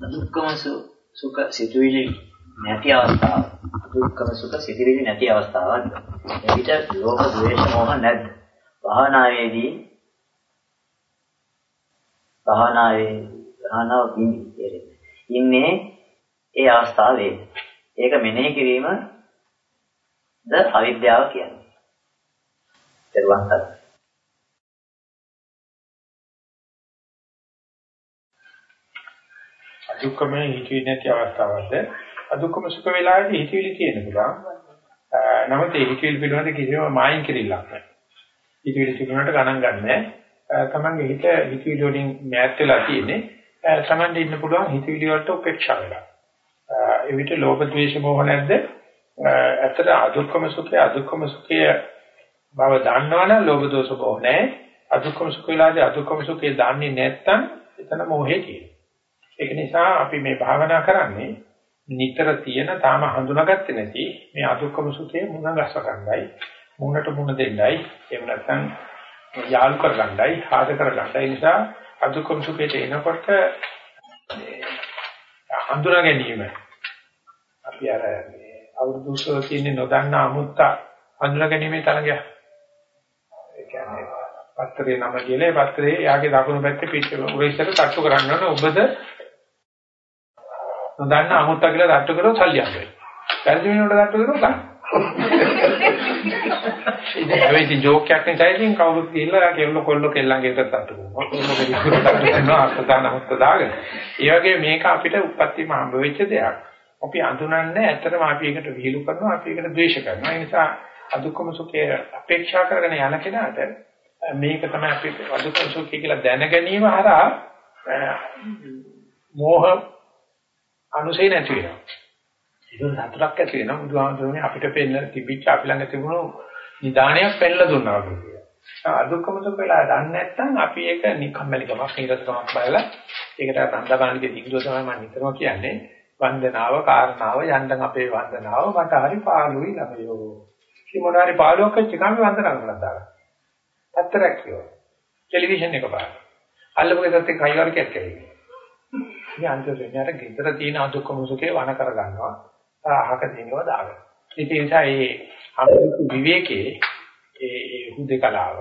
දුක්ඛම සුඛ සිතුවිලි නැති අවස්ථාව දුක්ඛම සුඛ සිතුවිලි නැති අවස්ථාවක් එවිට ලෝභ ද්වේෂ මොහ නැද්ද භාවනාවේදී භාවනාවේ භාවනාව ඉන්නේ ඒ අවස්ථාවේ ඒක මෙනෙහි කිරීම ද අවිද්‍යාව කියන්නේ. දරුවන් හරි. අදුක්කමේ හිතවිලි නැති අවස්ථාවක්ද අදුක්කම සුඛ වේලාවේදී හිතවිලි තියෙන පුළුවන්. නමුත් ඒ හිතවිලි පිළිබඳ කිසිම මායින් කිරිල්ලක් නැහැ. හිතවිලි තිබුණාට ගණන් ගන්නෑ. තමන්ගේ හිත හිතවිලි වලින් මෑත් වෙලා තියෙන්නේ. තමන්ට ඉන්න පුළුවන් හිතවිලි වලට උපේක්ෂා වෙලා. එවිට ලෝභ ද්වේෂ මොහ නැද්ද? ඇත්තට අදුක්කම සුඛය අදුක්කම සුඛය බව දන්නවනම් ලෝභ දෝෂ මොහ නැහැ. අදුක්කම සුඛ වෙලාදී අදුක්කම සුඛය දන්නේ නැත්නම් එතන මොහේ තියෙනවා. ඒක නිසා අපි මේ භාවනා කරන්නේ නිතර තියෙන තාම හඳුනාගත්තේ නැති මේ අදුක්කම සුඛයේ මුණ ගැස්ස ගන්නයි මුණට මුණ දෙන්නයි එහෙම නැත්නම් යාළු කරගන්නයි ආද කරගන්නයි. නිසා අදුක්කම සුඛයට එනකොට හඳුනා ගැනීම අපි අර මේ අවුරුදු උසව තියෙන නොදන්නා අමුත්තා හඳුනා ගැනීමේ තරගය. ඒ කියන්නේ පත්‍රේ නම කියලා පත්‍රේ යාගේ දකුණු පැත්තේ පිට උරේසට තට්ටු කරන්න ඕන. ඔබද නොදන්න අමුත්තා කියලා තට්ටු කරොත් සල්ලි හම්බ වෙනවා. වැරදි වෙනකොට තට්ටු කරොත් ගන්න. ඉතින් හැබැයි ජෝක් එකක් නිසා ඉතින් කවුරුත් කියලා කෙල්ල කොල්ල කෙල්ලන්ගේ එකට තට්ටු කරනවා. කොල්ල කෙල්ලන්ගේ තට්ටු කරනවා අත්දාන අමුත්තා දාගෙන. ඒ වගේ මේක අපිට උපත්තිම හම්බ වෙච්ච දෙයක්. අපි අඳුනන්නේ ඇත්තටම අපි එකට විහිළු කරනවා අපි එකට ද්වේෂ කරනවා. ඒ නිසා අදුක්කම සුඛය අපේක්ෂා කරගෙන යන කෙනාට මේක තමයි අපි අදුක්කම සුඛය කියලා දැන ගැනීම හරහා මෝහ අනුසය නැති වෙනවා. ඒක සතුටක් ඇති වෙනවා. බුදුහාමුදුරනේ අපිට පෙන්න තිබිච්ච අපි ළඟ තිබුණු නිදානයක් පෙන්නලා දුන්නා වගේ. අදුක්කම සුඛ වෙලා දන්නේ නැත්නම් අපි ඒක නිකම්මැලිකමක් නිරසකමක් බලලා ඒකට රන්දගානික දිගුව තමයි මම නිතරම කියන්නේ. වන්දනාව කාරණාව යන්තම් අපේ වන්දනාව මට හරි පාළුයි ළමයෝ. කි මොනාරි පාළුවක් වෙච්ච ගමන් වන්දනා කරනවා දාලා. පත්තරයක් කියව. ටෙලිවිෂන් එක බලන්න. අල්ලපු ගෙදරත් එක්ක කයිවරකයක් කරේ. මේ අන්තර්ජනයට ගෙදර තියෙන අදුක්කම සුඛේ වණ කර ගන්නවා. අහක තියෙනවා දාගෙන. ඒක නිසා මේ අමුතු විවේකයේ ඒ හුදේකලාව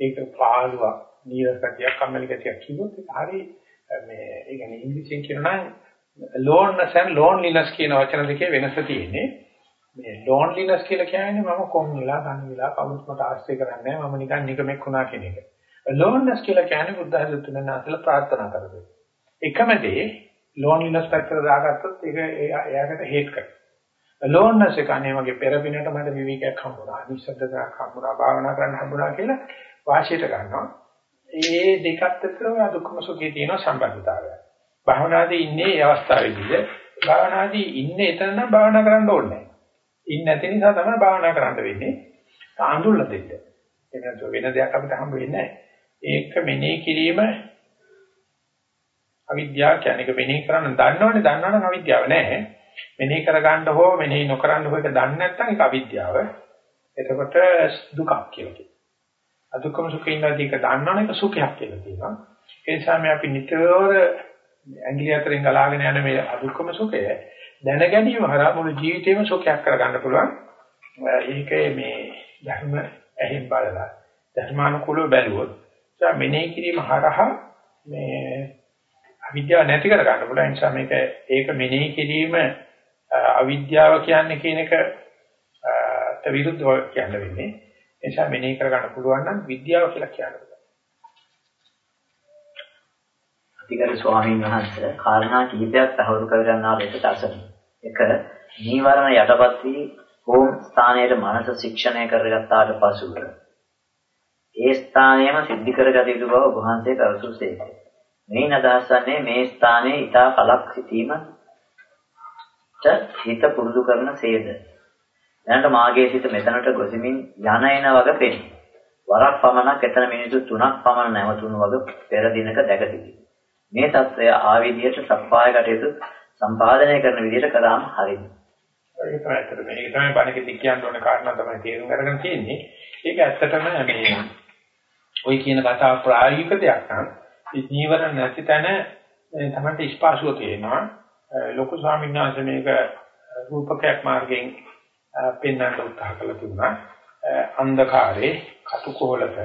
ඒක පාළුවක් නීරසකතියක් කම්මැලිකතියක් කිව්වොත් ඒක හරි මේ ඒ කියන්නේ ඉංග්‍රීසියෙන් කියනවා නම් loneliness and loneliness කියන වචන දෙකේ වෙනස තියෙන්නේ. මේ loneliness කියලා කියන්නේ මම කොම් වෙලා ගන්න වෙලා කවුරුත් මට ආශ්‍රය කරන්නේ නැහැ මම නිකන් නිකමෙක් වුණා කියන එක. loneliness කියලා කියන්නේ බුද්ධ ධර්ම තුනන අතල ප්‍රාර්ථනා කරන්නේ. එකම දේ loneliness පැත්තට දාගත්තොත් ඒක එයාකට හේත් කරනවා. loneliness එක අනේ වගේ පෙරපිනට මට විවේකයක් හම්බුණා, නිශ්ශබ්දතාවක් හම්බුණා, භාවනා කරන්න හම්බුණා කියලා වාසියට ගන්නවා. ඒ දෙකත් අතර දුක්ඛම සුඛයේ තියෙන සම්බන්ධතාවය. භාවනාදී ඉන්නේ ඒ අවස්ථාවේදීද භාවනාදී ඉන්නේ එතන නම් භාවනා කරන්න ඕනේ නැහැ. ඉන්නේ නැති නිසා තමයි භාවනා කරන්න වෙන්නේ. ආඳුල්ල දෙන්න. එනතු වෙන දෙයක් අපිට හම්බ වෙන්නේ නැහැ. ඒක මෙනෙහි කිරීම අවිද්‍යාව කියන්නේ ඒක මෙනෙහි කරන්න දන්නවනේ දන්නවනම් අවිද්‍යාව නැහැ. මෙනෙහි කරගන්න හෝ මෙනෙහි නොකරන්න හෝ ඒක දන්නේ නැත්නම් ඒක අවිද්‍යාව. එතකොට දුකක් කියලා කියනවා. අදුක්කම සුඛින්නාදී ඒක දන්නවනේ ඒක සුඛයක් කියලා කියනවා. ඒ නිසා මේ අපි නිතර ඇඟිලි අතරින් ගලාගෙන යන මේ අදුක්කම සුඛය දැන ගැනීම හරහා මුළු ජීවිතේම සුඛයක් කරගන්න පුළුවන්. ඒකේ මේ ධර්ම ඇහින් බලලා ධර්මානුකූලව බැලුවොත් මෙනෙහි කිරීම හරහා මේ අවිද්‍යාව නැති කර ගන්න පුළුවන් නිසා මේක ඒක මෙනෙහි කිරීම අවිද්‍යාව කියන්නේ කියන එක ත විරුද්ධව කියන්න වෙන්නේ. ඒ නිසා මෙනෙහි කර ගන්න පුළුවන් නම් විද්‍යාව කියලා කියන්න පුළුවන්. අතිගරු ස්වාමීන් වහන්සේ කාරණා කිහිපයක් තහවුරු කර ගන්නා ලෙසට අසන. එක නීවරණ යටපත් වී හෝම් ස්ථානයේ මනස ශික්ෂණය කරගත්තාට පසුව ඒ ස්ථානයම සිද්ධ කරගත යුතු බව වහන්සේ පැවසුසේක. මේ නදාසන්නේ මේ ස්ථානයේ ඊටා කලක් සිටීම ත හිත පුරුදු කරන සේද? දැනට මාගේ සිත මෙතනට ගොසිමින් යන එන වගේ පෙනේ. වරක් පමණක් එතන මිනිත්තු 3ක් පමණ නැවතුණු වගේ පෙර දිනක දැක තිබේ. මේ தත්වය ආවිදියට සප්පාය කටයුතු සම්පාදනය කරන විදිහට කරාම හරියි ඒක තමයි ඇත්තට මේක තමයි බණකෙදි කියන්න ඕන කාරණා තමයි තේරුම් අරගෙන තියෙන්නේ. ඒක ඇත්තටම මේ ওই කියන කතාව ප්‍රායෝගික දෙයක් නම් නීවරණ නැති තැන තමයි ස්පාසුව තියෙනවා. ලොකු ස්වාමීන් වහන්සේ මේක රූපකයක් මාර්ගයෙන් පෙන්වන්න උත්සාහ කළා තිබුණා. අන්ධකාරේ කටුකොහලක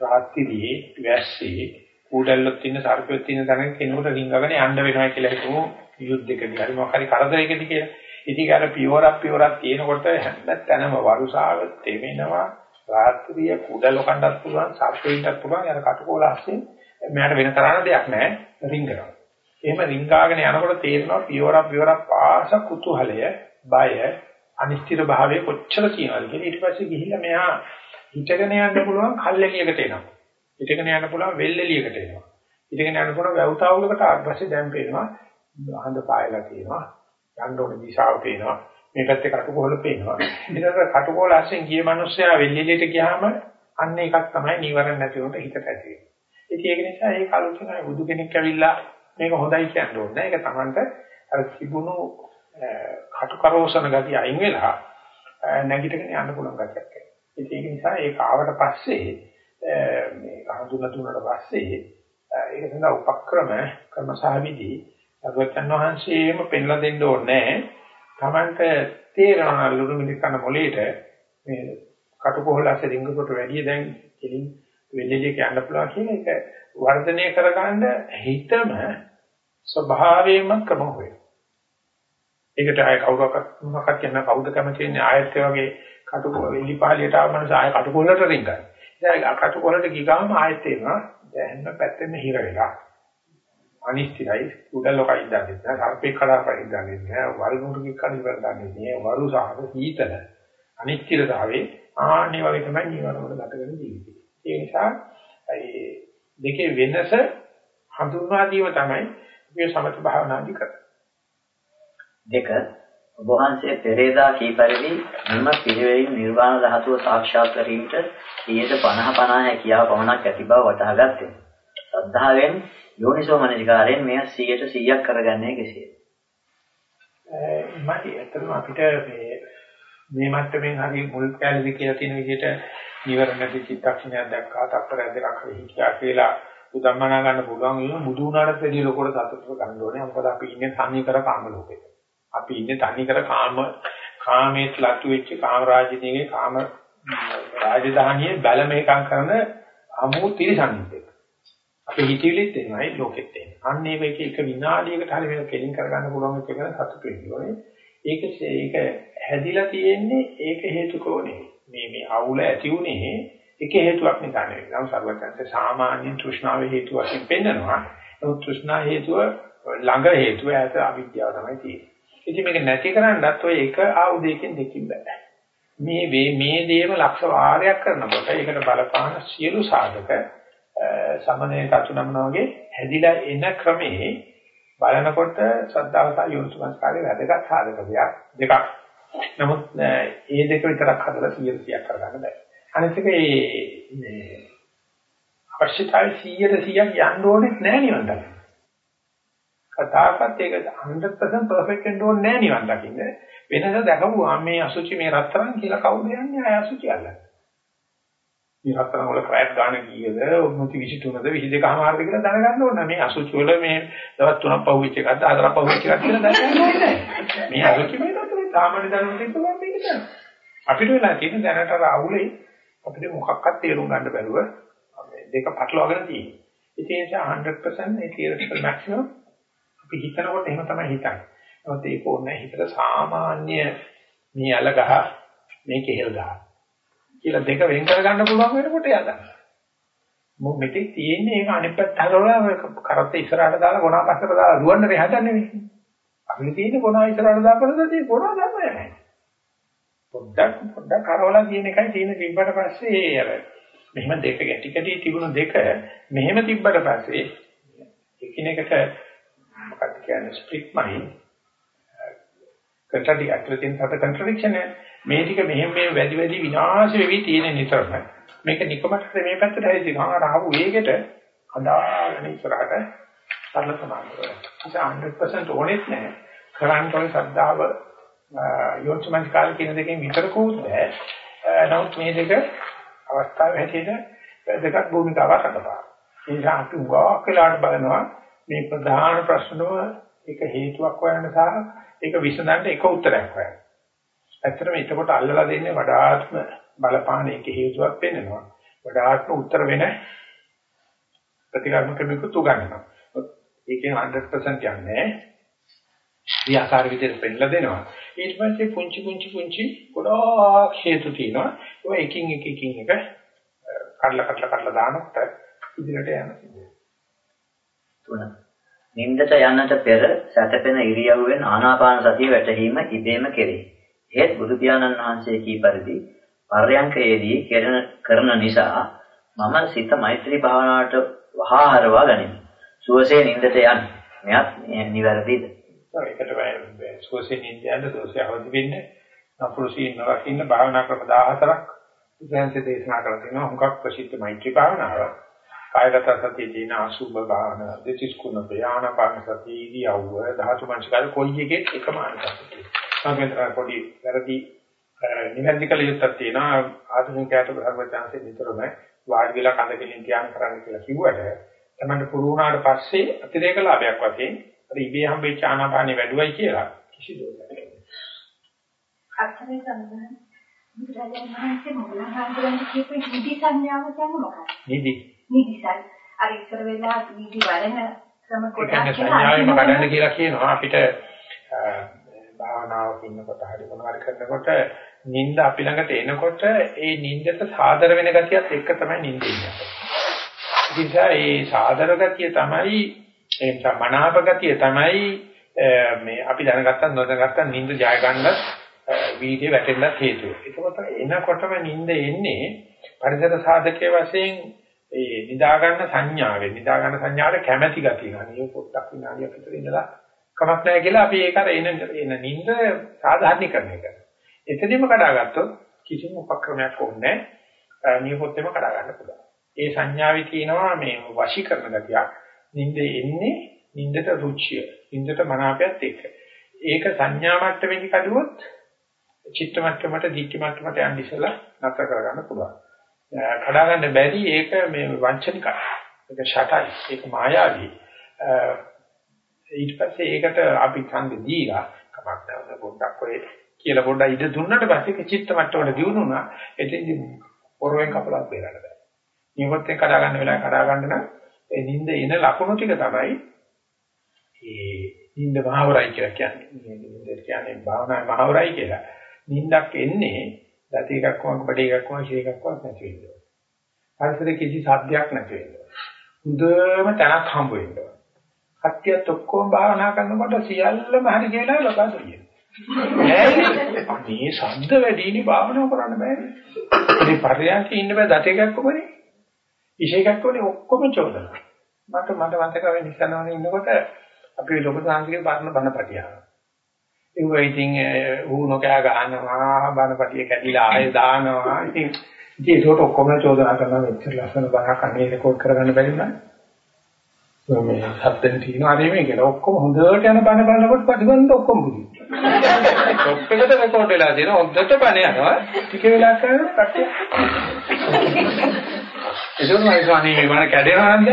රාත්‍රියේ වැස්සේ කුඩල්ලක් තියෙන සර්පෙක් තියෙන තැනක කෙනෙකුට රිංගගෙන යන්න වෙනවා කියලා හිතමු යුද්ධයකදී හරි මොකක් හරි කරදරයකදී කියලා. ඉතින් අර පියවරක් පියවරක් තියෙනකොට හැමතැනම වරුසාව තෙමෙනවා රාත්‍රිය කුඩල කණ්ඩත් පුළුවන් සර්පෙන්ටත් පුළුවන් අර කටුකොල ASCII මෙයාට වෙන කරන්න දෙයක් නැහැ රිංගනවා. එහෙම රිංගාගෙන යනකොට තේරෙනවා පියවරක් පියවරක් පාස කුතුහලය බය අනිශ්චිත භාවයේ කොච්චර තියෙනවද කියලා ඊට පස්සේ ගිහිල්ලා මෙහා හිටගෙන යන්න පුළුවන් කල්ැලියකට එනවා. හිටගෙන යන්න පුළුවන් වෙල්ෙලියකට එනවා. හිටගෙන යන්න පුළුවන් වැව්තාවුලකට ආවට පස්සේ දැන් පේනවා හඳ පායලා තියෙනවා. යන්න ඕන දිශාව පේනවා. මේ පැත්තේ කටුකොහල පේනවා. ඊට කටුකොහල අස්සෙන් ගිය මිනිස්සයා වෙල්ෙලියට ගියාම අන්න එකක් තමයි නීවරණ නැති වුණට හිතට ඇති වෙන්නේ. ඉතින් ඒක නිසා ඒ කල්පනා බුදු කෙනෙක් ඇවිල්ලා මේක හොඳයි කියන්න ඕනේ. ඒක Tamanට අර තිබුණු කටුකරෝසන ගතිය අයින් වෙලා නැගිටගෙන යන්න පුළුවන් ගතියක් එනවා. ඒක නිසා ඒක ආවට පස්සේ මේ හඳුනන තුනට පස්සේ ඒක සඳහා උපක්‍රම ක්‍රමසහවිදි අගතන් වහන්සේම පෙන්ලා දෙන්න ඕනේ තමන්ට තේරෙනවා ලුණු මිලිකන මොලේට මේ කටුකොහලස රිංගකට වැඩිය දැන් කෙලින් වෙලෙලිය කියන්න පුළුවන් කියන එක වර්ධනය කරගන්න හිතම ස්වභාවයෙන්ම ක්‍රම හොයන. ඒකට ආය කවුරක්වත් මොනවක්වත් කියන කවුද කැමති වෙන්නේ? ආයත් වගේ කටුකොහල එලිපාලියට ආව මනස ආය කටුකොහලට රිංගයි. දැන් කටුකොහලට ගිගාම ආයෙත් එනවා. දැන් පැත්තෙන් හිර වෙලා. අනිශ්චිතයි. උඩලොකයි ඉඳන්නේ නැහැ. සර්පේ කඩාපයි ඉඳන්නේ නැහැ. වල් මුරුකි කඩි වෙරදන්නේ නැහැ. වරු සහව සීතල අනිශ්චිතතාවේ ආන්නේ වගේ තමයි නිවන වල ගතගෙන ජීවිතේ ඒ නිසා ඒ දෙකේ වෙනස හඳුන්වා දීම තමයි මේ සමථ භාවනාදි කරන්නේ දෙක ඔබ වහන්සේ පෙරේදා කී පරිදි මෙම පිළිවෙලින් නිර්වාණ ධාතුව සාක්ෂාත් කිරීමට 50 50 හැකියාව පමණක් ඇති බව වටහා ගත්තේ. ශ්‍රද්ධාවෙන් යෝනිසෝ මනසිකාරයෙන් මෙය 100ට 100ක් කරගන්නේ කෙසේද? මට ඇත්තටම අපිට මේ මේ මට්ටමින් හරි මුල් කැලේ කියලා තියෙන විදිහට නිවරණ චිත්තක්ෂණයක් දැක්කා තත්පරයක් දෙකක් හරි හිතා කියලා උදම්මනා ගන්න පුළුවන් වෙන බුදු වුණාට වැඩිය ලොකෝට සතුටු ගන්න ඕනේ. මොකද අපි ඉන්නේ තනි කර කාම ලෝකෙක. අපි ඉන්නේ තනි කර කාම කාමයේ ලතු වෙච්ච කාම රාජ්‍යයේ කාම රාජධානියේ බැල මේකම් කරන අමු තිරසන්නිත් අපේ හිතවිලිත් එනවායි ලෝකෙත් එනවා. අන්න මේක එක විනාඩියකට හරි මේක කෙලින් කරගන්න පුළුවන් එක ගැන සතුටු වෙන්න ඕනේ. ඒක ඒක හැදිලා තියෙන්නේ ඒක හේතුකෝ නෙවෙයි. මේ මේ අවුල ඇති උනේ එක හේතුවක් නිසා නෙවෙයි. නම් සර්වඥන්සේ සාමාන්‍ය තෘෂ්ණාවේ හේතුව වශයෙන් පෙන්නනවා. ඒ තෘෂ්ණා හේතුව ළඟ හේතුව ඇත අවිද්‍යාව තමයි තියෙන්නේ. ඉතින් මේක නැති කරන්නත් ඔය එක ආයුධයකින් දෙකින් බෑ. මේ මේ දේම ලක්ෂ වාරයක් කරනකොට ඒකට බලපාන සියලු සාධක සමනය කතුනමන වගේ හැදිලා එන ක්‍රමේ බලනකොට ශ්‍රද්ධාව සහ යෝනිසමස්කාරයේ වැදගත් සාධක දෙකක්. නමුත් මේ දෙක විතරක් හදලා 100ක් කරගන්න බෑ. අනිත් එක මේ අවශ්‍යතාවය 100ට 100ක් යන්න ඕනෙත් නෑ නිවන් දකින්න. කතාවක්ත් ඒක 100% perfect වෙන්න ඕනේ නෑ නිවන් දකින්න. වෙනස දැකපුවා මේ අසුචි මේ රත්තරන් කියලා කවුද යන්නේ අය අසුචි අල්ලන්නේ. මේ රත්තරන් වල ක්‍රෑක් ගන්න කීයද මුති 23ද 22කමාරද කියලා දැනගන්න ඕන. මේ අසුචි වල මේ දවස් තුනක් පහුවෙච්ච එකක්ද හතරක් පහුවෙච්ච එකක්ද කියලා දැනගන්න ඕනේ. මේ අසුචි මේ රත්තරන් සාමාන්‍ය දැනුමට එක්ක මම මේක දන්නවා. අපිට වෙලා තියෙන දැනට අර අවුලේ අපිට මොකක්වත් තේරුම් ගන්න බැරුව දෙක පටලවාගෙන තියෙනවා. ඒ නිසා 100% මේ theoretical maximum අපි හිතනකොට එහෙම තමයි හිතන්නේ. නමුත් ඒක ඕනේ හිතට සාමාන්‍ය මේ අල ගහ මේ කෙහෙල් ගහ කියලා දෙක වෙන් කර ගන්න පුළුවන් වෙනකොට යදා. මොකද මෙතෙක් තියෙන්නේ ඒක අනිත් පැත්ත හරවලා කරත් ඉස්සරහට දාලා ගොනා පස්සට දාලා දුවන්න මේ හදන්නේ නෙවෙයි. අපිට තියෙන්නේ ගොනා ඉස්සරහට දාපළද තියෙන්නේ ගොනා දන්නේ නැහැ. පොඩ්ඩක් පොඩ්ඩක් කරවලා කියන එකයි තියෙන තිබ්බට පස්සේ අර මෙහෙම දෙක ගැටි ගැටි තිබුණු දෙක මෙහෙම තිබ්බට පස්සේ එකිනෙකට මොකක්ද කියන්නේ ස්ප්ලිට් මයින් කන්ට්‍රඩි ඇක්ටිවිටින් සත කන්ට්‍රඩික්ෂන් මේ ටික මෙහෙම මේ වැඩි වැඩි විනාශ වෙවි තියෙන නිතරම. මේක නිකමට මේ පැත්තට හැදිනවා අර ආපු වේගෙට අදාගෙන ඉස්සරහට සරල සමානයි. ඒක 100% ඕනෙත් නැහැ. කරන්ට් වල ශ්‍රද්ධාව යොන්චමන්ස් කාල කියන දෙකෙන් විතරකුත් බෑ. නමුත් මේ දෙක අවස්ථාව හැටියට දෙකක් භූමිකාවක් අතපාන. ඒ නිසා අපි උගාවක් වෙලාවට බලනවා මේ ප්‍රධාන ප්‍රශ්නම එක හේතුවක් හොයන්න සහ ඒක විසඳන්න එක උත්තරයක් හොයන්න. ඇත්තටම එතකොට අල්ලලා දෙන්නේ වඩාත්ම බලපාන එක හේතුවක් වෙන්නනවා. වඩාත්ම උත්තර වෙන ප්‍රතිකර්ම ක්‍රමිකුත් උගන්වනවා. ඒකෙන් 100% යන්නේ වියාකාර විදිහට පෙන්නලා දෙනවා. ඊට පස්සේ පුංචි පුංචි පුංචි ගොඩාක් හේතු තියෙනවා. ඒ එකින් එක එකින් එක කඩලා කඩලා කඩලා දානකොට ඉදිරියට යනවා. තුන. නින්දට යන්නට පෙර සැතපෙන ඉරියව්වෙන් ආනාපාන සතිය වැටහීම ඉබේම කෙරේ. ඒත් බුදු පියාණන් වහන්සේ කී පරිදි පර්යංකයේදී කරන කරන නිසා මම සිත මෛත්‍රී භාවනාවට වහා හරවා ගනිමි. සුවසේ නින්දට යන්න. මෙයත් නිවැරදිද? ඒකට සුවසේ නින්ද යන්න දෝෂය අවදි වෙන්නේ අපෘසීන් නරකින්න භාවනා ක්‍රම 14ක් ඉතින්සේ දේශනා කරලා තියෙනවා. හුඟක් ප්‍රසිද්ධ මෛත්‍රී භාවනාව. කායගත සතිය දින අසුභ භාවන දෙතිස් කුණ ප්‍රයාණපාන සතිය ඉරියව්ව ධාතු මනසකාර කොයි එකෙත් එකම අනුසතිය. සංකේත පොඩි වැරදි නිවැරදි කළ යුත්තක් තියෙනවා ආධුනිකයට භාගවතාංශේ නිතරම වාඩි වෙලා කඳ කෙලින් ධ්‍යාන කරන්න කියලා කිව්වට තමයි පුරු වුණාට පස්සේ අතිරේක ලාභයක් වශයෙන් අර ඉබේ හම්බෙච්ච ආනාපානෙ වැඩුවයි කියලා කිසි දෝෂයක් නැහැ. අත්‍යවශ්‍ය සම්බන්ධ බුදුරජාණන් වහන්සේ මුලහාඳුරන් කියපු නිදි සංඥාව කියන්නේ මොකක්ද? නිදි. නිදි සං. අර ඉස්සර වෙලා නිදි වරණ ක්‍රම ගොඩක් සංඥාවෙම කඩන්න කියලා කියනවා අපිට භාවනාවක ඉන්නකොට හරි මොනවා හරි කරනකොට නිින්ද අපි ළඟට එනකොට ඒ නිින්දට සාදර වෙන ගතියත් එක්ක තමයි නිින්ද ඉන්නේ. ඒ නිසා ඒ සාදර ගතිය තමයි ඒ මනාප ගතිය තමයි මේ අපි දැනගත්ත නොදැනගත්ත නිින්ද ජය ගන්නත් වීර්ය වැටෙන්නත් හේතුව. ඒකකොට එනකොටම නිින්ද එන්නේ පරිසර සාධකයේ වශයෙන් ඒ නිදා ගන්න සංඥාවේ නිදා ගන්න සංඥාවට කැමැති ගතිය නේද පොඩ්ඩක් විනාඩියක් විතර ඉඳලා කමක් නැහැ කියලා අපි ඒක අර එන එන නිින්ද සාධාරණීකරණය කරනවා. එතනදිම කඩාගත්තොත් කිසිම උපක්‍රමයක් ඕනේ නැහැ. නියපොත්තෙම කඩා ගන්න පුළුවන්. ඒ සංඥාවේ තියෙනවා මේ වශී කරන ගතියක්. නිින්ද එන්නේ නිින්දට රුචිය. නිින්දට මනාපයත් එක්ක. ඒක සංඥා මට්ටමේදී කඩුවොත් චිත්ත මට්ටමට දික්ක මට්ටමට යන්න ඉස්සලා නතර කරගන්න පුළුවන්. කඩා ගන්න බැරි ඒක මේ වංචනිකයි. ඒක ෂටයි. ඒක මායාවී. ඊට පස්සේ ඒකට අපි ඡන්ද දීලා කමක් නැහැ පොඩ්ඩක් ඔය කියලා පොඩ්ඩක් ඉඳ දුන්නට පස්සේ චිත්ත මට්ටමට දිනුනා. එතෙන්දි පොරවෙන් කපලක් බේරන්න බෑ. නියමයෙන් කඩා ගන්න වෙලාව කඩා ගන්න නම් ඒ නිින්ද එන ලකුණු ටික තමයි ඒ නිින්ද මහවරයි කියලා කියන්නේ. නිින්ද කියන්නේ භාවනා මහවරයි කියලා. නිින්දක් එන්නේ දති එකක් වගේ බඩ එකක් වගේ ශරීර එකක් වගේ නැති වෙනවා. පරිසරයේ කිසි සාධ්‍යයක් නැති වෙනවා. හොඳම තැනක් හම්බ වෙනවා. කට්ටියත් ඔක්කොම භාවනා කරනකොට සියල්ලම හරි කියලා ලබා දෙන්නේ. මේ ශබ්ද වැඩිනේ භාවනා කරන්න බෑනේ. මේ පරියන්කේ ඉන්න බෑ දත එකක් කොමනේ. විශේෂයක් කොනේ ඔක්කොම චෝදනා. මට මට මතක වෙන ඉස්සනවනේ ඉන්නකොට අපි ලොකු සාංශිකේ පරණ බණපටියා. ඒ ඉතින් ඌ නොකෑ ගන්නවා බණපටිය කැඩිලා ආයෙ දානවා. ඉතින් ඉතින් ඒකට ඔක්කොම චෝදනා කරනවා මෙච්චර ලස්සන බණක් අනේ රෙකෝඩ් කරගන්න බැරි නෑ. මේ හත්ෙන් තියෙනවා නෙමෙයි කියලා ඔක්කොම හොඳට යන බණ බලනකොට පටිගන්න ඔක්කොම බුදු. ඔක්කොමද රෙකෝඩ් වෙලා තියෙනවා හොඳට බණ යනවා. ටික වෙලා කරලා කට්ටිය. ඒකම මයි ස්වාමී මේ මන කැඩෙනවා නන්ද?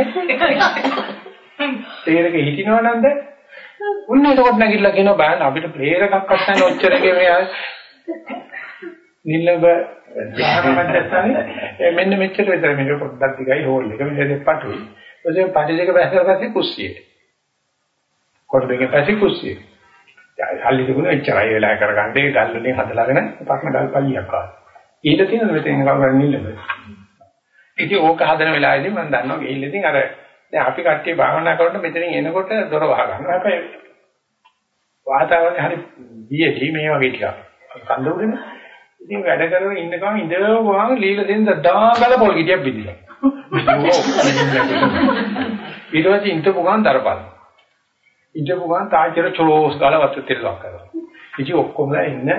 තේරෙක හිටිනවා නන්ද? උන්න එතකොට නැගිටලා කියනවා බෑන අපිට ප්ලේයර් එකක් අස්සන්න ඔච්චර එකේ මේ නිල්ලබ ධානමන්තස්සනේ මෙන්න මෙච්චර විතර මේක පොඩ්ඩක් දිගයි හෝල් එක මෙන්න දෙපටුයි. ඔසේ පටි දෙක බැස්සලා පස්සේ කුස්සියේ. කොට දෙකෙන් පස්සේ කුස්සියේ. හල්ලි තිබුණා එච්චරයි වෙලා කරගන්න ඒ ගල් වලින් හදලාගෙන පස්ම ගල් පල්ලියක් ආවා. ඊට තියෙන මෙතෙන් කවුරුන් නිල්ලබ. ඉතින් ඕක හදන වෙලාවේදී මම දන්නවා ගිහින් ඉතින් අර දැන් අපි කට්ටිය භාවනා කරනකොට මෙතනින් එනකොට දොර වහ ගන්නවා. හැබැයි වාතාවරණය හරි බියදී මේ වගේ ටිකක්. කන්ද උඩේන. ඉතින් වැඩ කරගෙන ඉන්න ගමන් ඉඳවම ලීලා දෙන්න දාගල පොල් ගෙඩියක් බින්දිලා. ඊට පස්සේ ඉන්ටපු ගමන් දරපල්. ඉන්ටපු ගමන් තාචර චෝස් ගාලා වත්ත තිරලක් කරනවා. ඉතින් ඔක්කොම ඉන්න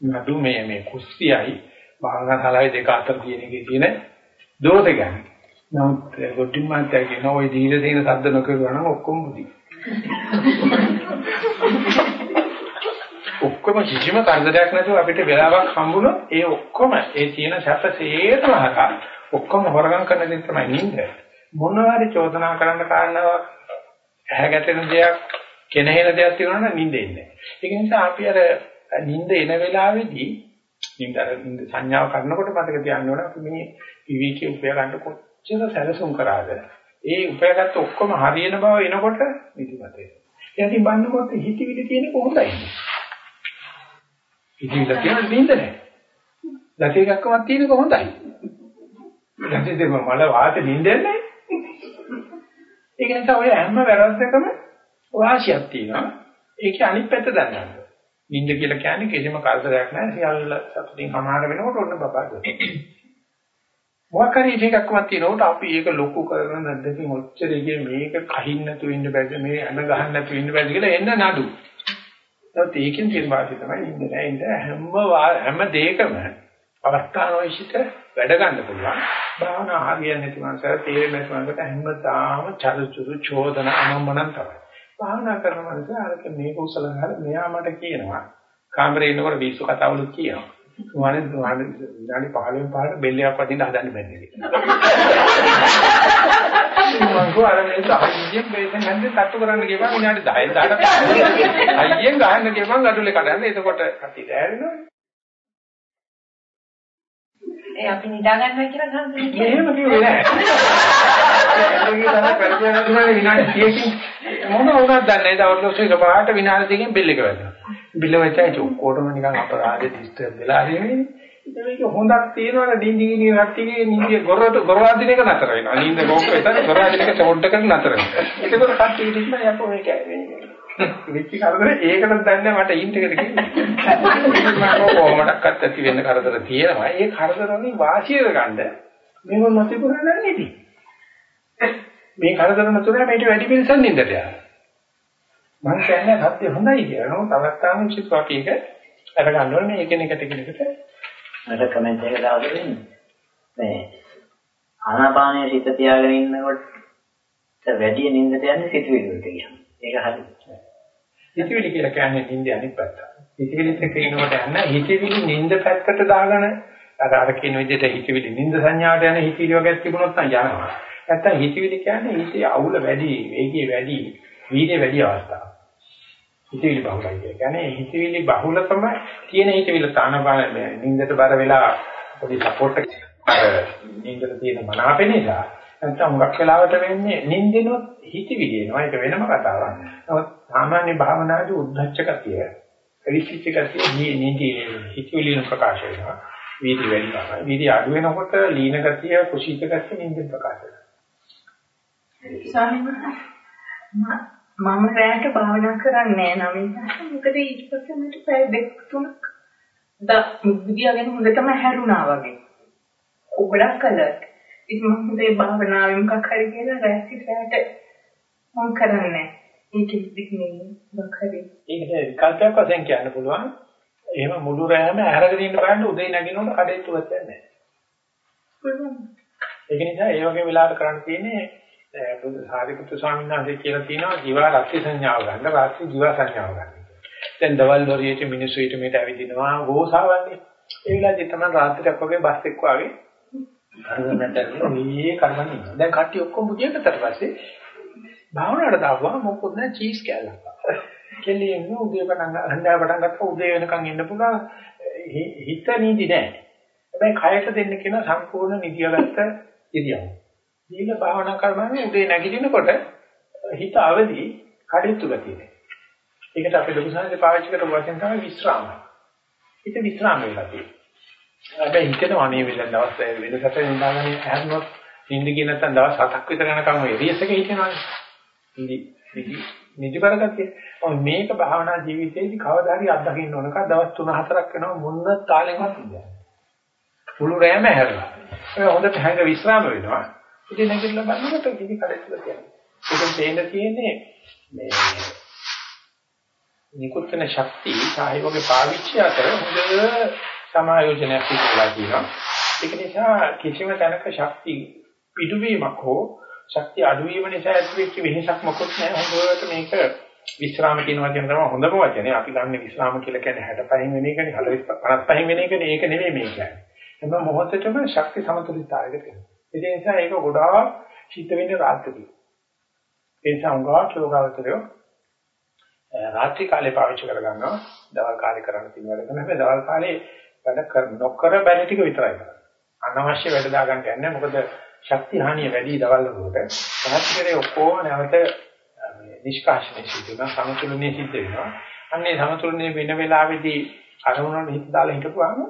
නඩු මේ මේ කුස්සියයි භාවනා ශාලාවේ දෙක අතර තියෙන එකේ තියෙන දෝෂ ගැන. නමුත් ගොඩින් මාත්‍ය කියන ওই දීල දෙන සද්ද නොකරුවා නම් ඔක්කොම බුදි. ඔක්කොම කිසිම කරදරයක් නැතුව අපිට වෙලාවක් හම්බුනොත් ඒ ඔක්කොම ඒ තියෙන සැපසේතම හරහා ඔක්කොම හොරගම් කරන දේ තමයි නින්ද. මොනවාරි චෝදනා කරන්න කාරණාවක් ඇහැ ගැටෙන දෙයක් කෙනෙහින දෙයක් තියෙනවා නම් නිින්ද එන්නේ. ඒක නිසා අපි අර නිින්ද එන වෙලාවේදී නිින්ද අර නිින්ද සංඥාව කරනකොට මතක තියාගන්න ඕන අපි මේ විවිධකේ උපය ගන්න කොච්චර සැලසුම් කරාද. ඒ උපයගත්ත ඔක්කොම හරියන බව එනකොට නිදිමත එනවා. එයාකින් බannකොට හිතවිලි තියෙන කොහොමදයි? හිතවිලි කියන නිින්ද නැහැ. ලකේ එකක්වත් තියෙන කොහොමදයි? ලකේ දෙම මල වාත නිින්දන්නේ. ඒක නිසා ඔය හැම වැරද්දකම වාසියක් තියෙනවා. ඒකේ අනිත් පැත්ත දන්නන්න. නිින්ද කියලා කියන්නේ කිසිම කරදරයක් නැහැ. සියල්ල සතුටින් සමාන වෙනකොට ඔන්න බබා ගන්නවා. මොකක් හරි එකක්වත් තියෙනකොට අපි ඒක ලොකු කරන නැද්දකින් ඔච්චර ඉන්නේ මේක කහින් නැතු ඉන්න බැරිද මේ අන ගහන්න නැතු ඉන්න බැරිද කියලා එන්න නඩු. ඒත් ඒකෙන් තියෙන වාසිය තමයි ඉන්නේ නැහැ ඉන්න හැම හැම දෙයකම අවස්ථානෝයිෂිත වැඩ ගන්න පුළුවන්. භාවනා හරියන්නේ නැති මනසට තේරෙන්නේ නැති මනසට හැමදාම චරුචුරු චෝදන අනම්මනම් තමයි. භාවනා කරන මනස අරක මේක උසල ගහලා මෙයා මට කියනවා. කාමරේ ඉන්නකොට විශ්ව කතාවලුත් කියනවා. තුමානේ තුමානේ විනාඩි 15 පාට බෙල්ලයක් වදින්න හදන්න බැන්නේ. මම කෝ අර මේක අයියෙන් බේසෙන් හන්දේ තට්ටු කරන්න ගියපන් විනාඩි 10 10කට අයියෙන් ගහන්න ගියපන් අඩුලේ කඩන්න එතකොට කටි දැරෙනවා. ඒ අපි නිදා ගන්නවා කියලා ගන්න එහෙම කිව්වේ නෑ. ඒකේ තමයි පරිචය නැතුනේ විනාඩි 30කින් මොන වුණත් දන්නේ නැහැ. දවල්වල එක පාට විනාඩි දෙකකින් බෙල් එක වැදෙනවා. බිල්ල වෙච්චයි ඔක්කොටම නිකන් අපරාධ ඩිස්ටර්බ් වෙලා හරිනේ. මේක හොඳක් තියෙනවනේ ඩින්ඩිගිනි රට්ටිගේ නින්දිය ගොරට ගොරවාදින එක නතර වෙනවා. නින්ද ගෝක වෙතන ගොරවාදින එක චොඩ්ඩකට නතර වෙනවා. ඒකවල කට්ටිය ඉන්න යපෝ මේක වෙච්ච කරදර ඒකටත් දන්නේ මට ඉන්ට් එකට කිව්වා. මම කොහොමඩක්වත් ඇති වෙන්න කරදර තියෙනවා. ඒ කරදර වලින් වාසිය ගන්න මේව නොතිබුණා නම් නෙදී. මේ කරදර නැතුව මේට වැඩි පිළිසන් නින්දට යනවා. මම කියන්නේ සත්‍ය හොඳයි කියලා. නමුත් අවස්ථාවෙන් චිත්ත අපි ඒක අර ගන්න ඕනේ මේ එකිනෙකට එකිනෙකට. මට කමෙන්ට් එක දාලා දෙන්න. මේ ආනාපානයේ සිත තියාගෙන ඉන්නකොට වැඩි නිින්දට යන්නේ සිතුවිලි වලට කියන්නේ. ඒක හරි. හිතවිලි කියලා කියන්නේ නිින්ද අනිත් පැත්ත. හිතවිලිත් එක්ක ඉන්නකොට යන හිතවිලි නිින්ද පැත්තට දාගෙන අර අර කියන විදිහට හිතවිලි නිින්ද සංඥාට යන හිතවිලි වගේ තිබුණොත් නම් යනවා. නැත්තම් හිතවිලි කියන්නේ හිතේ අවුල වැඩි, වේගය වැඩි, වීර්ය වැඩි අවස්ථාව. හිතවිලි බහුලයි කියන්නේ හිතවිලි බහුලකම තියෙන හිතවිලි තානබාන නින්දට බර වෙලා පොඩි සපෝට් එක නින්දට තියෙන මනාප නිසා නැත්නම් හුඟක් වෙලාවට වෙන්නේ නින්දිනොත් හිතවිලි එනවා ඒක වෙනම කතාවක්. නමුත් සාමාන්‍ය භාවනාවේ උද්දච්ච ගතිය, රිසිච්ච ගතිය නින්දි හිතවිලි වලින් ප්‍රකාශ වෙනවා. වීදි වැඩි තමයි. වීදි අඩු වෙනකොට ලීන ගතිය, කුසීත ගතිය නින්දෙන් ප්‍රකාශ වෙනවා. මම රැයට භාවනා කරන්නේ නැහැ නමින් මොකද ඊට පස්සේ මට පැය දෙක තුනක් දා විදියාගෙන හොඳටම හැරුණා වගේ. ගොඩක් කලක්. ඉතින් මම හිතේ භාවනාවෙන් මොකක් හරි කියලා රැටි රැයට මම කරන්නේ. ඒක ඉතින් මොකක් හරි. ඒක විකල්පයක් වශයෙන් කියන්න පුළුවන්. එහෙම මුළු රැයම ඇහැරගෙන ඉන්න බෑන්න උදේ නැගිනකොට කඩේට යන්නේ නැහැ. ඒක නිසා ඒ වගේ වෙලාවට කරන්න තියෙන්නේ බුදු සාරිපුත්‍ර ස්වාමීන් වහන්සේ කියලා තියෙනවා ජීවා රත්ති සංඥාව ගන්න රාත්‍රී ජීවා සංඥාව ගන්න. දැන් දවල් වරියට මිනිස්සු ඊට මෙට ඇවිදිනවා ගෝසාවන්නේ. ඒ වෙලාවේදී තමයි රාත්‍රියක් වගේ බස් එක්ක ආවේ. කරගන්නට මේ කරන්නේ. දැන් කට්ටිය ඔක්කොම බුදියකට පස්සේ භාවනාවට දාපුවා මොකොත් නැ චීස් කෑල්ලක්. කෙලියෙන් උදේ පටන් හඳා පටන් ගත්තා උදේ වෙනකන් ඉන්න පුළුවන් හිත නීති නැහැ. හැබැයි කයට දෙන්න කියන සම්පූර්ණ නිදියගත්ත ඉරියව්ව. දීල භාවනා කරනවානේ උදේ නැගිටිනකොට හිත අවදි කඩਿੱතු ගතිය. ඒකට අපි ලොකු සංහසේ පාවිච්චි කරපු වචන තමයි විස්රාම. හිත විස්රාම වෙලා තියෙන්නේ. හැබැයි හිතේම අනේ වෙලෙන් දවස් වෙනසට නිදාගන්නේ හැරුණොත් නිින්ද ගිය නැත්නම් දවස් 7ක් විතර යනකම් ඔය රියස් එකේ හිටිනවානේ. නිදි නිදි නිදි කරගත්තේ. ඔය මේක භාවනා ජීවිතේදී කවදා හරි අත්දකින්න ඕනක දවස් 3-4ක් වෙනවා මොන තාලෙන්වත් ඉන්නේ. මුළු රැයම හැරලා. ඔය හොඳට හැංග විස්රාම වෙනවා. ඉතින් නැගිටලා බලනකොට කිසි කඩේට කියන්නේ. ඒකෙන් තේන්න තියෙන්නේ මේ නිකුත්න ශක්තිය සාහිවගේ පාවිච්චි අතර හොඳ සමායෝජනයක් තිබුණා කියනවා. ඒක නිසා කිසිම තැනක ශක්ති පිටුවීමක් හෝ ශක්තිය අඩුවීම නිසා ඇතිවෙච්ච වෙනසක් මොකොත් නැහැ. හොඳට මේක විස්රාම කියනවා කියන තමයි හොඳම වචනේ. අපි ගන්න විස්රාම කියලා කියන්නේ 65 වෙන එකනේ 55 වෙන එකනේ. ඒක නෙමෙයි මේ කියන්නේ. හැම මොහොතකම ශක්ති සමතුලිතතාවයකට එනවා. ඒ නිසා ඒක ගොඩාක් සිද්ධ වෙන්නේ රාත්‍රියේ. ඒ නිසා උංගා යෝගාවචරයෝ රාත්‍රී කාලේ පාවිච්චි කරගන්නවා දවල් කාලේ කරන්න තියෙන වැඩ කරන හැබැයි දවල් කාලේ වැඩ කර නොකර බැරි ටික විතරයි කරන්නේ. අනවශ්‍ය වැඩ දාගන්න යන්නේ මොකද ශක්ති හානිය වැඩි දවල් වලට. රාත්‍රියේ ඔක්කොම නැවත නිෂ්කාශනය සිදු වෙනවා සමතුලනයේ සිද්ධ වෙනවා. අන්නේ සමතුලනයේ වෙන වෙලාවේදී අරමුණට හිත දාලා හිටපුවාම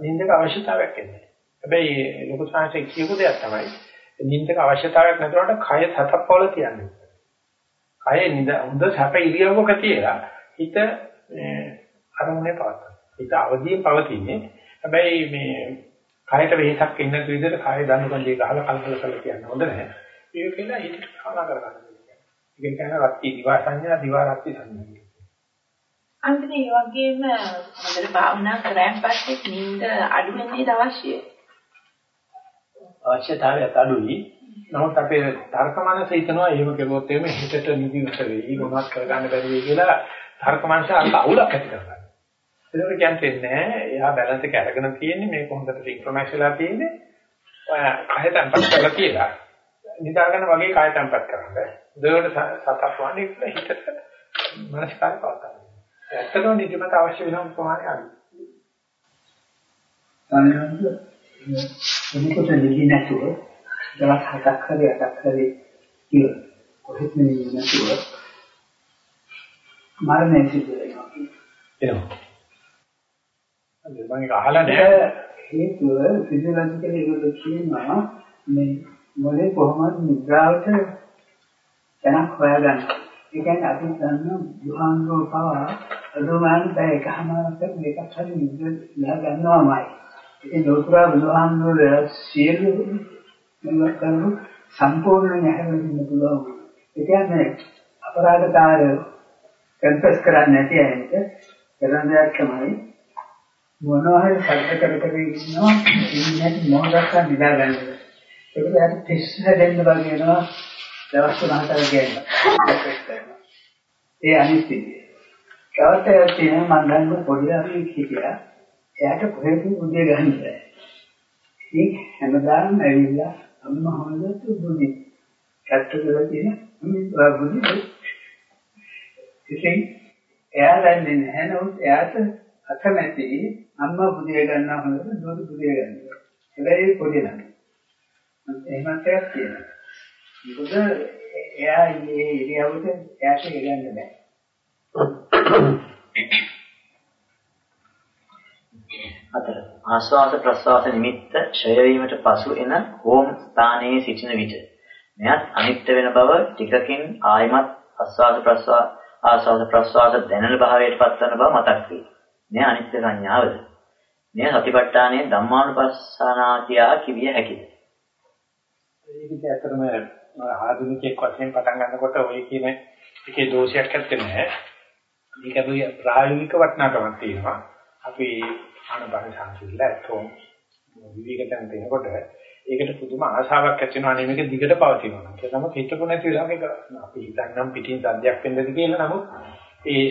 නිින්දක අවශ්‍යතාවයක් එන්නේ. හැබැයි ලොකු සංහසේ කියපු දෙයක් තමයි නිින්දක අවශ්‍යතාවයක් නැතුවට කය සතප්පවල තියන්නේ. කය නිද හොඳ සැප ඉරියව්වක තියලා හිත අරමුණේ පවත්වා. හිත අවදියෙන් පවතින්නේ. හැබැයි මේ කයට වෙහසක් එන්න විදිහට කය දනුකන්දේ ගහලා කල්පල කරලා කියන්න හොඳ නැහැ. ඒක කියලා හිතට භාවනා කරගන්න. ඒක කියන්නේ රත්ති දිවා සංඥා දිවා රත්ති සංඥා. අන්තිම ඒ වගේම හොඳට භාවනා කරාන් පස්සේ නිින්ද අඩු වෙන්නේ අවශ්‍යයි. අවශ්‍යතාවය අඩුයි. නමුත් අපේ තර්ක මනස හිතනවා එහෙම කරුවොත් එimhe හිතට නිදිමත වෙයි මොනවත් කරගන්න බැරි වෙයි කියලා තර්ක මනස අල්ල අවුලක් ඇති කරගන්නවා. ඒක කියන්නේ නෑ එයා බැලන්ස් එක අරගෙන තියෙන්නේ මේක හොඳට සින්ක්‍රොනයිස් වෙලා තියෙන්නේ. ඔය කය තැම්පත් කරලා කියලා නිදාගෙන වගේ කය තැම්පත් කරන්න. දෙවට සතක් වන්නේ හිතට මනස්කාරය පවත්වා ඇත්තටම නිදිමත අවශ්‍ය වෙන ප්‍රමාණය අඩුයි. අනිවාර්යයෙන්ම මොනකොට නිදි නැතුව දවස් හතක් හරි අටක් හරි ඉව කොහෙත් නෙමෙයි නැතුව මරණය සිදු වෙනවා. එනවා. මම ඒක අහලා නැහැ. හේතුව ෆිසියොලොජිකලි ඒගොල්ලෝ කියනවා මේ මොලේ කොහොමද නිද්‍රාවට තැනක් හොයාගන්න. ඒ කියන්නේ අපි දන්න දුහාංගෝ පවා අදුමාන බය එකමාරක් මේක හරි නිදලා ගන්නවාමයි. ඉතින් ලෝතුරා බුදුහාමුදුර සියලු මේවා කරනු සම්පූර්ණ නැහැවෙන්න ඉන්න පුළුවන්. ඒ කියන්නේ අපරාධකාරය කන්ෆස් කරන්නේ නැති අයට කරන දෙයක් තමයි මොනවා හරි සැක කර කර ඉන්නවා ඉන්නේ මොහොතක් නිදා ගන්න. ඒක දැන් තිස්ස දෙන්න වගේනවා දවස් තුනකට ගියන. ඒ අනිත්‍යය. තවත් තියෙන මම දන්න පොඩි අපි හිටියා. එයාට කොහෙද උදේ ගන්න බැහැ. ඒ හැමදාම ඇවිල්ලා අම්මා හොඳට බුදි. කට්ට කරලා තියෙන මේ බුදි. ඉතින් එයා දන්නේ නැහැ නමුත් එයාට අකමැති අම්මා බුදිය ගන්න හොඳට දුරු බුදිය ගන්න. හැබැයි පොඩි නම. එහෙමත් එකක් තියෙනවා. මොකද එයා මේ ඉරියව්වට එයාට ඉරන්න බෑ. අතර ආස්වාද ප්‍රස්වාස නිමිත්ත ඡය වීමට පසු එන හෝම් ස්ථානයේ සිටින විට මෙයත් අනිත්‍ය වෙන බව ටිකකින් ආයමත් ආස්වාද ප්‍රස්වාස ආස්වාද ප්‍රස්වාස දැනෙන භාවයට පත්වන බව මතක් වේ. මේ අනිත්‍ය සංඥාවද. මේ සතිපට්ඨානයේ ධම්මානුපස්සනාතියා කිවිය හැකිද? ඒක ඇත්තටම ආධුනිකයෙක් වශයෙන් පටන් ගන්නකොට ඔය කියන එකේ දෝෂයක් නැත්තේ නෑ. මේක ප්‍රායෝගික වටිනාකමක් තියෙනවා. අපි ආනපන සංසිල්ලතෝ විවිධකම් දෙනකොට ඒකට පුදුම ආශාවක් ඇති වෙනවා නේ මේක දිගට පවතිනවා. ඒක තමයි හිතපො නැති වෙලා මේක අපි හිතන්නම් පිටින් සද්දයක් වෙන්නද කියලා නමුත් ඒ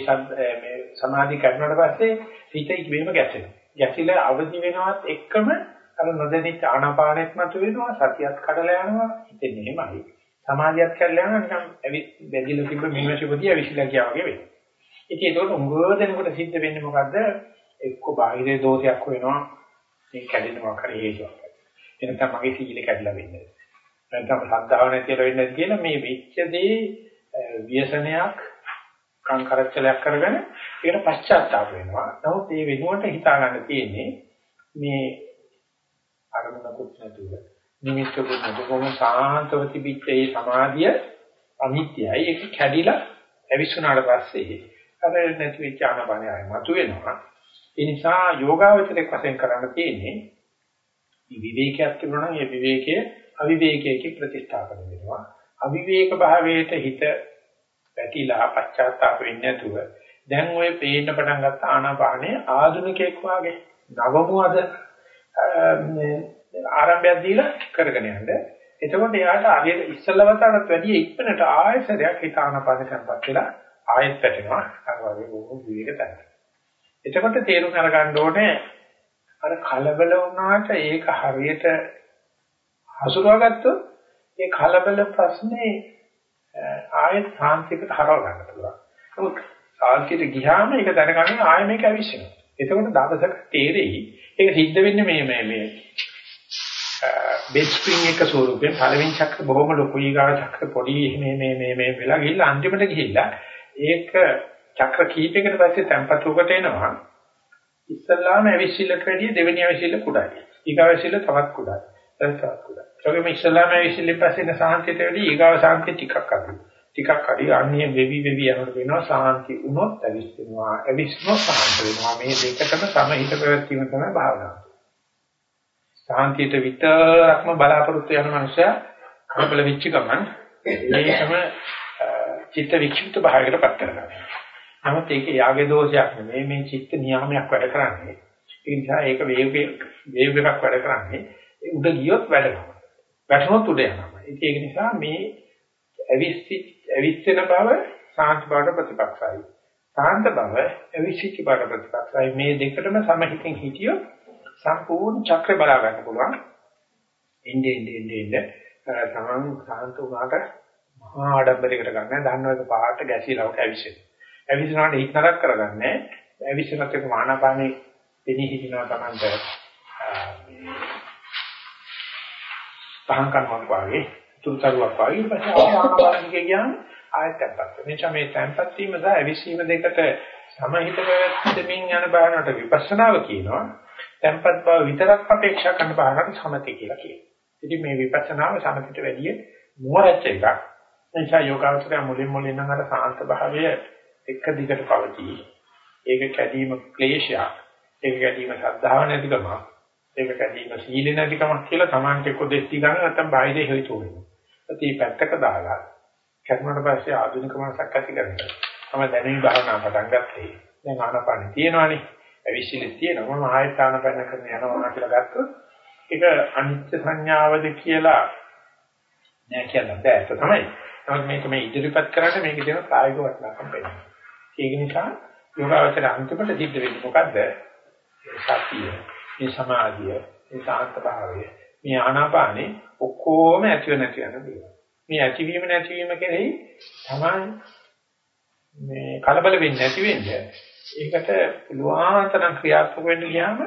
මේ සමාධි කරනාට පස්සේ හිත ඉක්මීම ගැටෙනවා. ගැටිලා අවදි වෙනවත් එක්කම අර නොදැනිච්ච ආනාපානෙත් මත වෙනවා සතියත් කඩලා යනවා හිතෙන්නේ එහෙමයි. සමාධියත් කඩලා යනවා නිකන් ඇවි බැඳිලා තිබ්බ මිනිස්සුපතිය ඇවිසිලා ගියා වගේ වෙනවා. ඉතින් ඒකට උංගව දෙනකොට සිද්ධ වෙන්නේ මොකද්ද? එක්ක බාහිර දෝෂයක් වෙනවා මේ කැඩෙන මොකක් හරි හේතුවක්. එනකම් මගේ සීල කැඩලා වෙන්නේ. නැත්නම් සද්ධාව නැතිව වෙන්නේ කියලා මේ වෙච්ච දේ ව්‍යසනයක් කංකරච්චලයක් කරගෙන ඒකට පශ්චාත්තාප වෙනවා. නමුත් මේ වෙනුවට හිතා ගන්න තියෙන්නේ මේ අරමුණකුත් නැතුව නිමිත්තකුත් නැතුවම සාන්තව තිබිච්ච ඒ සමාධිය අනිත්‍යයි. ඒක කැඩිලා ඇවිස්සුනාට පස්සේ අර නැති වෙච්ච ආනපනය ආයෙ මතුවෙනවා. ඒ නිසා යෝගාවචරයක් වශයෙන් කරන්න තියෙන්නේ මේ විවේකයක් තිබුණා නම් ඒ විවේකයේ අවිවේකයේ ප්‍රතිස්ථාපන වෙනවා. අවිවේක භාවයට හිත වැටිලා පශ්චාත්තාප වෙන්නේ නැතුව දැන් ඔය පේන්න පටන් ගත්ත ආනාපානයේ ආධුනිකෙක් වාගේ නවමු අද ආරම්භයක් දීලා කරගෙන යන්න. එතකොට එයාට අරියට ඉස්සලවතටත් වැඩිය ඉක්මනට ආයසරයක් හිත ආනාපාන කරපත් වෙලා ආයෙත් පැටෙනවා. අර වගේ බොහෝ විවේක තැන. එතකොට තේරුම් අරගන්න ඕනේ අර කලබල වුණාට ඒක හරියට හසුරවා ගත්තොත් ඒ කලබල ප්‍රශ්නේ ආයෙත් සාන්තියකට හරව ගන්න පුළුවන්. නමුත් සාන්තියට ගියාම ඒක දැනගන්න ආයෙ මේක ඇවිස්සෙනවා. එතකොට දවසක තේරෙයි ඒක සිද්ධ වෙන්නේ මේ මේ මේ බේස් ස්ප්‍රින්ග් එක ස්වරූපයෙන් පළවෙනි චක්‍ර බොහොම ලොකුයි ගාන චක්‍ර පොඩි මේ මේ මේ මේ වෙලා ගිහිල්ලා අන්තිමට ගිහිල්ලා ඒක චක්‍ර කීපයකට පස්සේ temperatureකට එනවා. ඉස්සල්ලාම ඇවිස්සිල්ලට වැඩිය දෙවෙනි ඇවිස්සිල්ල කුඩායි. ඊගාව ඇවිස්සිල්ල තවත් කුඩායි. තවත් කුඩායි. ඒකෙම ඉස්සල්ලාම ඇවිස්සිල්ලෙන් පස්සේ එන සාන්තියට වැඩිය ඊගාව සාන්තිය ටිකක් අඩුයි. ටිකක් අඩි අන්නේ වෙවි වෙවි යනකොට වෙනවා සාන්ති උනොත් ඇවිස්සෙනවා. ඇවිස්සනොත් සාන්ත වෙනවා. මේ දෙකටම සමහිත ප්‍රවැත්වීම තමයි භාවනාව. සාන්තියට විතරක්ම බලාපොරොත්තු වෙන මනුස්සයා කලබල වෙච්ච ගමන් ඒකම චිත්ත වික්ෂිප්ත භාවයකට පත් කරගන්නවා. නමුත් ඒක යාගේ දෝෂයක් නෙමෙයි මේ චිත්ත නියාමයක් වැඩ කරන්නේ. ඒ නිසා ඒක වේග වේග එකක් වැඩ කරන්නේ. උඩ ගියොත් වැඩනවා. වැටුනොත් උඩ යනවා. ඒක නිසා මේ අවිස්සි අවිස්සෙන බව සාන්ත බවට ප්‍රතිපක්ෂයි. සාන්ත බව අවිස්සිච්ච බවට ප්‍රතිපක්ෂයි. මේ දෙකටම සමහිතින් හිටියොත් සම්පූර්ණ චක්‍රය බලා ගන්න පුළුවන්. එන්නේ එන්නේ එන්නේ තමන් සාන්ත වුණාට මහා ආඩම්බරයකට ගන්න දන්නවක පාට ගැසිලා උට ඇවිස්සෙන. ඇවිස්සනාට හිත නරක කරගන්නේ. ඇවිස්සනත් එක්ක මානපානේ දෙනී හිටිනවා තමන්ට පහන් කන්වක් වගේ තුරුතරුවක් වගේ ඊට පස්සේ ආනාපානිකේ ගියාම ආයෙත් tempත්. එනිසා මේ tempත් වීම සහ ඇවිස්සීම දෙකට සමහිත ප්‍රවැත්මෙන් යන බාහනට විපස්සනාව කියනවා. tempat බව විතරක් අපේක්ෂා කරන බාහනට සමතේ කියලා කියනවා. ඉතින් මේ විපස්සනාව සමතේට වැඩිය මුවරච්ච එකක්. එනිසා යෝගාවචරය මුලින් මුලින් නම් අර සාන්ත භාවය එක දිගට පවතී. ඒක කැඩීම ක්ලේශයක්. ඒක කැඩීම ශ්‍රද්ධාව නැතිකම. ඒක කැඩීම සීල නැතිකමක් කියලා Tamante එක්ක දෙස්ති ගන්න නැත්නම් බාහිර හේතු වෙනවා. ඒ පැත්තක දාලා කර්මකට පස්සේ ආධුනික මනසක් ඇති කරගන්න. තමයි දැනුයි භාවනා පටන් ගත්තේ. දැන් ආනපාන තියෙනවානේ. ඇවිසිලි තියෙනවා. මම ආයත ආනපාන කරන යනවා කියලා ගත්තොත් ඒක අනිත්‍ය සංඥාවද කියලා නෑ කියන්න බෑ. ඒක තමයි. නමුත් මේක මේ ඉදිරිපත් කරන්නේ මේකේ තියෙන ප්‍රායෝගික වටිනාකම් වෙනවා. ඒක නිසා යෝගාවචර අන්තිමට සිද්ධ වෙන්නේ මොකද්ද? සතිය, මේ සමාධිය, මේ සාන්ත භාවය, මේ ආනාපානේ ඔක්කොම ඇතිව නැති වෙන දේවල්. මේ ඇතිවීම නැතිවීම කෙරෙහි තමයි මේ කලබල වෙන්නේ නැති වෙන්නේ. ඒකට පුළුවන් තරම් ක්‍රියාත්මක වෙන්න ගියාම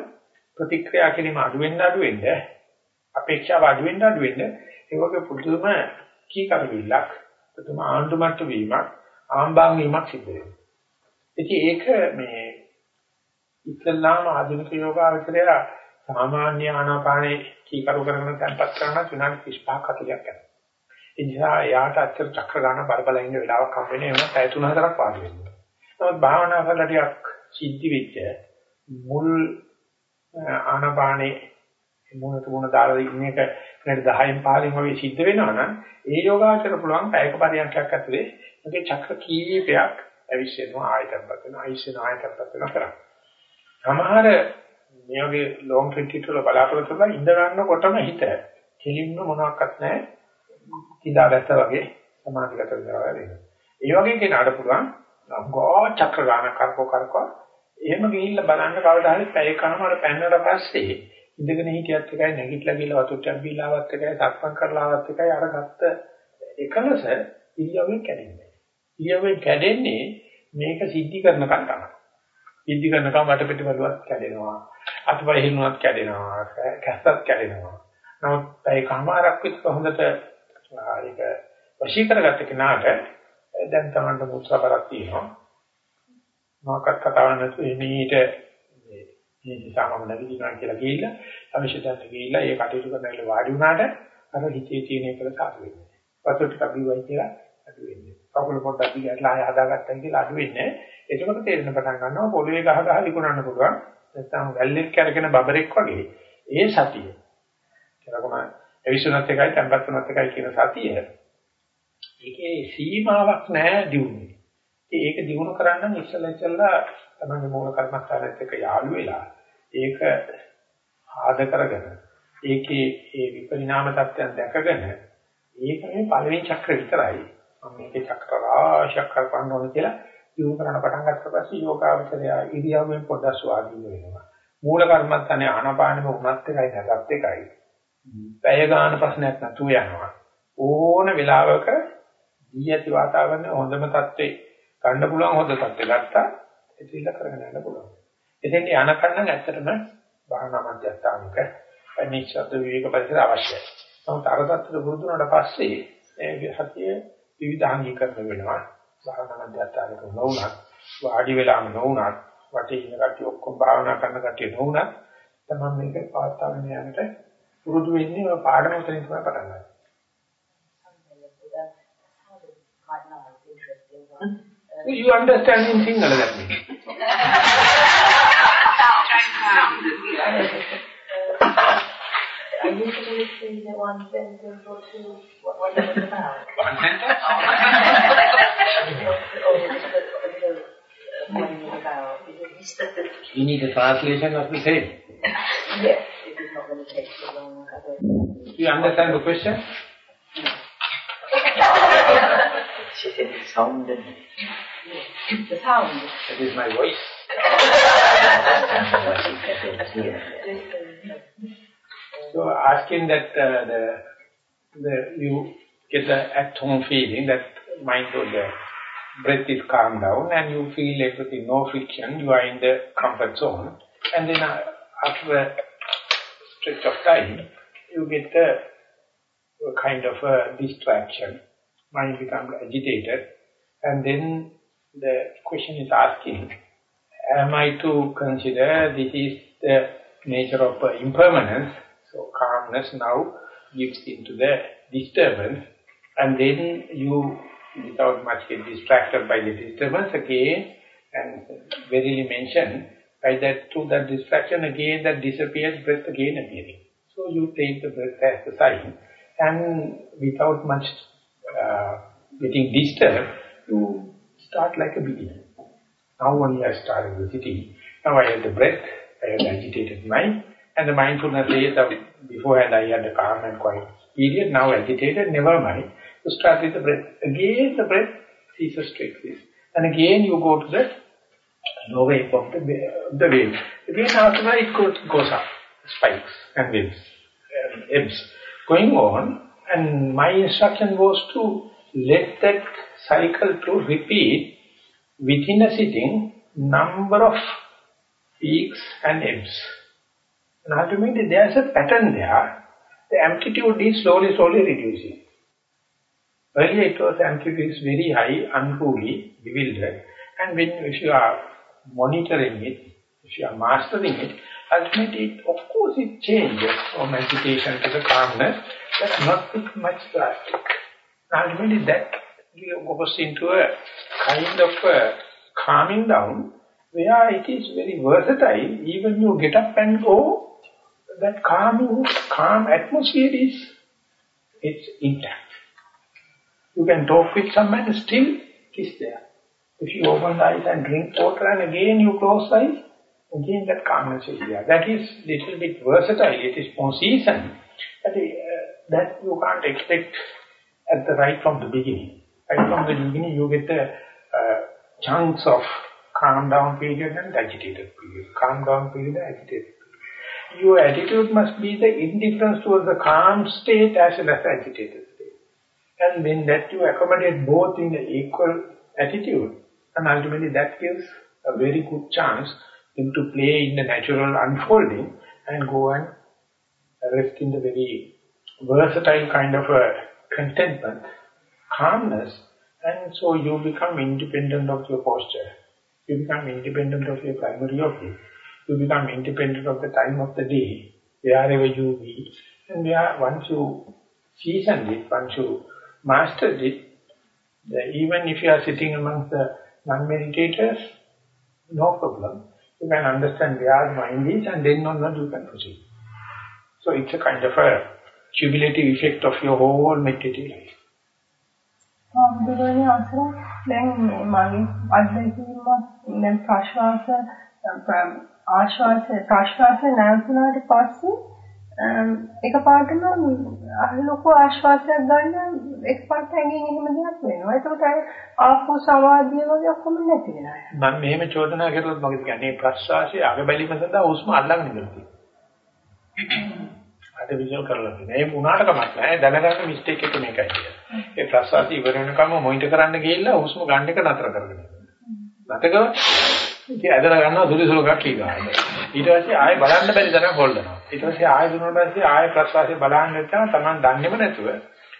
ප්‍රතික්‍රියා කිරීම අඩු වෙන්න අඩු වෙන්න අපේක්ෂාව අඩු වෙන්න අඩු වෙන්න ඒ වගේ පුදුම කීකරවිල්ලක් පුදුම ආණ්ඩුමට්ටු වීමක් ආම්බාන් වීමක් සිද්ධ වෙනවා. ඉතින් ඒක මේ ඉස්ලාම ආධුනික යෝගාවචරය සාමාන්‍ය ආනාපානේ කීකරු කරගෙන තැන්පත් කරන විනාඩි 35ක් 40ක් යනවා. ඒ නිසා යාට අච්චර චක්‍ර ගන්න බල ඉන්න වෙලාවක් හම් වෙන්නේ නැහැ. පැය 3-4ක් වාඩි වෙනවා. නමුත් භාවනා කරලා ටිකක් සිද්ධි වෙච්ච මුල් ආනාපානේ මොනට මොන දාලා ඉන්න එක විනාඩි 10න් 15න් වගේ සිද්ධ වෙනවා නම් ඒ යෝගාචර පුළුවන් පැයක පරියන්කයක් ඇතුලේ මේකේ චක්‍ර කීපයක් ඇවිස්සෙනවා ආයතනපත් වෙනවා ආයසන ආයතනපත් වෙනවා කරා. සමහර මේ වගේ ලොං ට්‍රිට් වල බලාපොරොත්තු වෙලා ඉඳ ගන්නකොටම හිත කෙලින්ම මොනවත් නැහැ. කිඳා දැස්ස වගේ සමාධිගත වෙනවා වගේ. ඒ වගේ කෙනාට පුළුවන් ගෝ චක්‍ර ගාන කරකෝ කරකෝ එහෙම ගිහිල්ලා බලන්න කවදා හරි පැය කනමාර පැන්නට පස්සේ ඉඳගෙන හිටියත් එකයි නැගිටලා ගිහලා වතුට්ටක් බීලාවත් එකයි සක්මන් කරලාවත් එකයි අර ගත්ත එකලස ඉරියව්වෙන් කැඩෙන්නේ. ඉරියව්වෙන් කැඩෙන්නේ මේක සිද්ධි කරනකන් තමයි. සිද්ධි කරනකම් වටපිට බලවත් කැඩෙනවා. අතපය හිනුවත් කැඩෙනවා. කැස්සත් කැඩෙනවා. නමුත් ඒ කමාරක් විතර හොඳට ඒක වශී කරගත්ත කෙනාට දැන් තමන්ට මුත්‍රාබරක් තියෙනවා. මොකක්ද කතාවක් නැතුව එමීට මේ නිසාම නැගිටිනවා කියලා ගිහිල්ලා අවශ්‍ය තැනට ගිහිල්ලා ඒ කටයුතු කරන්න වාඩි වුණාට අර හිතේ තියෙන එක සාතු වෙන්නේ. වතුර ටික බිව්වයි කියලා අඩු වෙන්නේ. කකුල පොඩ්ඩක් දිගටලා ආය හදාගත්තා කියලා අඩු වෙන්නේ. එතකොට තේරෙන පටන් ගන්නවා පොළවේ ගහ ගහ විකුණන්න පුළුවන්. නැත්නම් වැල්ලෙක් කරගෙන බබරෙක් වගේ ඒ සතිය. කියලාකම එවිසුණත් එකයි tempattunත් එකයි කියන සතිය. ඒකේ සීමාවක් නැහැ දියුනේ. ඒක දිනු කරන්න ඉස්සෙල්ලා ඉස්සෙල්ලා තමන්ගේ මූල කර්මස්ථානයත් එක්ක යාළු වෙලා ඒක ආද කරගෙන ඒකේ ඒ විපරිණාම තත්ත්වයන් දැකගෙන ඒක මේ පළවෙනි චක්‍ර විතරයි මම මේකේ චක්‍ර රාශියක් කරපන්න ඕන කියලා දිනු කරන්න පටන් ගත්ත පස්සේ යෝගාවචරය ඉරියව්වෙන් පොඩ්ඩක් ස්වාධීන වෙනවා මූල කර්මස්ථානේ ආනාපානෙම උනත් එකයි නැගත් එකයි පැය ගන්න ප්‍රශ්නයක් නැතුව යනවා ඕන වෙලාවක දී ඇති වාතාවරණය හොඳම තත්ත්වේ ගන්න පුළුවන් හොඳ තත්ත්වේ ගත්තා ඒතිල කරගෙන යන්න පුළුවන්. එතෙන් යනකන් නම් ඇත්තටම භාවනා මධ්‍යස්ථානික නිශ්ශබ්ද විවේක පරිසර අවශ්‍යයි. නමුත් අර තත්ත්වෙට පුරුදු වුණාට පස්සේ ඒ හතිය විවිධාංගීකරණය වෙනවා. භාවනා මධ්‍යස්ථානික නොවුනත් වාඩි වෙලාම නොවුනත් වටේ ඉන්න කට්ටිය ඔක්කොම භාවනා කරන කට්ටිය නොවුනත් තමයි මේක පාස්තාගෙන යනට පුරුදු වෙන්නේ ඔය පාඩම උතරින් තමයි පටන් ගන්න. You understand in Sinhala that means. I usually say the one sentence or two, what, what it about. One sentence? Oh. You need a translation of the same. Yes, it is not going to take too long. Do you understand the question? She said it sounded. The sound. That is my voice. So asking that uh, the, the you get the at-home feeling that mind or the breath is calmed down and you feel everything, no friction, you are in the comfort zone. And then uh, after a stretch of time, you get a, a kind of a distraction. Mind becomes agitated. And then the question is asking, am I to consider this is the nature of uh, impermanence? So calmness now gives into the disturbance. And then you without much get distracted by the disturbance again and verily mentioned by that through that distraction again that disappears breath again appearing. So you take the breath as a sign and without much uh, getting disturbed you start like a beginner. Now only I started the sitting. Now I have the breath, I have agitated mind and the mindfulness says that beforehand I had a calm and quiet period, now agitated, never mind. You start with the breath. Again the breath ceases to exist. And again you go to the low wave of the, the wave. Again after it goes, goes up, spikes and waves, um, ebbs. Going on and my instruction was to let that cycle to repeat within a sitting number of peaks and ebbs. And ultimately there's a pattern there. The amplitude is slowly, slowly reducing. Earlier it was amplitude is very high, unruly, bewildered. And when if you are monitoring it, if you are mastering it, ultimately, it, of course, it changes from agitation to the calmness, but not with much drastic. Ultimately, that goes into a kind of a calming down, where it is very versatile. Even you get up and go, that calming, calm atmosphere is it's intact. You can talk with some someone, still it is there. If you open eyes and drink water and again you close eyes, again that calmness is there. That is little bit versatile, it is more season. But uh, that you can't expect at the right from the beginning. Right from the beginning you get the uh, chunks of calm down period and agitated period. Calm down period and agitated. Your attitude must be the indifference towards the calm state as well as agitated state. And when that you accommodate both in the equal attitude, and ultimately that gives a very good chance him to play in the natural unfolding and go and rest in the very versatile kind of a contentment, calmness, and so you become independent of your posture. You become independent of your primary object You become independent of the time of the day, wherever you be. And where once you seasoned it, once you mastered it, even if you are sitting amongst the non-meditators, no problem. You can understand where the mind is and then onward you can proceed. So it's a kind of a cumulative effect of your whole meditative life. හම්බුනේ අසර දැන් මගේ අත්දැකීම දැන් ප්‍රශ්වාස ආශ්වාස ප්‍රශ්වාස නැවතුනාට පස්සේ එකපාරටම ලොකු ආශ්වාසයක් ගන්න එකපාරට ඇඟෙන් එහෙම දෙයක් වෙනවා. ඒකට ආපු සමාධිය වගේ ඔක්කොම නැති වෙනවා. මම මෙහෙම චෝදනා කරුවොත් මගේ කියන්නේ ප්‍රශ්වාසයේ අග බැලීම සඳහා හුස්ම අල්ලගෙන ඉඳලා ආටිෆිෂල් කරලා තියෙනවා. ඒ වුණාට කමක් නැහැ. දැනගන්න මිස්ටේක් එක මේකයි කියලා. ඒ ප්‍රසවාසය ඉවර වෙනකම් මොනිටර් කරන්න ගිහිල්ලා හුස්ම ගන්න එක නතර කරගෙන ඉන්නවා. නැතකම ඉතින් ඇදලා ගන්නවා සුළු සුළු එකක් ඊගාට. ඊට පස්සේ ආයෙ බලන්න බැරි තරම් හොල්දනවා. ඊට පස්සේ ආයෙ දුන්නාට පස්සේ ආයෙ ප්‍රසවාසය බලන්න නැත්නම් Taman දන්නේම නැතුව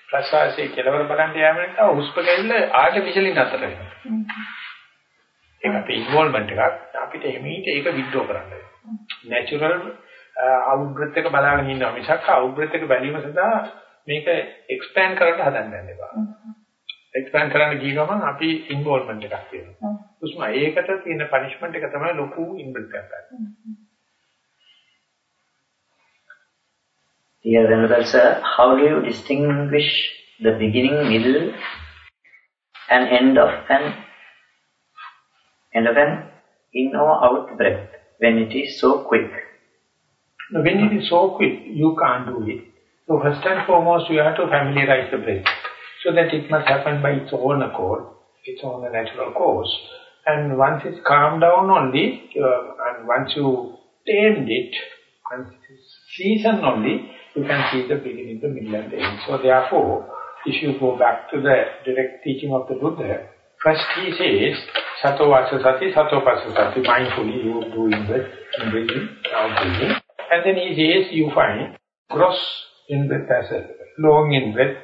ප්‍රසවාසයේ කෙලවර බලන්න යෑම නිසා හුස්ම ගැල්ල ආටිෆිෂලි නතර වෙනවා. ඒක අපේ ඉන්වෝල්ව්මන්ට් එකක්. අපිට එමෙහිට ඒක විඩ්‍රෝ කරන්න වෙනවා. නැචරල් අවුට් එක බලාගෙන ඉන්නවා මිසක් අවුට් එක බැලීම සඳහා මේක එක්ස්පෑන්ඩ් කරන්න හදන්න යන්න එපා. එක්ස්පෑන්ඩ් කරන්න ගිය ගමන් අපි ඉන්වෝල්ව්මන්ට් එකක් තියෙනවා. උස්ම ඒකට තියෙන පනිෂ්මන්ට් එක තමයි ලොකු ඉන්බිල්ට් එකක්. Dear Venerable Sir, how do you distinguish the beginning, middle and end of an end of an in or out breath when it is so quick? Now, when it is so quick, you can't do it. So first and foremost, you have to familiarize the breath so that it must happen by its own accord, its own natural course. And once it's calmed down only, uh, and once you tamed it, is seasoned only, you can see the beginning, the middle and the end. So therefore, if you go back to the direct teaching of the Buddha, first he says, Sato Vasasati, Sato Pasasati, mindfully you do in in breathing, out breathing. And then he says, you find gross in breath as a long in breath,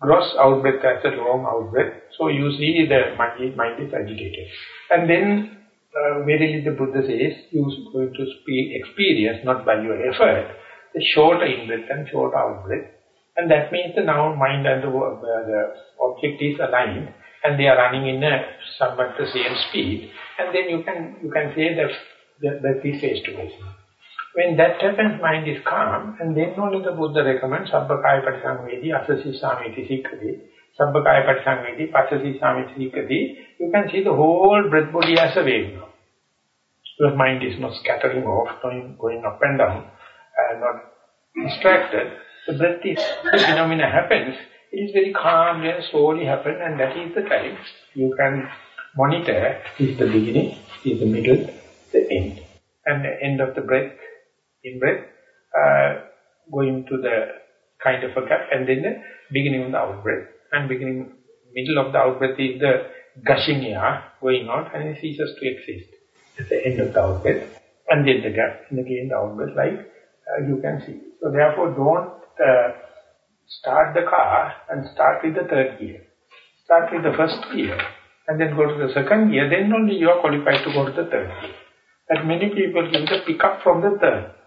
gross out breath as a long out breath. So you see the mind, is agitated. And then, uh, verily the Buddha says, you are going to experience, not by your effort, the short in-breath and shorter out-breath. And that means the now mind and the, uh, the object is aligned and they are running in a somewhat the same speed. And then you can you can say that that, that is face to. When that happens, mind is calm, and then only the Buddha recommends Sabbakaya Patisangvedi, Asasi Samiti Sikkati, Sabbakaya Patisangvedi, Pasasi Samiti Sikkati. You can see the whole breath body as a wave now. Your mind is not scattering off, going, going up and down, uh, not distracted. The breath is, the phenomena happens, it is very calmly and slowly happen, and that is the time you can monitor, is the beginning, is the middle, the end. And the end of the breath, in breath, uh, going to the kind of a gap, and then the beginning of the out breath. And beginning, middle of the out breath is the gushing air going out, and it ceases to exist. At the end of the out breath, and then the gap, and again the out breath, like uh, you can see. So therefore, don't uh, start the car and start with the third gear. Start with the first gear, and then go to the second gear, then only you are qualified to go to the third gear. But many people give the pickup from the third.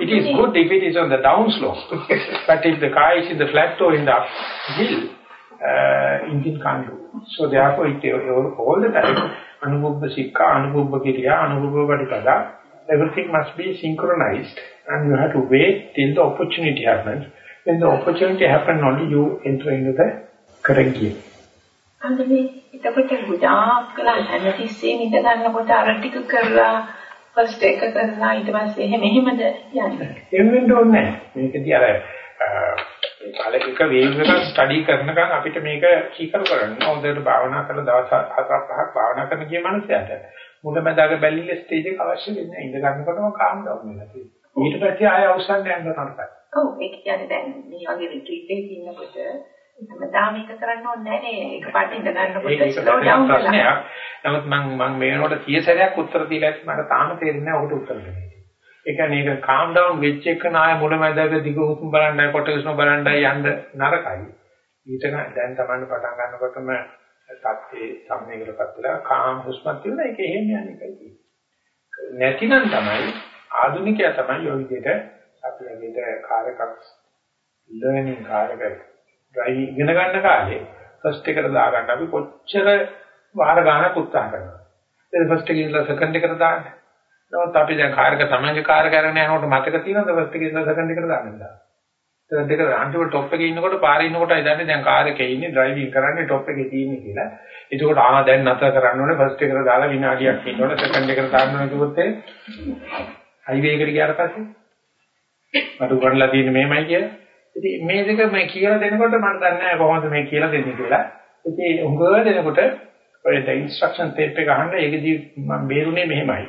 It is good if it is on the down slope, but if the car is in the flat or in the hill, uh, engine can't do. So therefore, it, all the time, Anubhubba Sikha, Anubhubba Kiriya, Anubhubba Patipada, everything must be synchronized and you have to wait till the opportunity happens. When the opportunity happens only you enter into the correct gear. අන්නේ එතකොට ගොඩාක් කලා හැමතිස්සෙම ඉඳ ගන්නකොට අර ටික කරලා ෆස්ට් එක කරලා ඊට පස්සේ එහෙම එහෙමද යන්නේ. එහෙම වෙන්න ඕනේ නැහැ. මේකදී අර කාලයක වේව් එකක් ස්ටඩි කරනකම් අපිට මේක කීකරු කරන්න හොඳට භාවනා කරලා දවස් හතක් පහක් භාවනා කරන කිය මනසට මුලමදාග බැලිල ස්ටේජ් එක අවශ්‍ය වෙන්නේ. ඉඳ ගන්නකොටම කාම් ඩවුන් වෙනවා තියෙන්නේ. ඊට පස්සේ ආය අවසන් යන්න නරකයි. ඔව් ඒක කියන්නේ දැන් මේ වගේ රිට්‍රීට් එකක ඉන්නකොට හැමදාම ඒක කරන්න ඕනේ නැහැ නේ. ඒක පාට ඉඳ ගන්නකොට ස්ලෝ ඩවුන් වෙනවා. නමුත් මම මම මේ වෙනකොට 30 සැරයක් උත්තර දීලා මට තාම තේරෙන්නේ නැහැ ඔකට උත්තර දෙන්න. ඒ කියන්නේ ඒක කාම් ඩවුන් වෙච්ච එක නාය මුලමදාග දිග හුස්ම බලන්නයි කොටසම බලන්නයි යන්න නරකයි. ඊට දැන් Tamanne පටන් ගන්නකොටම තත්ත්වේ සම්මේකටපත් වෙලා කාම හුස්මක් තියෙනවා ඒක එහෙම යන්නේ එකයි නැතිනම් තමයි ආධුනිකයා තමයි ඔය විදිහට අපි අගේට කාර් එකක් ලර්නින් කාර් එක ඩ්‍රයිවිං ඉගෙන ගන්න කාලේ ෆස්ට් එකට දාගන්න අපි කොච්චර වාර ගානක් උත්සාහ කරනවා ඊට ෆස්ට් එකේ ඉඳලා සෙකන්ඩ් එකට දාන්න. නමුත් අපි දැන් කාර් එක තමන්ගේ කාර් එක අරගෙන යනකොට මතක තියෙනවද ෆස්ට් එකේ ඉඳලා සෙකන්ඩ් එකට දාන්න දාන්න. දෙක අන්තිම টොප් එකේ ඉන්නකොට පාරේ ඉන්නකොටයි දන්නේ දැන් කාර් එකේ ඉන්නේ ඩ්‍රයිවිං කරන්නේ টොප් එකේ තියෙන්නේ කියලා. එතකොට ආ දැන් නැතර කරන්න ඕනේ ෆස්ට් එකට දාලා විනාඩියක් ඉන්න ඕනේ සෙකන්ඩ් එකට දාන්න ඕනේ කිව්වොත් ඒ හයිවේ එකට ගියාට පස්සේ. මට උගන්ලා තියෙන්නේ මේමයි කියලා. ඉතින් මේ දෙක මම කියලා දෙනකොට මට දන්නේ නැහැ කොහොමද මේ කියලා දෙන්නේ කියලා. ඉතින් උගව දෙනකොට ඔය ඉන්ස්ට්‍රක්ෂන් ටේප් එක අහන්න ඒකදී මම බේරුනේ මෙහෙමයි.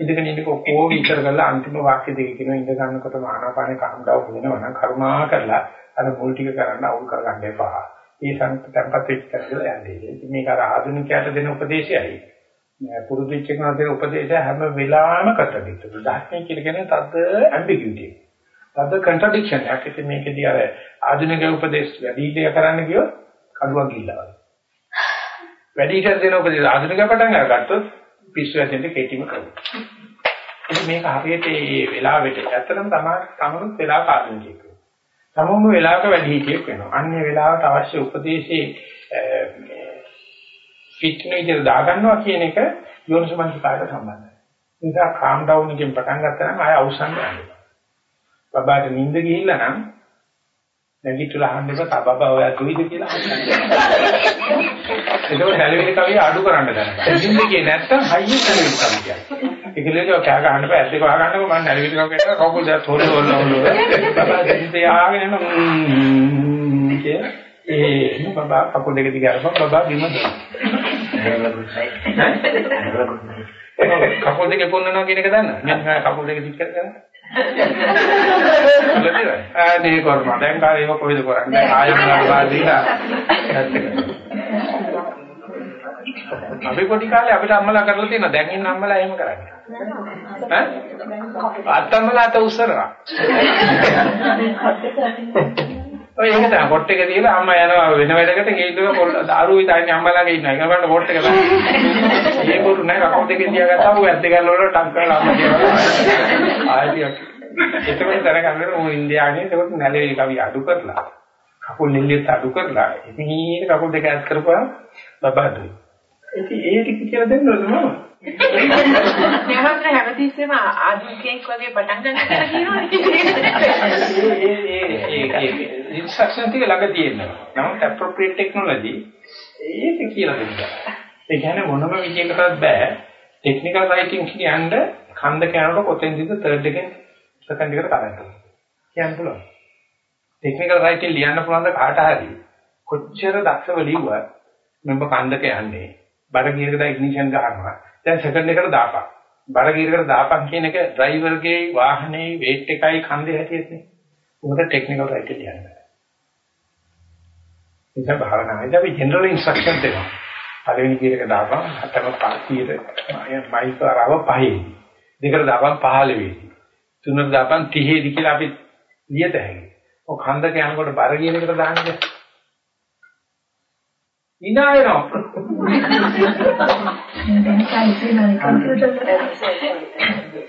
ඉඳගෙන ඉන්නක ඔක්කොම විතර කරලා අන්තිම වාක්‍ය දෙක කියන ඉඳ ගන්නකොට ආනාපානේ කම්ඩාව වෙනවා නම් කරුණා කරලා අර මුල් ටික කරන්න අවුල් කරගන්න එපා. මේ සංකල්ප වෙච්ච කරලා යන්නේ. ඉතින් මේක අර ආධුනිකයට දෙන උපදේශයයි. පුරුදු වෙච්ච කෙනාට දෙන උපදේශය හැම වෙලාවෙම කටදිට. ධර්මයේ කියලා කියන්නේ තද ඇම්බිගියුටි. තද කන්ට්‍රඩික්ෂන් එකක්. ඉතින් මේකදී අර ආධුනික උපදේශ වැඩි ඉලිය කරන්න ගියොත් කඩුවක් ගිල්ලා වගේ. වැඩි ඉතර දෙන උපදේශ ආධුනික පටන් අරගත්තොත් පිස්සු ඇදෙන්න කෙටිම කරනවා. ඉතින් මේක හරියට මේ වෙලාවෙට ඇත්තටම තමයි තමනුත් වෙලා කාර්යය කියනවා. තමම වෙලාවක වැඩි හිටියෙක් වෙනවා. අන්නේ වෙලාවට අවශ්‍ය උපදේශේ ෆිට් නෙජර් දාගන්නවා කියන එක යෝනිසමනසිකාරයට සම්බන්ධයි. නිසා කාම් ඩවුන් එකෙන් පටන් ගත්තා නම් ආය අවසන් වෙනවා. බබාට නිින්ද ගිහිල්ලා නම් නැගිටලා අහන්න එපා බබා ඔයා දුයිද කියලා. ඒක සැලවිලි කවිය අඩු කරන්න ගන්නවා. නිින්ද ගියේ නැත්තම් හයිය සැලවිලි කවිය. ඒකලේක කෑ ගහන්න බෑ ඇද්දක වහගන්නකො මම නැලවිලි කවියට කකුල් දෙක තෝරන ඕන ඕන. බබා දෙහිත යාගෙන යන කිය ඒ බබා කකුල් දෙක දිග අරපන් බබා බිම කකුල් දෙක පොන්නනවා කියන එක දන්නවද? මම කකුල් දෙක දික් කරගෙන ආදී කරනවා. දැන් කාලේ ඒක කොහෙද කරන්නේ? ආයෙත් ගන්නවා දීලා. අපි පොඩි කාලේ අපිට අම්මලා කරලා තියෙනවා. දැන් ඉන්න අම්මලා එහෙම කරන්නේ. ඈ? අත්තම්මලා අත උස්සරනවා. ඔය ඒක තමයි පොට් එක දීලා අම්මා යනවා වෙන වැඩකට ගිහිල්ලා පොල් දාරුයි තාන්නේ අම්මලාගේ ඉන්නවා. ඒක බලන්න පොට් එක දාන්න. මේ පොරු නෑ කපොත් දෙකෙන් තියාගත්තාම ඌ ඇත්ත ගන්න වල ටක් කරලා අම්මා කියනවා. ආයෙත් එතකොට දැනගන්න ඕන ඉන්දියාවේ එතකොට නැලවිලි කවි අඩු කරලා කකුල් නිල්ලෙත් අඩු කරලා ඉතින් කකුල් දෙක ඇස් කරපුවා බබාදුයි. ඉතින් ඒ ටික කියලා දෙන්න ඕන මම. මෙහොත් හැමතිස්සෙම ආධුනිකයෙක් වගේ පටන් ගන්න කියලා කියනවා. ඒ ඒ ඒ ඉන්ස්ට්‍රක්ෂන් ටික ළඟ තියෙනවා. නමුත් appropriate technology ඒක කියලා දෙන්න. ඒ කියන්නේ මොනම විදියකටවත් බෑ. ටෙක්නිකල් රයිටින් කියන්නේ ඛණ්ඩ කනකොට කොතෙන්ද තර්ඩ් එකෙන් සෙකන්ඩ් එකට කරන්නේ. කියන්න පුළුවන්. ටෙක්නිකල් රයිටින් ලියන්න පුළුවන් ද කාට හරි කොච්චර දක්ෂව ලිව්වත් මෙඹ ඛණ්ඩක යන්නේ. බර ගියරකට ඉග්නිෂන් ගන්නවා. දැන් සෙකන්ඩ් එකට දාපන්. බර ගියරකට දාපන් කියන එක ඩ්‍රයිවර්ගේ වාහනේ වේට් එකයි කන්දේ හැටියෙන්නේ. උකට ටෙක්නිකල් රයිටින් ලියන්න. ඒක භාවනාවේදී අපි ජෙනරල් ඉන්ස්ට්‍රක්ෂන් දෙනවා. පළවෙනි කීරක දාපන් හතම පාතියේ මයික අරව පහේ. දෙකට දාපන් 15 වෙයි. තුනට දාපන් 30 දී කියලා අපි ලියත හැකියි. ඔය කන්දක යනකොට බර いないの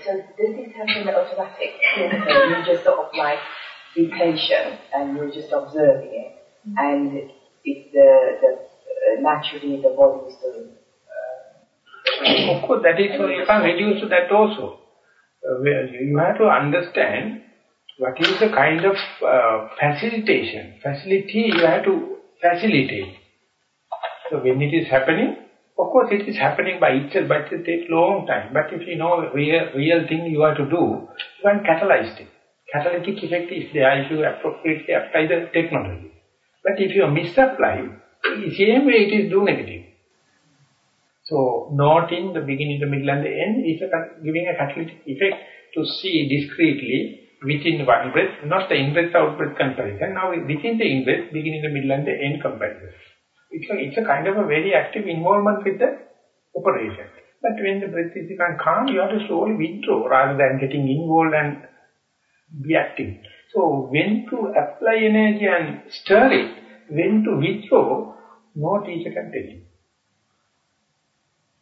So this is happening automatic. You're just sort of like be patient and you're just observing it. And it's the, the uh, naturally the body is doing. Uh, of course, that is you can reduce that also. Uh, you have to understand what is the kind of uh, facilitation, facility you have to facilitate. So when it is happening, of course it is happening by itself, but it takes long time. But if you know real, real thing you have to do, you can catalyze it. Catalytic effect is there if you appropriately apply the technology. But if you misapply, same way it is do negative. So, not in the beginning, the middle and the end is giving a catalytic effect to see discreetly within one breath, not the in-breath, out-breath comparison. Now, within the in-breath, beginning, the middle and the end comparison. It's a, it's a kind of a very active involvement with the operation. But when the breath is calm, you have to slowly withdraw rather than getting involved and be active. So when to apply energy and stir it, when to withdraw, no teacher can tell you.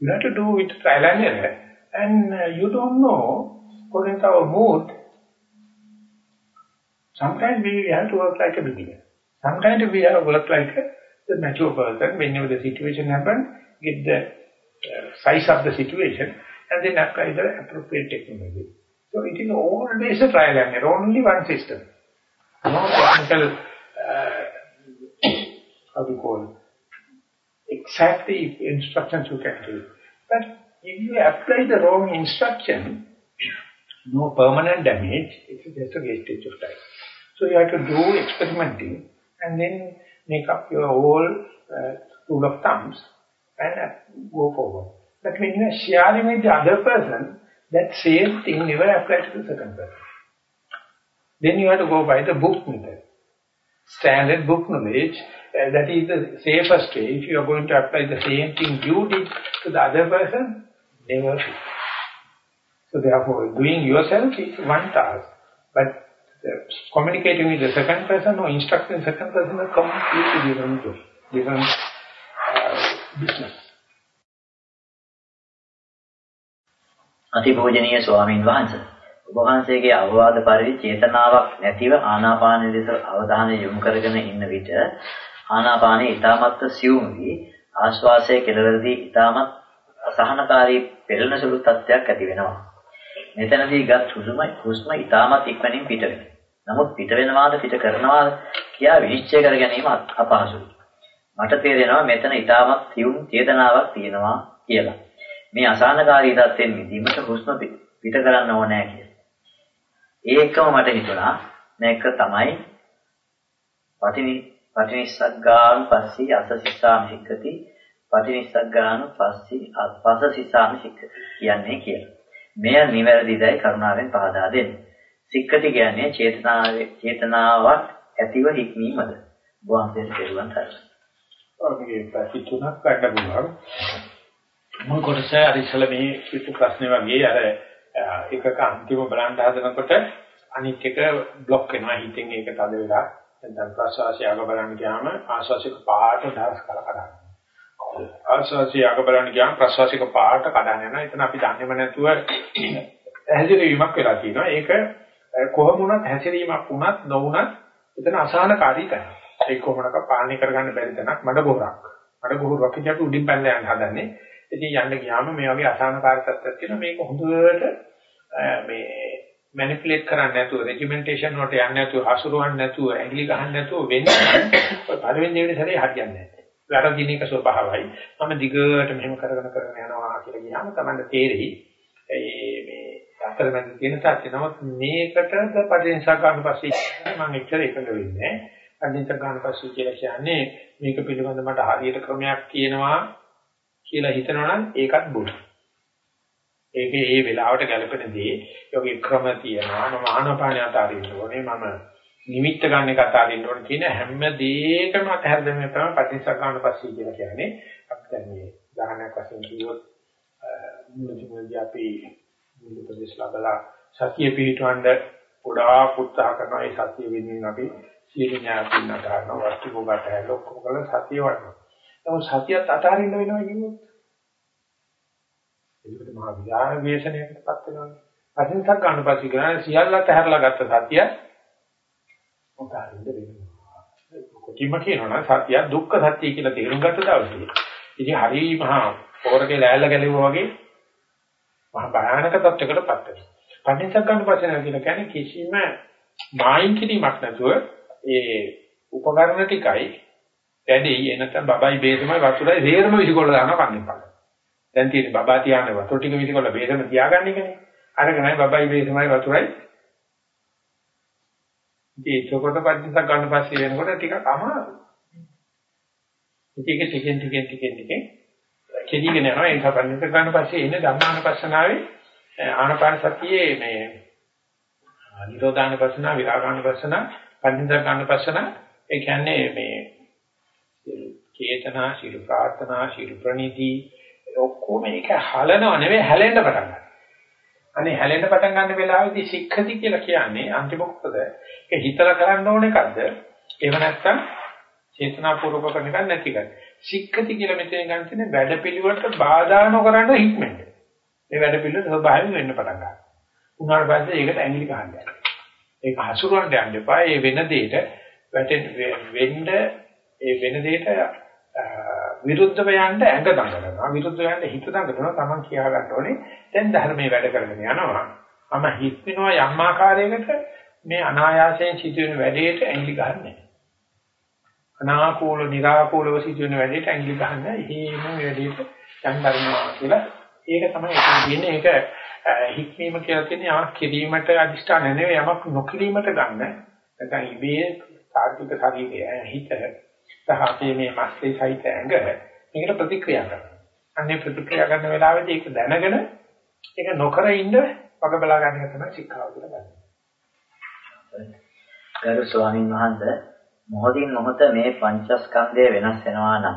You have to do with trial and error. And uh, you don't know, according to our mood, sometimes we have to work like a beginner. Sometimes we have to work like a the mature person. Whenever the situation happens, get the uh, size of the situation and then apply the appropriate technology. So it is always a trial and error, only one system. No technical, uh, how do you call exactly instructions you can do. But if you apply the wrong instruction, no permanent damage, it's just a wastage of time. So you have to do experimenting and then make up your whole uh, rule of thumbs and uh, go forward. But when you are sharing with the other person, That same thing never applies to the second person. Then you have to go by the book method. Standard book knowledge, uh, that is the safest way. If you are going to apply the same thing you did to the other person, never. So therefore, doing yourself is one task. But communicating with the second person or instructing the second person is a completely different, different uh, business. අතිපූජනීය ස්වාමීන් වහන්සේ ඔබ වහන්සේගේ අවවාද පරිදි චේතනාවක් නැතිව ආනාපාන දෙස අවධානය යොමු කරගෙන ඉන්න විට ආනාපානයේ ඊටමත් සියුම් වී ආශ්වාසයේ කෙළවරදී ඊටමත් අසහනකාරී පෙළෙන සුළු තත්ත්වයක් ඇති වෙනවා. මෙතනදී ගත් හුස්ම හුස්ම ඊටමත් ඉක්මනින් පිට වෙනවා. නමුත් පිට වෙනවාද පිට කරනවාද කියා විනිශ්චය කර ගැනීම අපහසුයි. මට තේරෙනවා මෙතන ඊටමත් සියුම් චේතනාවක් තියෙනවා කියලා. මේ අසහනකාරී තත්ත්වෙන් මිදීමට හුස්ම පිට කරන්න ඕනේ කියලා. ඒකම මට හිතුණා මේක තමයි පටිනි පටිනිස්සග්ගාන් පස්සී අසසිස්සාම සික්කති පටිනිස්සග්ගාන පස්සී අපසසිස්සාම සික්කති කියන්නේ කියලා. මෙය නිවැරදිදයි කරුණාවෙන් පහදා දෙන්න. සික්කති කියන්නේ චේතනාවේ චේතනාවක් ඇතිව හික්මීමද. වහන්සේට පෙරුවන් තරයි. ඔයගේ ප්‍රති තුනක් ගන්න පුළුවන්. මොන කොටස අර ඉස්සල මේ පිටු ප්‍රශ්නේ වගේ අර එකක අන්තිම බලන්න හදනකොට අනිත් එක બ્લોක් වෙනවා හිතෙන් ඒක තද වෙලා දැන් ප්‍රසවාසය අග බලන්න ගියාම ආශ්වාසික පාට දහස් කර කඩන ආශ්වාසය අග බලන්න ගියාම ප්‍රසවාසික පාට කඩන යනවා. එතන අපි දන්නේම නැතුව හැසිරීමක් වෙලා තියෙනවා. ඒක කොහොම වුණත් හැසිරීමක් වුණත් නොවුණත් එතන අසහනකාරී තැන ඒක කොහොමනක පාලනය කරගන්න බැරි තැනක් මඩ ගොහරක්. මඩ ගොහරක් කියන්නේ අපි උඩින් පැනලා යන්න හදන්නේ. ඉතින් යන්න ගියාම මේ වගේ අසහනකාරී තත්ත්වයක් තියෙනවා. මේක හොඳට මේ මැනිපියුලේට් කරන්නේ නැතුව රෙජිමෙන්ටේෂන් වලට යන්නේ නැතුව හසුරුවන්නේ නැතුව ඇඟිලි ගහන්නේ නැතුව වෙන්නේ පළවෙනි දෙවෙනි සැරේ හරියන්නේ නැහැ. වැරදින එක ස්වභාවයි. මම දිගට මෙහෙම කරගෙන කරගෙන යනවා කියලා ගියාම තමයි තේරෙයි. මේ අතරමැද තියෙන සත්‍ය නමුත් මේකටද පරිණසක් ගන්න පස්සේ මම එච්චර එකඟ වෙන්නේ නැහැ. පරිණසක් ගන්න පස්සේ කියලා කියන්නේ මේක පිළිබඳව මට හරියට ක්‍රමයක් කියනවා කියලා හිතනවනම් ඒකත් බුදු. ඒකේ ඒ වෙලාවට ගැලපෙන දේ යෝගී ක්‍රම තියෙනවා මම ආනපානිය අතාරින්න ඕනේ මම නිමිත්ත ගන්න එක අතාරින්න ඕනේ කියන හැම දෙයකම අතහැරෙන්න තමයි පටිච්චසමුප්පාද පස්සේ කියලා කියන්නේ. අපිට මේ උදාහරණයක් වශයෙන් කිව්වොත් මුලින්ම අපි මුල ප්‍රදේශ ලබලා සතිය පිටවන්න ගොඩාක් උත්සාහ කරනවා. ඒ සතිය වෙනුවෙන් අපි සියලු ඥාතින් අතහරනවා. වස්තු භෝගට හැල ඔක්කොම කරලා සතිය වඩනවා. නමුත් සතියත් අතාරින්න වෙනවා කියුවොත් ඒකට මහා විහාර වේශනයකටපත් වෙනවානේ. අසින්සක් ගන්න පස්සේ කරන්නේ සියල්ලත් හැරලා ගත්ත සතිය උදාරින්ද වෙනවා. කොටිම කියනවනම් සත්‍ය දුක්ඛ සත්‍ය කියලා තේරුම් ගත්ත දවසේ. ඉතින් හරි මහා පොරකේ ලෑල්ල ගැලෙවුවා වගේ මහා භයානක තත්යකටපත් වෙනවා. පටිච්චසක් ගන්න පස්සේ නේද කියන්නේ කිසිම මායින් කිරීමක් නැතුව ඒ උපකරණ ටිකයි වැඩි එනතම් බබයි බේසමයි වතුරයි හේරම විසිකොල්ල දානවා කන්නේ පාන. දැන් තියෙන බබා තියාන වතුර ටික විසිකොල්ල බේසම තියාගන්න එකනේ. අරක නයි බබයි බේසමයි වතුරයි. ඉතින් ඒකකොට පරිස්සක් ගන්න පස්සේ වෙනකොට ටිකක් අමාරුයි. ඉතින් ඒක ටිකෙන් ටිකෙන් ටිකෙන් ටිකෙන් කෙලිගෙන යනවා ඒ නිසා පරිස්සක් ගන්න පස්සේ එන්නේ ධම්මානුපස්සනාවේ ආනපාන සතියේ මේ නිරෝධානුපස්සනා විරාගානුපස්සනා පරිස්සක් ගන්න පස්සනා ඒ කියන්නේ මේ චේතනා, ශිරු ප්‍රාර්ථනා, ශිරු ප්‍රණීති ඔක්කොම ඒක හලනව නෙවෙයි හැලෙන්න පටන් ගන්නවා. අනේ හැලෙන්න පටන් ගන්න වෙලාවේදී සික්ඛති කියලා කියන්නේ අන්තිම කොටද ඒක හිතලා කරන්න ඕන එකක්ද? එහෙම නැත්නම් චේතනාපූර්වක කරන එකක් නැති එකක්. සික්ඛති කියලා මෙතන ගන්න තියෙන වැඩපිළිවෙලට බාධා නොකරන හික්මෙන්න. මේ වැඩපිළිවෙල ස්වභාවයෙන් වෙන්න පටන් ගන්නවා. උනාට පස්සේ ඒකට ඇඟිලි ගහන්න යනවා. ඒක හසුරවන්න යන්න එපා. ඒ වෙන දෙයට වැටෙන්න වෙන්න ඒ වෙන දෙයට විරුද්ධව යන්න ඇඟ දඟලනවා. විරුද්ධව යන්න හිත දඟලනවා. Taman කියා ගන්න ඕනේ දැන් ධර්මයේ වැඩ කරගෙන යනවා. මම හිත වෙනවා යම් ආකාරයකට මේ අනායාසයෙන් සිදුවෙන වැඩේට ඇඟිලි ගන්නෑ අනාකූල निराකූලව සිදුවෙන වැඩේට ඇඟිලි ගන්න එහෙම වැඩේට යන් දරනවා කියලා. ඒක තමයි එතන තියෙන්නේ ඒක හික්මීම කියලා කියන්නේ යමක් කිරීමට අදිෂ්ඨාන නෙවෙයි යමක් නොකිරීමට ගන්න. නැත්නම් ඉබේ සාර්ථක ශරීරය හිත සහ අපේ මේ මස්ලේ සහිත ඇඟ මේකට ප්‍රතික්‍රියා කරනවා. අන්නේ ප්‍රතික්‍රියා කරන වෙලාවෙදී ඒක දැනගෙන ඒක නොකර ඉන්න වග බලා ගන්න එක තමයි ශික්ෂාව කියලා ගන්න. ගරු ස්වාමීන් වහන්සේ මොහොතින් මොහොත මේ පංචස්කන්ධය වෙනස් වෙනවා නම්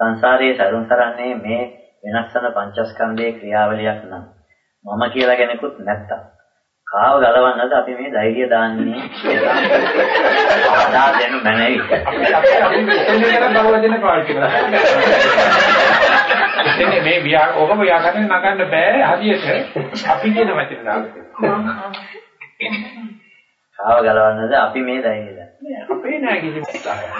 සංසාරයේ සරුන් කරන්නේ මේ වෙනස් වෙන පංචස්කන්ධයේ ක්‍රියාවලියක් නම් මම කියලා කෙනෙකුත් නැත්තම් කාව ගලවන්නද අපි මේ ධෛර්යය දාන්නේ ආදා දෙනු මැනවි. එතන මේ වියා ඔබ ව්‍යාකරණ නගන්න බෑ හරියට අපි කියන වචන දාන්න. කාව ගලවන්නද අපි මේ ධෛර්යය දාන්නේ. අපේ නෑ කිසිම උත්සාහයක්.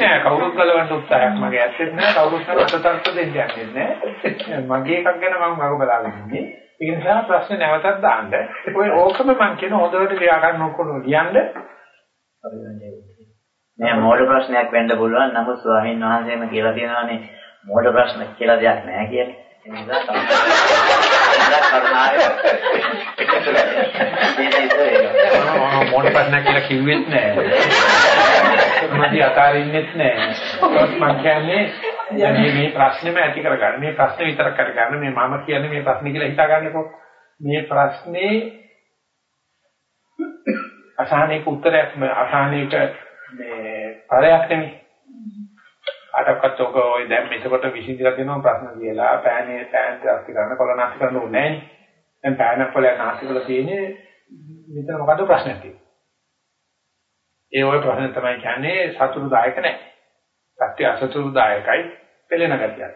නෑ කවුරුත් ගලවන්න උත්සාහයක් මගේ ඇත්තෙත් නෑ කවුරුත් අතතරත දෙන්න යන්නේ නෑ. මගේ එකක් ගැන මම මග බලාගෙන ඉන්නේ. ඒ නිසා ප්‍රශ්න නැවතත් දාන්න. ඔය ඕකම මම කියන හොඳට ව්‍යාකරණ ඔක්කොම ලියන්න. මේ මෝඩ ප්‍රශ්නයක් වෙන්න පුළුවන්. නමුත් ස්වාමීන් වහන්සේම කියලා තියෙනවානේ මෝඩ ප්‍රශ්න කියලා දෙයක් නැහැ කියලා. ඒ නිසා තමයි මොන ප්‍රශ්න කියලා කිව්වෙත් නෑ. මම අතාරින්නෙත් නෑ. මම කියන්නේ මේ මේ ප්‍රශ්නේම ඇති කරගන්න. මේ ප්‍රශ්නේ විතර කරගන්න. මේ මම කියන්නේ මේ ප්‍රශ්නේ කියලා හිතාගන්නකො. මේ ප්‍රශ්නේ අසහනයක උත්තරයක් අසහනයක මේ පරයක් නෙමෙයි. අටකට ඔක ඔය දැන් මෙතකොට විසඳලා දෙනවා ප්‍රශ්න කියලා පෑනේ පෑන් ත්‍යාස්ති කරන කොලනාස්ති කරන්න ඕනේ නෑනේ. දැන් පෑනක් වල නාස්ති කරලා තියෙන්නේ මෙතන මොකද්ද ප්‍රශ්නයක් තියෙන්නේ. ඒ ඔය ප්‍රශ්න තමයි කියන්නේ සතුටුදායක නැහැ. සත්‍ය අසතුටුදායකයි පෙළෙන ගතියක්.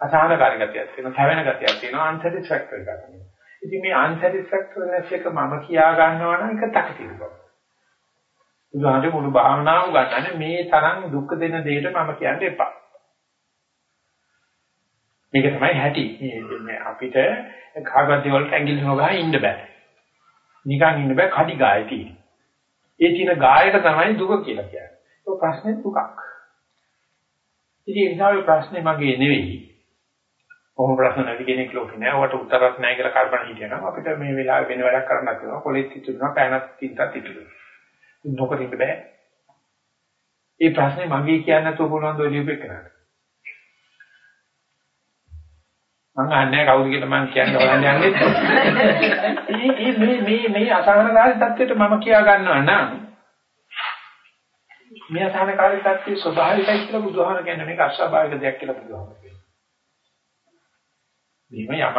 අසහනකාරී ගතියක් තියෙනවා, තැවෙන ගතියක් තියෙනවා, අන්සැටිස්ෆැක්ටරි ගතියක්. ඉතින් මේ අන්සැටිස්ෆැක්ටරිනස් එක මම කියා ගන්නවා නම් ඒක තකතිරු බව. උදාහරණ මුළු භාවනාව ගන්නනේ මේ තරම් දුක් දෙන දෙයට මම කියන්න එපා. මේක තමයි හැටි. මේ අපිට කාගද්දී වලට ඇඟිලි නොගා ඉන්න බෑ. නිකන් ඉන්න බෑ කඩි ගාය තියෙන. ඒ තියෙන ගායක තමයි දුක කියලා කියන්නේ. ඒක ප්‍රශ්නේ දුකක්. ඉතින් ඒ නිසා ප්‍රශ්නේ මගේ නෙවෙයි. කොහොම ප්‍රශ්න නැති කෙනෙක් ලෝකේ නෑ. ඔකට උත්තරයක් නෑ කියලා කල්පනා හිටියනම් අපිට මේ වෙලාවේ වෙන වැඩක් කරන්නත් වෙනවා. කොලෙත් තිතුනවා, පෑනක් තින්තත් තිතුනවා. නොකර ඉන්න බෑ. ඒ ප්‍රශ්නේ මගේ කියන්න නැතුව පුළුවන් ද ඔය ලියුපෙක් කරන්න. මම අහන්නේ කවුද කියලා මම කියන්න බලන්න යන්නේ. මේ මේ මේ මේ අසහනකාරී තත්ත්වයට මම කියා ගන්නවා නම් මේ අසහනකාරී තත්ත්වයේ ස්වභාවිකයි කියලා බුදුහාම කියන්නේ මේක අස්වාභාවික දෙයක් කියලා බුදුහාම කියනවා. මේ යමක්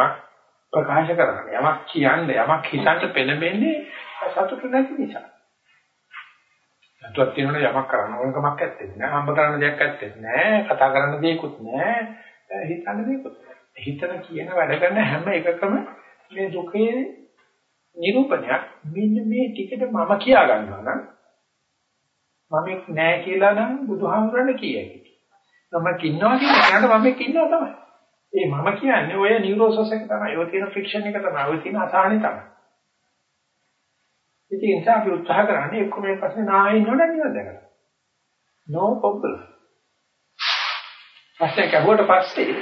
ප්‍රකාශ කරන්නේ යමක් කියන්නේ යමක් හිතන්න පෙළඹෙන්නේ සතුට නැති නිසා. සතුටක් තියෙනවනේ යමක් කරන්න ඕනකමක් නැත්තේ නෑ. හම්බ කරන්න දෙයක් නැත්තේ නෑ. කතා කරන්න දෙයක්වත් නෑ. හිතන්න දෙයක්වත් නෑ. හිතන කියන වැඩ කරන හැම එකකම මේ දුකේ නිරූපණයක් මෙන්න මේ ටිකට මම කියා ගන්නවා නම් මම නෑ කියලා නම් බුදුහාමුදුරනේ කියයි. මම ඉන්නවා කියන එකට මම ඉන්නවා තමයි. ඒ මම කියන්නේ ඔය නියුරෝසස් එක තමයි. ඔය තියෙන ෆ්‍රික්ෂන් එක තමයි. ඔය තියෙන අසහනෙ තමයි. ඉතින් ඒ නිසා අපි උත්සාහ කරන්නේ එක්ක මේ ප්‍රශ්නේ නායි ඉන්නවද නේද දැකලා. no problem. පස්සේ කවුවට පස්සේ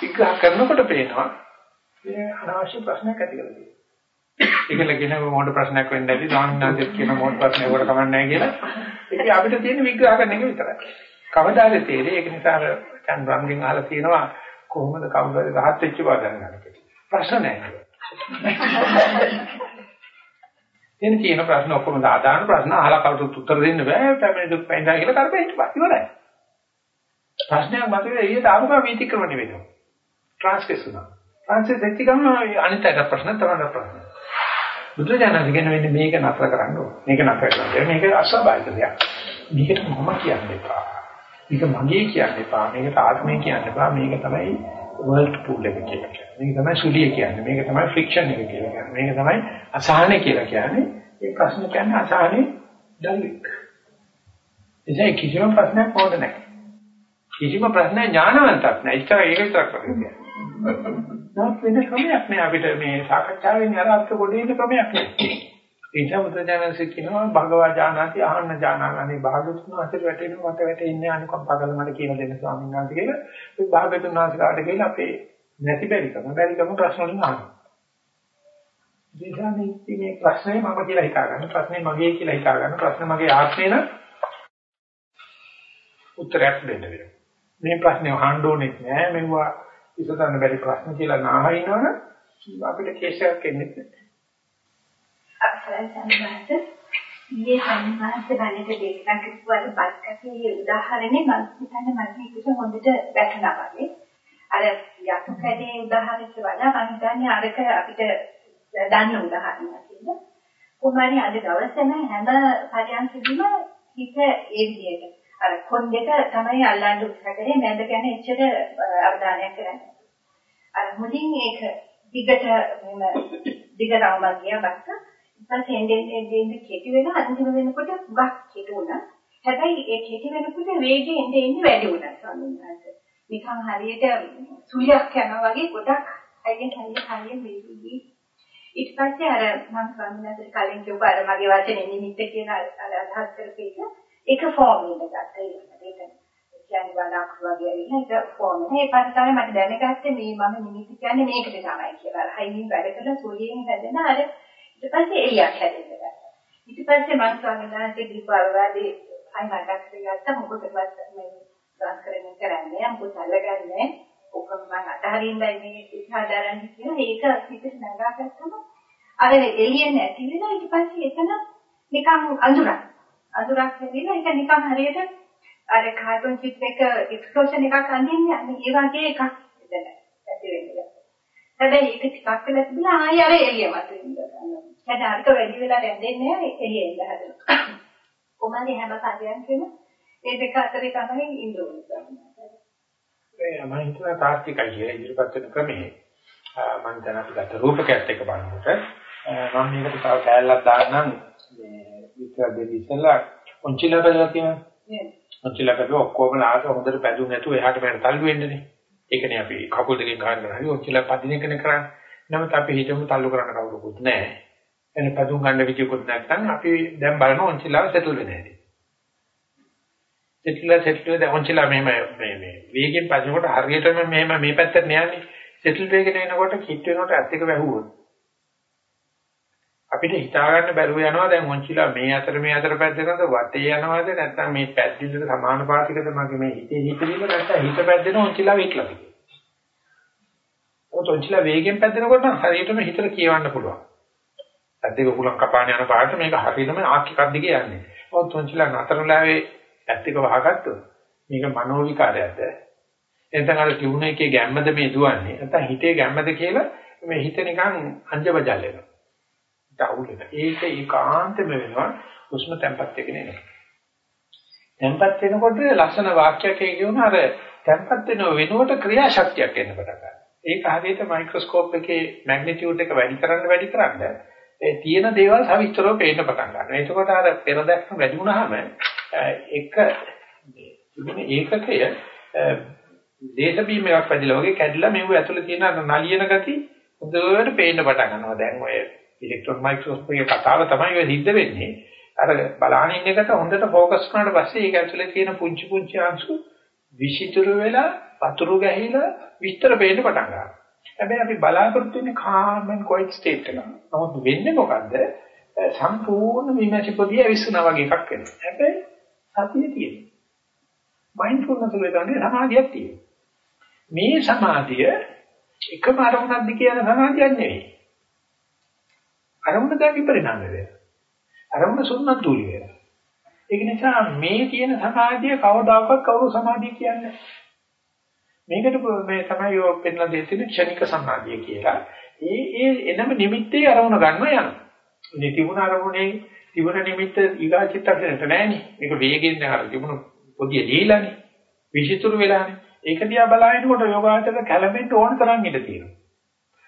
විග්‍රහ කරනකොට පේනවා මේ අනවශ්‍ය ප්‍රශ්නයක් ඇති කරලා තියෙනවා. ඒකල කියන මොඩ ප්‍රශ්නයක් වෙන්නේ නැති සාමාන්‍යයෙන් කියන මොඩ ප්‍රශ්නයක් වල කමක් නැහැ කියලා. ඒක අපිට තියෙන විග්‍රහ කරන එක විතරයි. කවදාද තේරෙන්නේ? ඒක නිසා අර චන් රම්ගෙන් අහලා තියෙනවා කොහොමද කවුරුහරි රහත් වෙච්ච බව දැනගන්න කියලා. ප්‍රශ්න නැහැ. එන තියෙන ප්‍රශ්න ඔක්කොම සාධාරණ ප්‍රශ්න අහලා කවුරුත් උත්තර දෙන්න බෑ. තමයි දුක් පැන්දා කියලා කරපේ හිටපස් ඉවරයි. ප්‍රශ්නයක් මතුවේ ඊට ආවම වීතික්‍රමණය වෙනවා. ට්‍රාන්ස්ලේට් වුණා. ට්‍රාන්ස්ලේට් දෙච්ච ගමන් අනිත් අයට ප්‍රශ්න තමයි ප්‍රශ්න. බුදුරජාණන් කියන වෙන්නේ මේක නතර කරන්න ඕනේ. මේක නතර කරන්න. මේක අස්වාභාවික දෙයක්. මේකට මම කියන්නේ එපා. මේක මගේ කියන්නේ එපා. මේකට ආත්මය කියන්නේ එපා. මේක තමයි වර්ල්ඩ් පූල් එක කියලා කියන්නේ. මේක තමයි සුලිය කියන්නේ. මේක තමයි ෆ්‍රික්ෂන් එක කියලා කියන්නේ. මේක තමයි අසහනය කියලා කියන්නේ. මේ ප්‍රශ්න කියන්නේ අසහනේ ඩල්වික්. එසේ කිසිම ප්‍රශ්නයක් හොඳ නැහැ. කිසිම ප්‍රශ්නයක් ඥානවන්තක් නැහැ. ඉච්ඡා ඒක විතරක් කරන්නේ. නමුත් වෙන ක්‍රමයක් නෑ අපිට මේ සාකච්ඡාවෙන් අර අර්ථ කොටේන ක්‍රමයක් නෑ. ඒ නිසා බුදුජානක කියනවා භගවා ජානාති අහන්න ජානාගානේ භාගතුන් අතර වැටෙන මට වැටෙන්නේ අනුකම්පා කරලා මට කියලා දෙන්න ස්වාමීන් වහන්සේ කියලා. ඒ භාගතුන් වහන්සේ කාට කියලා අපේ නැති බැරිකම බැරිකම ප්‍රශ්න වලින් අහනවා. දේශානේ මේ ප්‍රශ්නේ මම කියලා හිතා ගන්න ප්‍රශ්නේ මගේ කියලා හිතා ගන්න ප්‍රශ්න මගේ ආත්මේ නම් උත්තරයක් දෙන්න වෙනවා. මේ ප්‍රශ්නේ අහන්න ඕනෙත් නෑ මෙවුවා විසඳන්න බැරි ප්‍රශ්න කියලා නාහිනවනේ අපිට කේසයක් එන්නේ නැහැ. අපසරයි සම්මාස ඊයේ සම්මාස බලයට දෙකක් කිව්වල බක්කේ උදාහරණේ මම හිතන්නේ මම මේකට හොඳට වැටුණා වගේ. අර යතු කැඩේ උදාහරණයට වඩා මම හිතන්නේ අරක අපිට දන්න උදාහරණයක් කියලා. කොහොමරි අද දවසේම හැම පරියන්කෙදිම හිත ඒ විදිහට අර කොන්දේට තමයි අල්ලන්න උත්සාහ කරේ මැද ගැන එච්චර අවධානයක් කරන්නේ. අර මුලින් ඒක දිගට මෙම දිගටම ගියා බක්ක. ඊපස්සේ එන්නේ එන්නේ කෙටි වෙලා අන්තිම වෙනකොට ගක් කෙටි වුණා. හැබැයි ඒ කෙටි වෙනකොට වේගය එන්නේ එන්නේ වැඩි වුණා ස්වාමීන් වහන්සේ. නිකන් හරියට සුලියක් යනවා වගේ ගොඩක් අයියෙන් හරියට හරියට වේගී. ඊට පස්සේ අර මම ස්වාමීන් වහන්සේ කලින් කිව්ව අර මගේ වචනේ නිමිත්ත කියන අදහස් කරපේක ඒක ෆෝම් එකකට ගත්තා ඒක කියන්නේ වලක් වගේ ඇවිල්ලා ඒක ෆෝම් එක. ඒ පස්සේ තමයි මට දැනගත්තේ මේ මම නිමිති කියන්නේ මේකට තමයි කියලා. අර හයිමින් වැඩ කරලා සූර්යයෙන් හැදෙන අර ඊට පස්සේ එළියක් හැදෙන්න ගත්තා. ඊට පස්සේ මම ස්වාමීන් වහන්සේ දීපාවවාදී අයි මතක් කරගත්තා මොකටවත් මේ සංස්කරණය කරන්නේ මොකද අල්ලගන්නේ ඔක්කොම මම අතහරින්නයි මේ ඉස්සහදාරන්නේ කියලා ඒක පිටට නගාගත්තම අර එළිය නැති වෙලා ඊට පස්සේ එතන නිකන් අඳුරක් අඳුරක් හැදිලා ඒක නිකන් හරියට අර කාටුන් චිත්‍රයක එක්ස්ප්ලෝෂන් එකක් අඳින්නේ අනේ ඒ වගේ එකක් එතන ඇති වෙන්නේ. හැබැයි ඒක ටිකක් වෙලා තිබුණා ආයෙ අර එළිය මතුවෙන්න. දැන් අර්ථ වැඩි වෙලා රැඳෙන්නේ නැහැ එළිය එන්න හදනවා. කොහොමද හැම පදයන්කම ඒ දෙක අතරේ තමයි ඉන්න ඕනේ. ඒ මම හිතුවා තාර්කිකයි කියලා ඉදිරිපත් වෙන ක්‍රමයේ මම දැන් අපි ගත්ත රූපකයත් එක්ක බලනකොට මම මේකට තව කෑල්ලක් දාන්නම් මේ විතර දෙවි ඉස්සලා ඔන්චිලා බලලා තියෙනවා. නේද? ඔන්චිලා කරලා ඔක්කොම ලාස හොඳට පැදුම් නැතුව එහාට මෙහාට තල්ලු වෙන්නේනේ. ඒකනේ අපි කකුල් දෙකෙන් ගන්න හරි ඔන්චිලා පදින එකනේ කරන්නේ. නමුත් අපි හිතමු තල්ලු කරන්න කවුරුකුත් නැහැ. එනේ පැදුම් ගන්න විදියකුත් නැත්නම් අපි දැන් බලන ඔන්චිලාව සෙටල් වෙන්නේ නැහැ. සෙටල් සෙටල් දැන් ඔන්චිලා මෙහෙම මේ මේ වේගෙන් පදිනකොට හරියටම මෙහෙම මේ පැත්තට නෑනේ. සෙටල් වේගෙන එනකොට කිට් වෙනකොට ඇස් එක වැහුවොත් අපිට හිතා ගන්න බැරුව යනවා. දැන් මොන්චිලා මේ අතර මේ අතර පැද්දෙනවද? වටේ යනවද? නැත්නම් මේ පැද්දිල්ලට සමාන පාතිකද මගේ මේ හිතේ හිතවිල්ල නැත්නම් හිත පැද්දෙන මොන්චිලා වික්ලද ඔය මොන්චිලා වේගෙන් පැද්දෙනකොට හරියටම හිතට කියවන්න පුළුවන්. ඇද්දක කුලක් කපාන යන පාට මේක හරියටම ආක් එකක් දිගේ යන්නේ. ඔය මොන්චිලා නතරලාවේ ඇත්තක වහගත්තොත් මේක මනෝ විකාරයක්ද එතන අර ටියුන් එකේ ගැම්මද මේ දුවන්නේ? නැත්නම් හිතේ ගැම්මද කියලා මේ හිත නිකන් අංජබජල් වෙනවා. අවුල් වෙන. ඒක ඒකාන්තම වෙනවා හුස්ම තැම්පත් වෙගෙන එනවා. තැම්පත් වෙනකොට ලස්සන වාක්‍යයක් කියනවා අර තැම්පත් වෙනව වෙනුවට ක්‍රියාශක්තියක් එන්න පටන් ගන්නවා. ඒක හරියට මයික්‍රොස්කෝප් එකේ මැග්නිටියුඩ් එක වැඩි කරන්න වැඩි කරන්න ඒ තියෙන දේවල් සවිස්තරව පේන්න පටන් ගන්නවා. එතකොට අර පෙර දැක්ම වැඩි වුණාම එක තිබුණ ඒකකය දේශ බීම එකක් වැඩිලා වගේ කැඩිලා මෙව ඇතුලේ තියෙන නලියන ගති හොඳට පේන්න පටන් ගන්නවා. දැන් ඔය ඉලෙක්ට්‍රෝන මයික්‍රොස්කෝප් එක කතාව තමයි ඔය සිද්ධ වෙන්නේ. අර බලාන ඉන්න එකට හොඳට ફોකස් වුණාට පස්සේ ඒක ඇතුලේ තියෙන පුංචි පුංචි අංශු විසිතුරු වෙලා වතුරු ගැහිලා විස්තර වෙන්න පටන් ගන්නවා. හැබැයි අපි බලාපොරොත්තු වෙන්නේ calm and quiet state එක. නමුත් වෙන්නේ මොකද්ද? සම්පූර්ණ විමසිපොදිය විශ්ුණා වගේ එකක් වෙනවා. හැබැයි සතිය තියෙනවා. මයින්ඩ්ෆුල්නස් වලදී සමාධියක් තියෙනවා. මේ සමාධිය එකම අරමුණක් දිගේ යන සමාධියක් නෙවෙයි. අරමුණ දැන් විපරිණාම වෙනවා. අරමුණ සුන්නත් දූලි වෙනවා. ඒක නිසා මේ කියන සමාධිය කවදාකවත් කවුරු සමාධිය කියන්නේ මේකට මේ තමයි ඔය පෙන්ලා දෙන්නේ ක්ෂණික සමාධිය කියලා. ඒ ඒ එනම නිමිත්තේ අරමුණ ගන්න යනවා. ඉතින් තිබුණ අරමුණේ තිබුණ නිමිත්ත ඊගා චිත්තක්ෂණයට නෑනේ. මේක වේගෙන් අර තිබුණ පොදිය දීලානේ. විසිතුරු වෙලානේ. ඒක දිහා බලනකොට යෝගාචර කැළඹෙන්න ඕන තරම් ඉඳ තියෙනවා.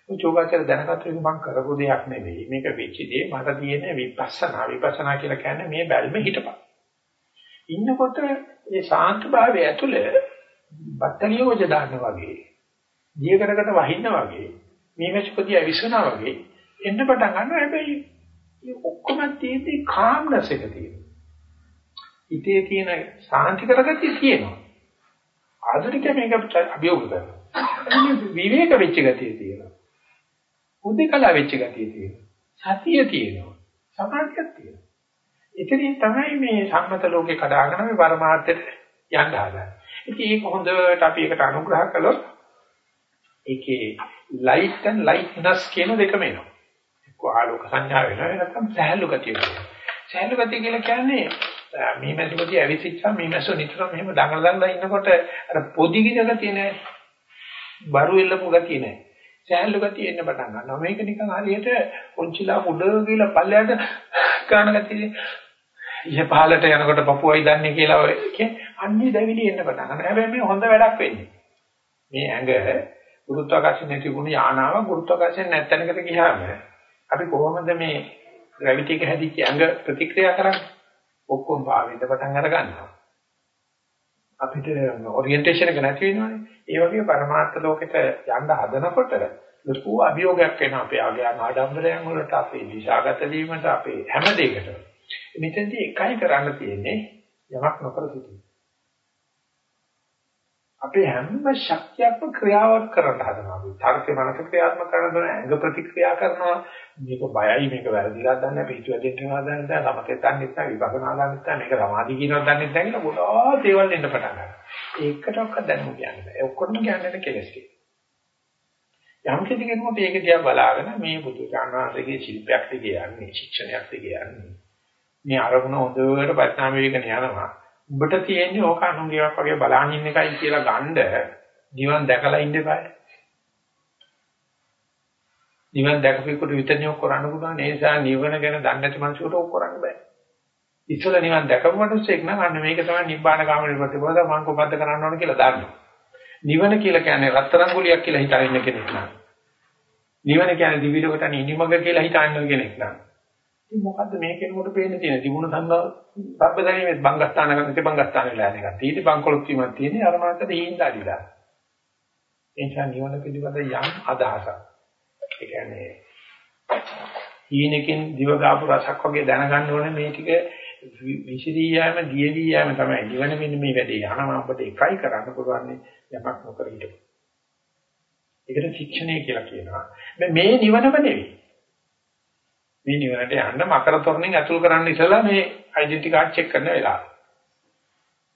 චෝගාචර දැනගත්ත එක මම කරපු දෙයක් නෙවෙයි. මේක වෙච්ච දේ මට තියෙන විපස්සනා. විපස්සනා කියලා කියන්නේ මේ බැල්ම හිටපන්. ඉන්නකොට මේ ශාන්ත භාවය ඇතුළේ බත්තලියෝජ දාන්න වගේ, ජීකරකට වහින්න වගේ, මේ මෙච්කොතිය විශ්වනා වගේ එන්න පටන් ගන්නවා. හැබැයි මේ ඔක්කොම තියෙද්දි කාම්නස් එක තියෙනවා. හිතේ තියෙන ශාන්ති කරගතිය තියෙනවා. ආධුනිකයා මේක අභියෝග කරනවා. විවේක වෙච්ච ගතිය තියෙනවා. උදේකලා වෙච්ච ගතිය තියෙනවා. සතිය තියෙනවා. සමාධියක් තියෙනවා. එතනින් තමයි මේ සම්මත ලෝකේ කඩාගෙන මේ පරමාර්ථයට යන්න හදන්නේ. ඉතින් ඒක හොඳට අපි ඒකට අනුග්‍රහ කළොත් ඒකේ light and lightness කියන දෙකම එනවා. එක්ක ආලෝක සංඥා වෙනවා නැත්නම් සහැල්ලු ගතිය වෙනවා. සහැල්ලු ගතිය කියලා කියන්නේ මේ මැසුමදී ඇවිසිච්චා මේ මැසු නිතරම මෙහෙම දඟල දඟල ඉන්නකොට අර පොඩි ගිජ ගතිය නෑ. බරු එල්ලපු ගතිය නෑ. සහැල්ලු ගතිය එන්න පටන් ගන්නවා. මේක නිකන් හරියට පොන්චිලා උඩ කියලා පල්ලයට ගන්න ගතිය. ඉහ පහලට යනකොට පපුවයි දන්නේ කියලා ඔය කියන්නේ අන්නේ දැවිලි එන්න පටන් ගන්නවා. හැබැයි මේ හොඳ වැඩක් වෙන්නේ. මේ ඇඟ ගුරුත්වාකර්ෂණය තිබුණු යානාව ගුරුත්වාකර්ෂණ නැත්තනකට ගියාම අපි කොහොමද මේ ග්‍රැවිටි එක හැදිච්ච ඇඟ ප්‍රතික්‍රියා කරන්නේ? ඔක්කොම පාවෙන්න පටන් අර ගන්නවා. අපිට ඔරියන්ටේෂන් එක නැති වෙනවනේ. ඒ වගේ પરමාර්ථ ලෝකෙට යන්න හදනකොට ලොකු අභියෝගයක් වෙනවා අපේ ආගයන් ආඩම්බරයන් වලට අපේ දිශාගත වීමට අපේ හැම දෙයකටම. මෙතෙන්දී එකයි කරන්න තියෙන්නේ යමක් නොකර සිටීම. අපේ හැම ශක්තියක්ම ක්‍රියාවක් කරන්න හදනවා. අපි තර්කේ මනස ක්‍රියාත්මක කරන දොන ඇඟ ප්‍රතික්‍රියා කරනවා. මේක බයයි මේක වැරදිලා දන්නේ නැහැ. පිටු වැදෙන්න යනවා දන්නේ නැහැ. සමතේ දන්නේ නැහැ. විපස්සනා දන්නේ නැහැ. මේක සමාධි කියනවා දන්නේ නැහැ කියලා ගොඩාක් දේවල් එන්න පටන් ගන්නවා. ඒකටවත් දැනුම කියන්නේ නැහැ. ඔක්කොම කියන්නේ කෙලස් ටික. යම් කිසි කෙනෙකුට ඒක දිහා බලාගෙන මේ බුදු දානවාසගේ ශිල්පයක් දිගේ යන්නේ, ශික්ෂණයක් දිගේ යන්නේ. මේ අරමුණ හොඳට පරිණාම වේගන යනවා. උඹට තියෙන්නේ ඕක අනුන්ගේවක් වගේ බලන් ඉන්න එකයි කියලා ගන්න නිවන් දැකලා ඉන්න eBay. නිවන් දැකපෙකට විතරනේ ඔක් කරන්න පුළුවන්. ඒ නිසා නිවන ගැන දන්නේ නැති මිනිසුන්ට ඔක් කරන්න බෑ. ඉස්සල නිවන් දැකපු මිනිස්සෙක් නම් අන්න මේක තමයි නිබ්බාන ගාමිනී ප්‍රතිපදාව මම කොහොමද කරන්න ඕන කියලා දන්නවා. නිවන කියලා කියන්නේ රත්තරන් ගුලියක් කියලා හිතාගෙන ඉන්න කෙනෙක් නෑ. නිවන කියන්නේ දිවි ලෝකට නිනිමග කියලා හිතාගෙන කෙනෙක් නෑ. ඉතින් මොකද්ද මේ කෙනෙකුට පේන්න තියෙන තිබුණ සංග සබ්බදරීමේ බංගස්ථාන කරන්නේ බංගස්ථාන වෙලා යන එක. ඊට බංකොලොත් වීමක් තියෙන්නේ අර මාතට හීන දාඩිලා. එනිසා නිවන පිළිබඳ යම් අදහසක්. ඒ කියන්නේ හීනකින් දිව ගාපු රසක් වගේ දැනගන්න ඕනේ මේ ටික විසිරී යෑම දියවි යෑම තමයි නිවන මෙන්න මේ වැඩේ. අනම අපිට එකයි කරන්න පුළුවන් යමක් නොකර හිටපො. ඒකට ශික්ෂණය කියලා කියනවා. මේ නිවනම නෙවෙයි. මේ නිවනට යන්න මකර තොරණෙන් ඇතුල් කරන්න ඉස්සලා මේ ඩෙන්ටි කාඩ් චෙක් කරන වෙලාව.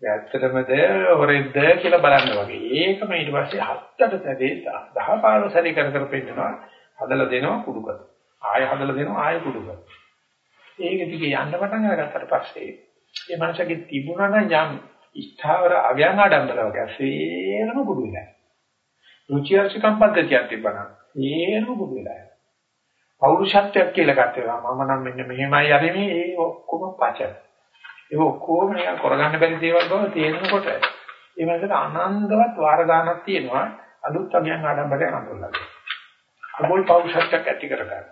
ඇත්තටමද හොරෙද්ද කියලා බලන්න වගේ. ඒකම ඊට පස්සේ හත්තට සැරේ 10 15 සැරේ කර කර පෙන්නනවා. හදලා දෙනවා කුඩු කර. ආයෙ හදලා දෙනවා ආයෙ කුඩු කර. ඒක දිගේ යන්න පටන් අරගත්තට පස්සේ මේ මනසගේ තිබුණා නම් යම් ස්ථාවර අවයන් ආඩම්බර වගේ සේරම කුඩු වෙනවා. රුචි අරුචිකම් පද්ධතියක් තිබ්බනම් සේරම කුඩු වෙනවා. පෞරුෂත්වයක් කියලා ගත්තා. මම නම් මෙන්න මෙහෙමයි අර මේ ඒ ඔක්කොම පච. ඒක ඔක්කොම නිකන් කරගන්න බැරි දේවල් බව තේරෙනකොට ඒ වගේ අනන්තවත් වාර ගන්නක් තියෙනවා අලුත් අගයන් ආඩම්බරය අඳුල්ලා. අමෝල් පෞරුෂත්වයක් ඇති කරගන්න.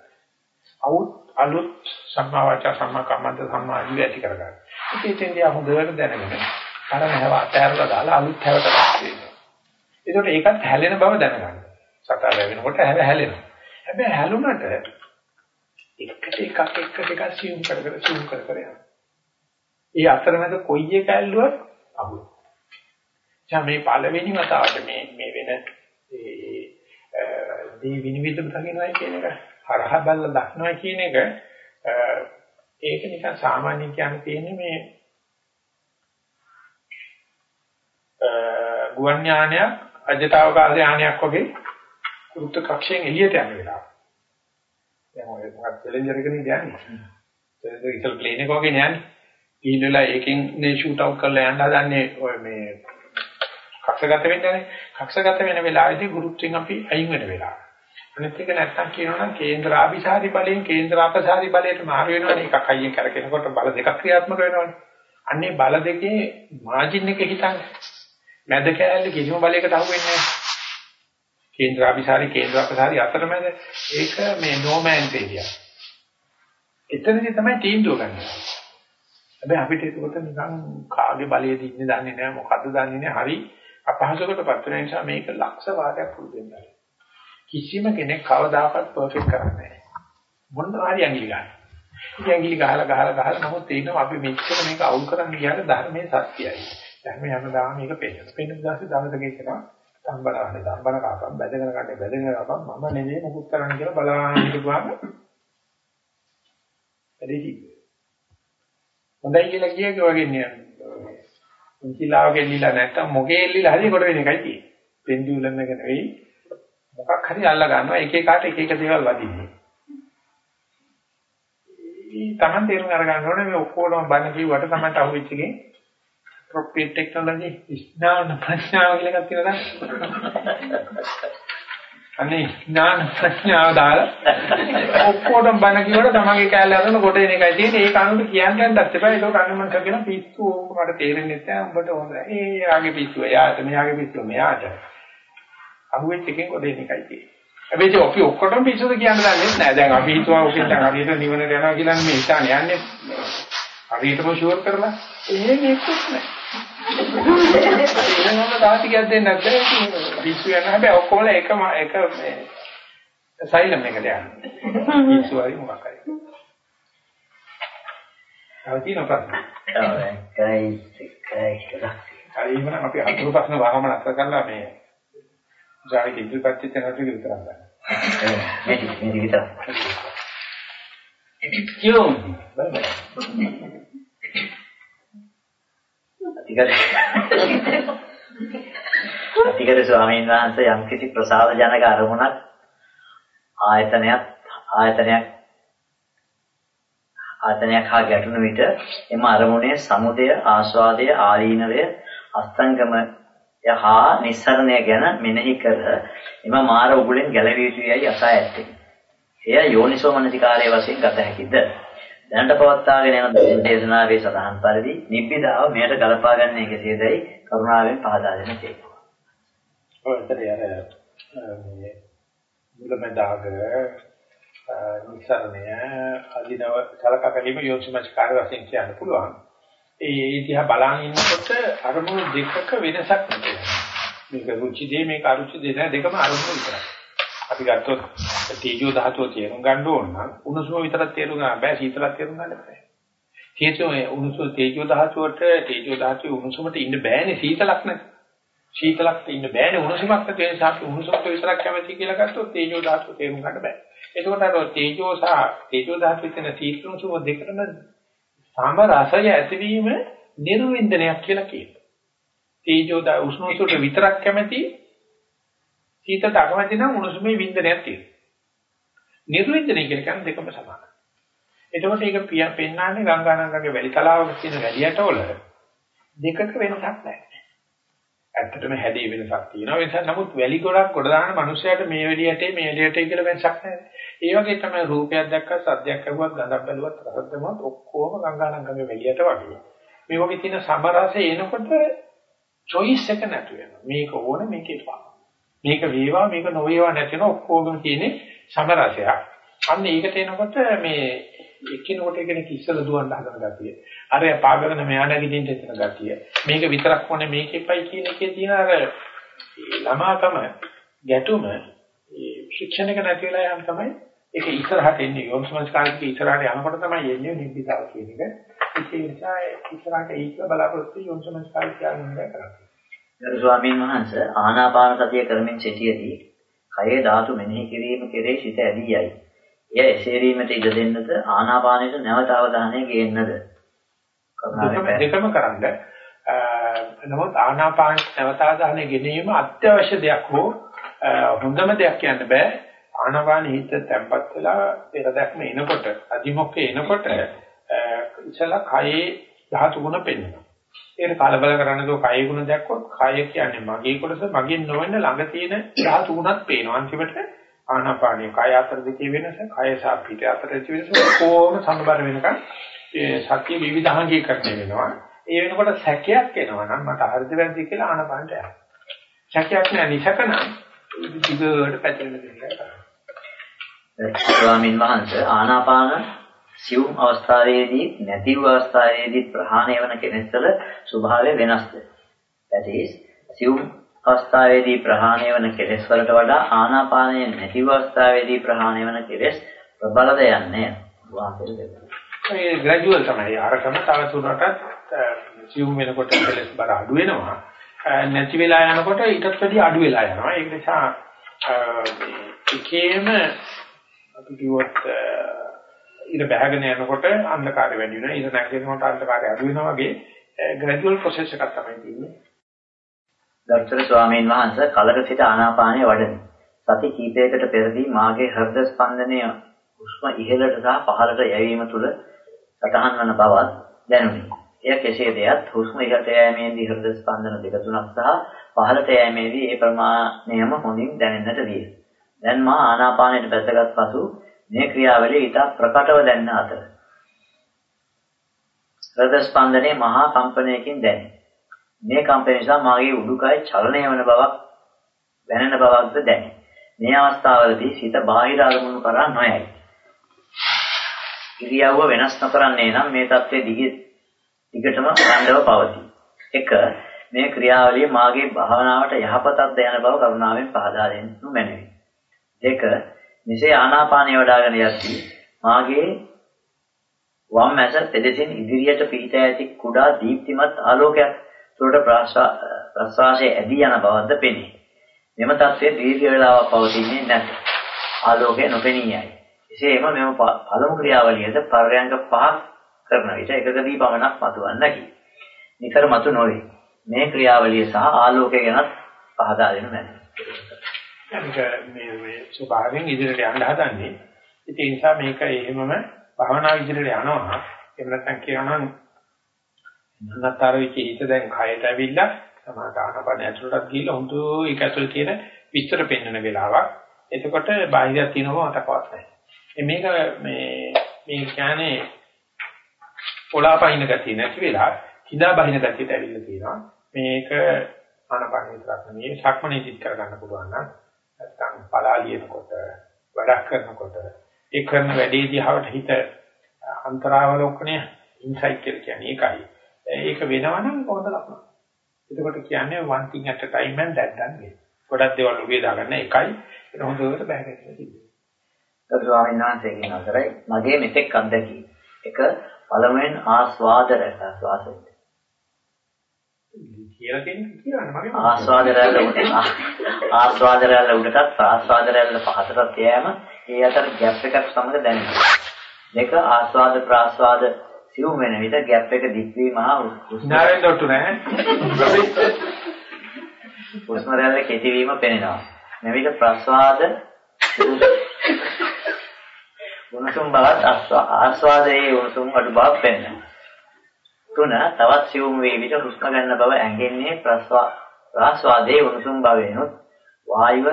අවුත් අලුත් සම්මා වාචා සම්මා කම්මන්ත සම්මා ජීව ඇති කරගන්න. ඉතින් ඉතින් හොඳට දැනගෙන අර නැව අතහැරලා දාලා අලුත් හැවට වෙනවා. ඒකට ඒකත් හැලෙන බව දැනගන්න. සතර වෙනකොට හැල හැලෙනවා. හැබැයි හැලුණට එකට එකක් එකට එකක් සියුම් කර කර සියුම් කර කර යනවා. ඒ අතරමැද කොයි එක ඇල්ලුවත් අහුවෙ. දැන් මේ පළවෙනි වතාවට මේ මේ වෙන ඒ දී විනිවිදම දකින්නයි කියන එක හරහා බැලලා දක්නවා කියන එක ඒක නිකන් සාමාන්‍ය කියන්න තියෙන්නේ මේ ගුවන් ඥානයක් අජතාවකාශ ඥානයක් වගේ කුරුත්ත කක්ෂයෙන් එළියට යන වෙලාව. දැන් ඔය මොකක්ද චැලෙන්ජර් එකනේ යන්නේ. ඒක ඉතල ප්ලේන් එක වගේ නෑනේ. ඊළඟලා ඒකෙන් නේ ෂූට් අවුට් කරලා යන්න හදන්නේ ඔය මේ කක්ෂගත වෙන්නේ කක්ෂගත වෙන වෙලාවේදී ගුරුත්වයෙන් අපි අයින් වෙන වෙලාව. අනිත් එක නැත්තම් කියනවා නම් කේන්ද්‍රාභිසාරි බලයෙන් කේන්ද්‍රාපසාරි බලයට මාරු වෙනවනේ එකක් අයියෙන් කරකිනකොට බල දෙකක් ක්‍රියාත්මක වෙනවනේ. අන්නේ බල දෙකේ මාජින් එක හිතන්නේ. මැද කෑල්ල කිසිම බලයකට අහු වෙන්නේ නැහැ. කේන්ද්‍රාභිසාරි කේන්ද්‍රාපසාරි අතරමැද ඒක මේ නොමෑන්ස් ඒරියා. එතනදී තමයි තීන්දුව ගන්න. හැබැයි අපිට ඒකට නිකන් කාගේ බලයේද ඉන්නේ දන්නේ නැහැ මොකද්ද දන්නේ නැහැ හරි අපහසුකටපත් වෙන නිසා මේක ලක්ෂ වාරයක් පුරුදු වෙනවා. කිසිම කෙනෙක් කවදාකවත් පර්ෆෙක්ට් කරන්නේ නැහැ. මොනවා හරි ඇඟිලි ගන්න. ඉතින් ඇඟිලි ගහලා ගහලා ගහලා නමුත් තේිනවා අපි මෙච්චර මේක අවුල් කරන්න ගියාට ධර්මයේ සත්‍යයි. ධර්මය හැමදාම මේක පෙන්නන. පෙන්නන දාසේ දවසක කියනවා සම්බරවන්නේ සම්බර කාපම් බැදගෙන ගන්න බැදගෙන කාපම් මම නෙවෙයි මොකුත් කරන්න කියලා බලන්න හිටපුවාම එදෙසි හොඳයි කියලා කියක වගේ නේ උන්තිලාවගේ লীලා නැත්තම් මොකේ লীලා හරි කොට වෙන එකයි තියෙන්නේ. පෙන්ඩියුලම් එක නෙවෙයි. මොකක් හරි අල්ල ගන්නවා. එක එකාට එක එක දේවල් වදින්නේ. ඊ තමන් තේරුම් අරගන්න ඕනේ මේ ඔක්කොම බණ කිව්වට තමන්ට අහුවෙච්ච එකේ appropriate technology ස්නාන ප්‍රඥාව කියලා එකක් තියෙනවා. අනේ ස්නාන ප්‍රඥාව දාලා ඔක්කොටම බණ කිව්වට තමන්ගේ කැලේ හදන කොට එන එකයි තියෙන්නේ. ඒක අනුව කියන්න යන්නත් එපා. ඒක කන්නමන් කියන පිස්සු මට තේරෙන්නේ නැහැ. උඹට හොඳ. ඒ යාගේ පිස්සු එයාට මෙයාගේ පිස්සු මෙයාට. අහුවෙච්ච එකෙන් කොට එන එකයි තියෙන්නේ. හැබැයි අපි ඔක්කොටම පිස්සුද කියන්න දන්නේ නැහැ. දැන් අපි හිතුවා ඔකෙන් දැන් හරියට නිවන යනවා කියලා මේ ඉතාලි යන්නේ හරියටම ෂුවර් කරලා එහෙම එක්කත් නැහැ. එහෙනම් තාටිකයක් දෙන්නේ නැද්ද? පිස්සු යන හැබැයි ඔක්කොම එකම එක මේ සයිලම් එකට යන්නේ. පිස්සු හරි මොකක් හරි. තව තියෙන ප්‍රශ්න. ඔව් අපි අතුරු ප්‍රශ්න වහම නැතර කරලා මේ ජානික ඉදිරිපත් වෙච්ච නැති විතරක් ගන්න. මේ මේ විතර. කියෝ. අතිගර ස්වාමීන් වහන්සේ යම්කිසි ප්‍රසාද ජනක අරමුණක් ආයතනයක් ආයතනයක් ආයතනයක් හා ගැටුණු විට එම අරමුණේ සමුදය ආස්වාදය ආලීනවය අස්තංගම යහා නිස්සරණය ගැන මෙනෙහි කර එම මාර උගුලෙන් ගැලවිය යුතුයයි අසා ඇත්තේ. එය යෝනිසෝ මනසිකාරයේ වශයෙන් ගත හැකිද? දැනට පවත්වාගෙන යන දේශනාවේ සඳහන් පරිදි නිබ්බිදාව මෙයට ගලපා ගන්නේ කෙසේදයි කරුණාවෙන් පහදා දෙන්න තියෙනවා. ඔය ඇත්තට අර මේ මුලමදාග නිසරණය අදිනව සලකා ගැනීම යෝනිසමස් කාර්ය වශයෙන් කියන්න පුළුවන්. ඒ ඉතිහා බලන් ඉන්නකොට අරමුණු දෙකක වෙනසක් නැහැ. මේක රුචි දෙය මේක අරුචි දෙය නෑ දෙකම අරමුණු විතරයි. අපි ගත්තොත් තේජෝ ධාතුව තේරුම් ගන්න ඕන නම් උණුසුම විතරක් තේරුම් ගන්න බෑ සීතලක් තේරුම් ගන්න බෑ. තේජෝ උණුසුම තේජෝ ධාතුවට තේජෝ ධාතුවේ උණුසුමට ඉන්න බෑනේ සීතලක් නැති. සීතලක් ඉන්න බෑනේ උණුසුමක් නැති ඒ නිසා උණුසුමට විතරක් කැමති කියලා ගත්තොත් තේජෝ ධාතුව තේරුම් ගන්න බෑ. එතකොට අර තේජෝ සහ තේජෝ ධාතුවේ තියෙන සීතල උණුසුම දෙකම සම රසය ඇතිවීම නිර්වින්දනයක් කියලා කියනවා. තේජෝ දා උෂ්ණෝසුට විතරක් කැමති සීතලට අකමැති නම් උණුසුමේ වින්දනයක් තියෙනවා. නිර්වින්දනය කියලා කියන්නේ දෙකම සමානයි. එතකොට ඒක පෙන්වන්නේ ගංගානංගගේ වැලි තලාවක තියෙන වැලියට වල දෙකක වෙනසක් නැහැ. ඇත්තටම හැදී වෙනසක් තියෙනවා. ඒ නිසා නමුත් වැලි ගොඩක් ගොඩ දාන මිනිස්සයාට මේ වැලියට මේ වැලියට කියලා වෙනසක් නැහැ. ඒ වගේ තමයි රූපයක් දැක්කත් සද්දයක් ඇහුවත් ගඳක් බැලුවත් රසක් දැමුවත් ඔක්කොම ගංගානංගගේ වැලියට වගේ. මේ වගේ තියෙන සමරසය එනකොට choice එක නැතු වෙනවා. මේක ඕන මේක එපා. මේක වේවා මේක නොවේවා නැතින ඔක්කොගම තියෙන්නේ සමරසයක්. අන්න ඒකට එනකොට මේ එකිනෙකට කෙනෙක් ඉස්සලා දුවන්න හදන ගතිය. අර පාගගෙන මෙයා නැගිටින්න එතන ගතිය. මේක විතරක් ඕනේ මේකෙපයි කියන එකේ තියෙන අර ළමාකම ගැටුම ශික්ෂණයක නැති වෙලා යන තමයි ඒක ඉස්සරහට එන්නේ යොම්සමස්කාරික ඉස්සරහට යනකොට තමයි එන්නේ නිබ්බිතාව කියන එක. ඒ නිසා ඉස්සරහට ඒක බලාපොරොත්තු යොම්සමස්කාරික කියන්නේ කරන්නේ. ස්වාමීන් වහන්සේ ආනාපාන සතිය කරමින් සිටියේදී කයේ ධාතු මෙනෙහි කිරීම කෙරේ සිත ඇදී යයි. එය එසේ වීමට ඉඩ දෙන්නද ආනාපානයට නැවත අවධානය ගේන්නද? දෙකම කරන්න. නමුත් ආනාපාන නැවත අවධානය ගැනීම අත්‍යවශ්‍ය දෙයක් හෝ හොඳම දෙයක් කියන්න බෑ. ආනාපාන හිත තැම්පත් වෙලා පෙර දැක්ම එනකොට අදිමොක්කේ එනකොට ඉතලා කයේ ධාතු ගුණ පෙන්වනවා. ඒක කලබල කරන්න දෝ කය ගුණ දැක්කොත් කය කියන්නේ මගේ කොටස මගේ නොවන ළඟ තියෙන ධාතු ගුණත් පේනවා. අන්තිමට ආනාපානිය කය අතර දෙකේ වෙනස, කය සහ පිට අතර දෙකේ වෙනස කොහොම සම්බර වෙනකන් ඒ සත්‍ය විවිධාංගීකරණය වෙනවා. ඒ වෙනකොට සැකයක් එනවා නම් මට හරිද වැරදි කියලා ආනාපානට යනවා. සැකයක් නෑ නිසකන දිගට පැතිරෙන දෙයක්. ස්වාමීන් වහන්සේ ආනාපාන සියුම් අවස්ථාවේදී නැති වූ අවස්ථාවේදී ප්‍රහාණය වන කෙනෙක්වල ස්වභාවය වෙනස්ද? that is සියුම් අවස්ථාවේදී ප්‍රහාණය වන කෙලෙස් වලට වඩා ආනාපානයේ නැති වූ අවස්ථාවේදී ප්‍රහාණය වන කෙලෙස් ප්‍රබලද යන්නේ වාසය දෙන්න. ඒ ග්‍රැජුවල් තමයි අරකම තව තුනටත් සියුම් වෙනකොට කෙලෙස් බර අඩු වෙනවා. නැති වෙලා යනකොට ඊටත් වැඩි අඩු වෙලා යනවා. ඒක නිසා එකේම අපි කිව්වොත් ඉර බහගෙන යනකොට අන්ධකාරය වැඩි වෙනවා. ඉර නැගෙනකොට අන්ධකාරය අඩු වෙනවා වගේ ග්‍රැජුවල් ප්‍රොසෙස් එකක් තමයි තියෙන්නේ. දර්ශන ස්වාමීන් වහන්සේ කලක සිට ආනාපානය වඩමි. සති කීපයකට පෙරදී මාගේ හෘද ස්පන්දනය උෂ්ම ඉහළට සහ පහළට යැවීම තුළ සටහන් වන බවත් දැනුනි. එය කෙසේ දෙයත් හුස්ම ඉහළට යෑමේදී හෘද ස්පන්දන දෙක තුනක් සහ පහළට යෑමේදී ඒ ප්‍රමාණයම හොඳින් දැනෙන්නට විය. දැන් මා ආනාපානයට බැසගත් පසු මේ ක්‍රියාවලිය ඊට ප්‍රකටව දැනෙන අතර හෘද ස්පන්දනයේ මහා කම්පනයකින් දැනේ. මේ කම්පනය නිසා මාගේ උඩුකය චලනය වන බවක් දැනෙන බවක්ද දැනේ. මේ අවස්ථාවලදී සිත බාහිර අරමුණු කරා නොයයි. ඉරියව්ව වෙනස් නොකරන්නේ නම් මේ தත්ත්වයේ දිග දිගටම අඛණ්ඩව පවතී. 1. මේ ක්‍රියාවලිය මාගේ භාවනාවට යහපතක්ද යන බව කරුණාවෙන් පහදා දෙන්නු මැනවි. 2. මෙසේ ආනාපානය වඩ아가න යද්දී මාගේ වම් මැස දෙදෙසින් ඉදිරියට පිහිට ඇති කුඩා දීප්තිමත් ආලෝකයක් තුළට ප්‍රසවාසයේ ඇදී යන බවද පෙනේ. මෙම தත්ත්වය දීර්ඝ වේලාවක් පවතින්නේ නැත. ආලෝකය නොපෙනී යයි. එසේම මෙම පළමු ක්‍රියාවලියද පරයන්ක පහක් කරන විට එකකදී පමණක් මතුවන්නේ නැකි. නිතර මතු නොවේ. මේ ක්‍රියාවලිය සහ ආලෝකය ගැන පහදා දෙනු මැනවි. මේ මේ ස්වභාවයෙන් ඉදිරියට යන්න හදන්නේ. ඒ නිසා මේක එහෙමම භවනා ඉදිරියට යනවා. එහෙම නැත්නම් කියනවා නන්නතර වෙච්ච හිත දැන් කයට ඇවිල්ලා සමාදානපණ ඇතුළට ගිහිල්ලා හුදු ඒක ඇතුළේ තියෙන විස්තර පෙන්වන වෙලාවක්. එතකොට බාහිරයක් තියෙනවා මතකවත් නැහැ. මේක මේ මේ කියන්නේ පොළාපයින් ගතිය නැති වෙලා හිඳා බහින ගතියට ඇවිල්ලා තියෙනවා. මේක ආනපන විතරක් නෙවෙයි සක්මණේ සිත් කරගන්න පුළුවන් නම් නැත්නම් පලාලියනකොට වැඩක් කරනකොට ඒ කරන වැඩේ දිහාවට හිත අන්තරාවලෝකණය ඉන්සයිට් කියලා කියන්නේ ඒකයි. ඒක වෙනවනම් කොහොමද ලකුණ? එතකොට කියන්නේ one thing at a time and that done way. ගොඩක් දේවල් උගේ දාගන්න එකයි ඒක හොඳට බහැරගෙන තිබෙනවා. ඒක ස්වාමීන් වහන්සේගෙන් අතරයි මගේ මෙතෙක් අත්දැකීම. එක පළමුවෙන් ආස්වාද රස ආස්වාදය. කියලා කියන්නේ කියන්න මගේ ආස්වාද රැල්ල උඩ ආස්වාද රැල්ල උඩටත් ප්‍රාස්වාද රැල්ල පහතටත් යෑම ඒ අතර ગેප් එකක් සමග දැනෙනවා. දෙක ආස්වාද ප්‍රාස්වාද සිව් වෙන විට ગેප් එක දික් වීම හා උස්නාවෙන් දොට්ටු නැහැ. උස්ම රැල්ල කෙටි වීම පෙනෙනවා. මෙවිට ප්‍රාස්වාද උණුසුම් බවත් ආස්වාදයේ උණුසුම් අඩු බවක් පෙනෙනවා. තුන තවත් සිවුම් වේ විට හුස්ම ගන්න බව ඇඟෙන්නේ ප්‍රාස්වාදයේ උණුසුම් බවෙනුත් වායුව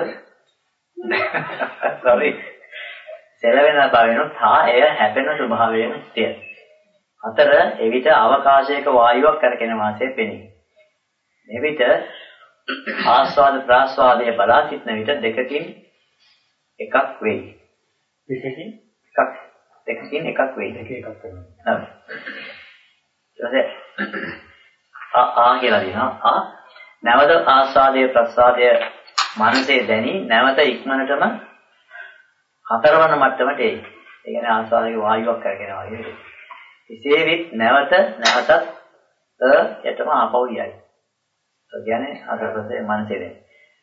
sorry සෙලවෙන බවෙනුත් හා එය හැපෙන ස්වභාවයෙන් තිය. හතර එවිට අවකාශයක වායුවක් කරගෙන වාසයේ පෙනේ. එවිට ආස්වාද ප්‍රාස්වාදයේ බලා සිටන විට දෙකකින් එකක් වෙයි. දෙකකින් එකක් දෙකකින් එකක් වෙයි. දෙක එකක් වෙනවා. ඊට ආ ආ කියලා දිනවා. ආ නැවත ආස්වාදයේ ප්‍රස්වාදයේ මනසේ දැනි නැවත ඉක්මනටම හතරවන මට්ටමට එයි. ඒ කියන්නේ ආස්වාදයේ වායුවක් කරගෙන වගේ. එසේ විත් නැවත නැවතත් යටම ආපහු යයි. ඒ කියන්නේ අතරපස්සේ මනසේ දැනි.